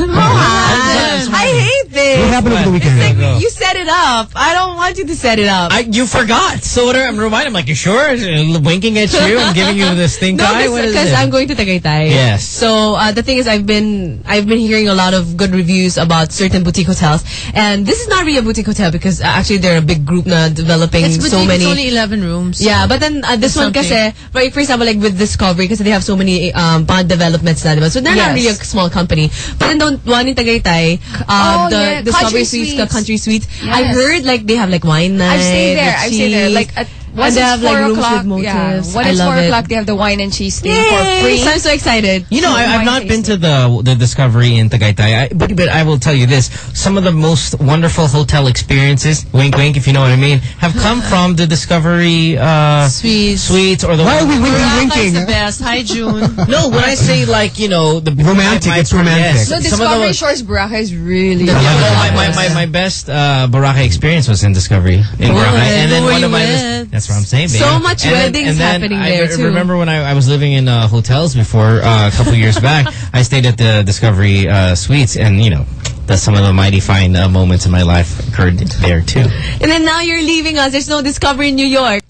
Speaker 5: I hate this.
Speaker 3: What happened over the weekend?
Speaker 5: It's like you set it up. I don't want you to set it up.
Speaker 1: I, you forgot. So what I'm reminding, I'm like, you sure? Winking at you? I'm giving you this thing
Speaker 5: no,
Speaker 1: eye? What is
Speaker 5: because? I'm going to Tagaytay.
Speaker 1: Yes.
Speaker 5: So uh, the thing is, I've been I've been hearing a lot of good reviews about certain boutique hotels, and this is not really a boutique hotel because uh, actually they're a big group na developing
Speaker 34: It's
Speaker 5: so many.
Speaker 34: it's only 11 rooms.
Speaker 5: Yeah, but then uh, this one
Speaker 34: Something.
Speaker 5: kasi, right, for example, like with Discovery, because they have so many um, bond developments na. So they're not really a small company. But then the one in Tagaytay, uh,
Speaker 4: Oh,
Speaker 5: the
Speaker 4: yeah,
Speaker 5: Discovery
Speaker 4: Country
Speaker 5: Suites, the Country Suites, I heard like they have like wine night.
Speaker 4: I've stayed there. I've stayed there. Like at
Speaker 5: and
Speaker 4: once
Speaker 5: they
Speaker 4: it's
Speaker 5: have
Speaker 4: four
Speaker 5: like rooms
Speaker 4: o'clock.
Speaker 5: with
Speaker 4: Yeah,
Speaker 5: motifs.
Speaker 4: when
Speaker 5: I
Speaker 4: it's four o'clock, they have the wine and cheese thing
Speaker 5: Yay!
Speaker 4: for free.
Speaker 5: So I'm so excited.
Speaker 1: You know, I, I've not been to the the Discovery in Tagaytay, I, but but I will tell you this: some of the most wonderful hotel experiences, wink wink, if you know what I mean, have come from the Discovery uh,
Speaker 34: Suites.
Speaker 1: suites or the.
Speaker 3: Why are we winking,
Speaker 34: Boracay
Speaker 3: winking?
Speaker 34: is the best. Hi, June.
Speaker 1: No, when I say like you know the
Speaker 3: Romantic, it's romantic.
Speaker 1: Yes,
Speaker 4: No,
Speaker 1: some of
Speaker 4: Discovery Shores Boracay is really.
Speaker 1: Yeah, well, my, my, my, my best uh, Boracay experience was in Discovery in
Speaker 34: Who Boracay,
Speaker 1: and then one of my
Speaker 34: with?
Speaker 1: That's what I'm saying. Baby.
Speaker 5: So much
Speaker 1: and then, and then
Speaker 5: happening
Speaker 1: I
Speaker 5: there,
Speaker 1: re-
Speaker 5: too.
Speaker 1: remember when I, I was living in uh, hotels before uh, a couple years back. I stayed at the Discovery uh, Suites, and you know. That some of the mighty fine uh, moments in my life occurred there too.
Speaker 5: And then now you're leaving us. There's no Discovery in New York.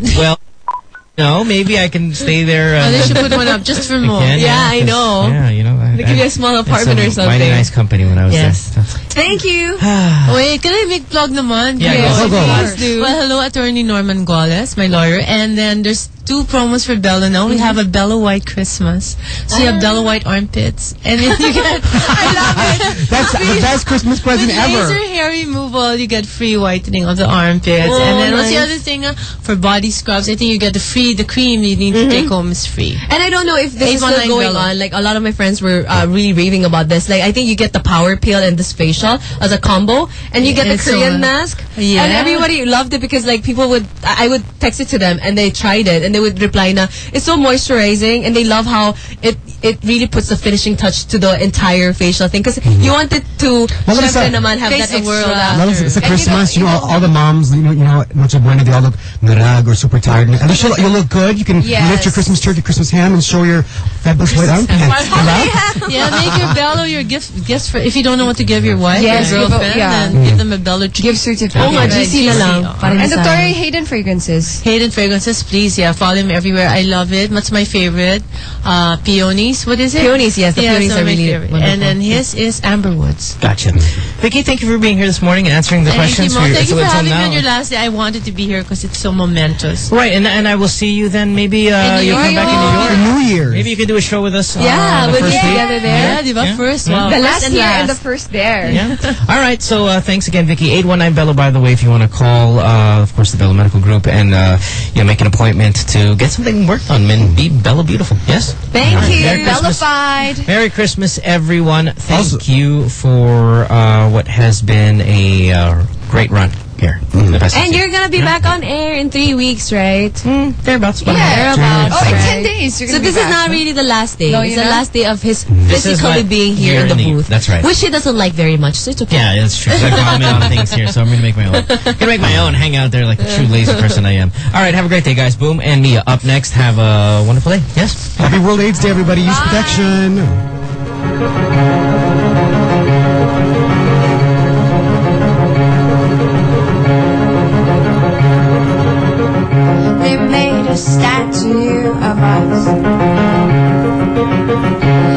Speaker 1: Well, no, maybe I can stay there. Uh,
Speaker 34: Oh, they should put one up just for
Speaker 1: I
Speaker 34: Mo.
Speaker 1: can,
Speaker 5: Yeah, I know.
Speaker 1: Yeah, you know. I,
Speaker 5: They give you a small apartment or
Speaker 1: a
Speaker 5: something.
Speaker 1: Mighty nice company when I was
Speaker 5: Yes.
Speaker 1: there.
Speaker 5: Thank you.
Speaker 34: Wait, can I make plug naman?
Speaker 1: Yeah,
Speaker 34: Yes,
Speaker 1: go, go,
Speaker 34: please do. Well, hello, Attorney Norman Goles, my lawyer. And then there's two promos for Belo now. We have a Belo White Christmas. So you have Belo White armpits. And then you get... I love it.
Speaker 3: That's the best Christmas present
Speaker 34: With
Speaker 3: ever.
Speaker 34: laser hair removal, you get free whitening of the armpits.
Speaker 5: Oh,
Speaker 34: and then what's the other thing? uh, for body scrubs, I think you get the free, the cream you need to take home is free.
Speaker 5: And I don't know if this is still going
Speaker 34: Belo.
Speaker 5: on. Like a lot of my friends were uh, really raving about this. Like I think you get the power pill and this facial as a combo, and you get the
Speaker 34: It's so
Speaker 5: Korean
Speaker 34: nice.
Speaker 5: mask.
Speaker 34: Yeah.
Speaker 5: And everybody loved it because like people would, I I would text it to them and they tried it and they would reply na it's so moisturizing and they love how it it really puts the finishing touch to the entire facial thing because mm-hmm. you want it to
Speaker 3: Well, it's
Speaker 5: syempre
Speaker 3: a-
Speaker 5: naman have that
Speaker 34: the world
Speaker 5: extra.
Speaker 34: out.
Speaker 3: Well, it's, it's a Christmas, you know,
Speaker 5: know- you know-
Speaker 3: all the moms, you know, you know, Noche Buena, they all look narag or super tired. At least you'll, you'll look good. You can
Speaker 4: Yes.
Speaker 3: lift your Christmas turkey, Christmas ham, and show your fabulous white armpits. Right?
Speaker 34: yeah, make your Belo your gift gift for if you don't know what to give your wife
Speaker 4: Yes,
Speaker 34: or
Speaker 4: give a-
Speaker 34: girlfriend,
Speaker 4: yeah.
Speaker 34: then give them a Belo treat.
Speaker 4: Give certificate.
Speaker 5: Oh, nga,
Speaker 34: Yeah,
Speaker 5: GC na lang.
Speaker 4: And
Speaker 5: sa-
Speaker 4: Dr. Hayden Fragrances.
Speaker 34: Hayden Fragrances, please, yeah, follow him everywhere. I love it. What's my favorite? Uh, Peonies. What is it?
Speaker 5: Peonies, yes, the
Speaker 34: yeah,
Speaker 5: peonies
Speaker 34: some
Speaker 5: are
Speaker 34: my
Speaker 5: really
Speaker 34: favorite.
Speaker 5: wonderful.
Speaker 34: And then his is Amberwoods.
Speaker 1: Gotcha. Vicki, thank you for being here this morning and answering the
Speaker 34: Thank
Speaker 1: questions.
Speaker 34: Mo.
Speaker 1: for,
Speaker 34: Thank you for
Speaker 1: until
Speaker 34: having me on your last day. I wanted to be here because it's so momentous.
Speaker 1: Right, and and I will see you then. Maybe uh, you'll come back in New York.
Speaker 3: New Year's.
Speaker 1: Maybe you can do a show with us.
Speaker 5: Yeah,
Speaker 1: uh,
Speaker 5: we'll
Speaker 1: first
Speaker 5: get together there.
Speaker 34: Yeah.
Speaker 1: Yeah.
Speaker 34: First, wow.
Speaker 4: The
Speaker 34: First
Speaker 4: last
Speaker 34: year
Speaker 4: and the first there.
Speaker 1: Yeah. All right. So uh, thanks again, Vicki. Eight one nine Belo. By the way, if you want to call, uh, of course, the Belo Medical Group and uh, you know, make an appointment to get something worked on and be Belo beautiful. Yes.
Speaker 4: Thank
Speaker 1: All right.
Speaker 4: you.
Speaker 1: Merry Christmas.
Speaker 4: Bellified.
Speaker 1: Merry Christmas, everyone. Thank
Speaker 3: Also-
Speaker 1: you for uh, what has been a uh, great run here. Mm, the best of
Speaker 5: And you're gonna be back on air in three weeks, right?
Speaker 1: Mm, thereabouts.
Speaker 5: Yeah, thereabouts.
Speaker 68: Oh, in
Speaker 5: right?
Speaker 68: 10 days, you're
Speaker 5: So
Speaker 68: gonna be
Speaker 5: this is
Speaker 68: back,
Speaker 5: not
Speaker 68: no?
Speaker 5: really the last day.
Speaker 68: No,
Speaker 5: it's the
Speaker 68: not?
Speaker 5: last day of his
Speaker 1: This
Speaker 5: physically
Speaker 1: my
Speaker 5: being here in the
Speaker 1: in the-
Speaker 5: booth.
Speaker 1: that's right.
Speaker 5: Which he doesn't like very much, so it's okay.
Speaker 1: Yeah, that's true. I comment on things here, so I'm gonna make my own. I'm gonna make my own. Hang out there like the true lazy person I am. All right, have a great day, guys. Boom and Mia up next. Have a wonderful day. Yes.
Speaker 3: Happy World AIDS Day, everybody. Use protection.
Speaker 4: a statue of us.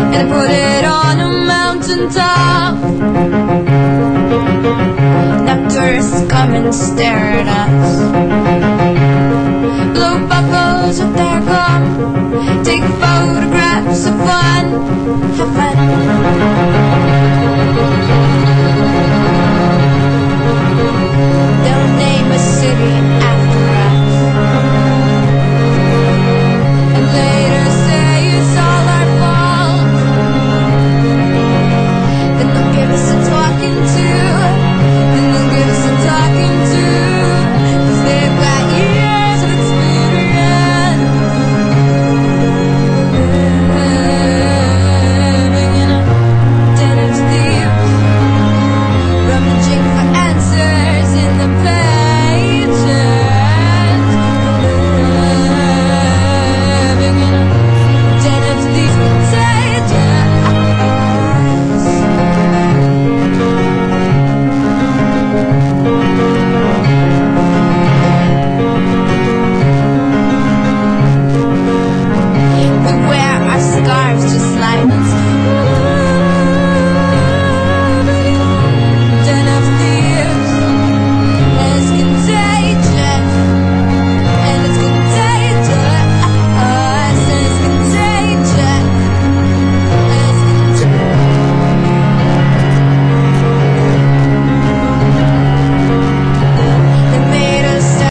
Speaker 4: And I put it on a mountain top. Now tourists come and stare at us. Blue bubbles with their gum. Take photographs of fun. For fun. They'll name a city after invaders.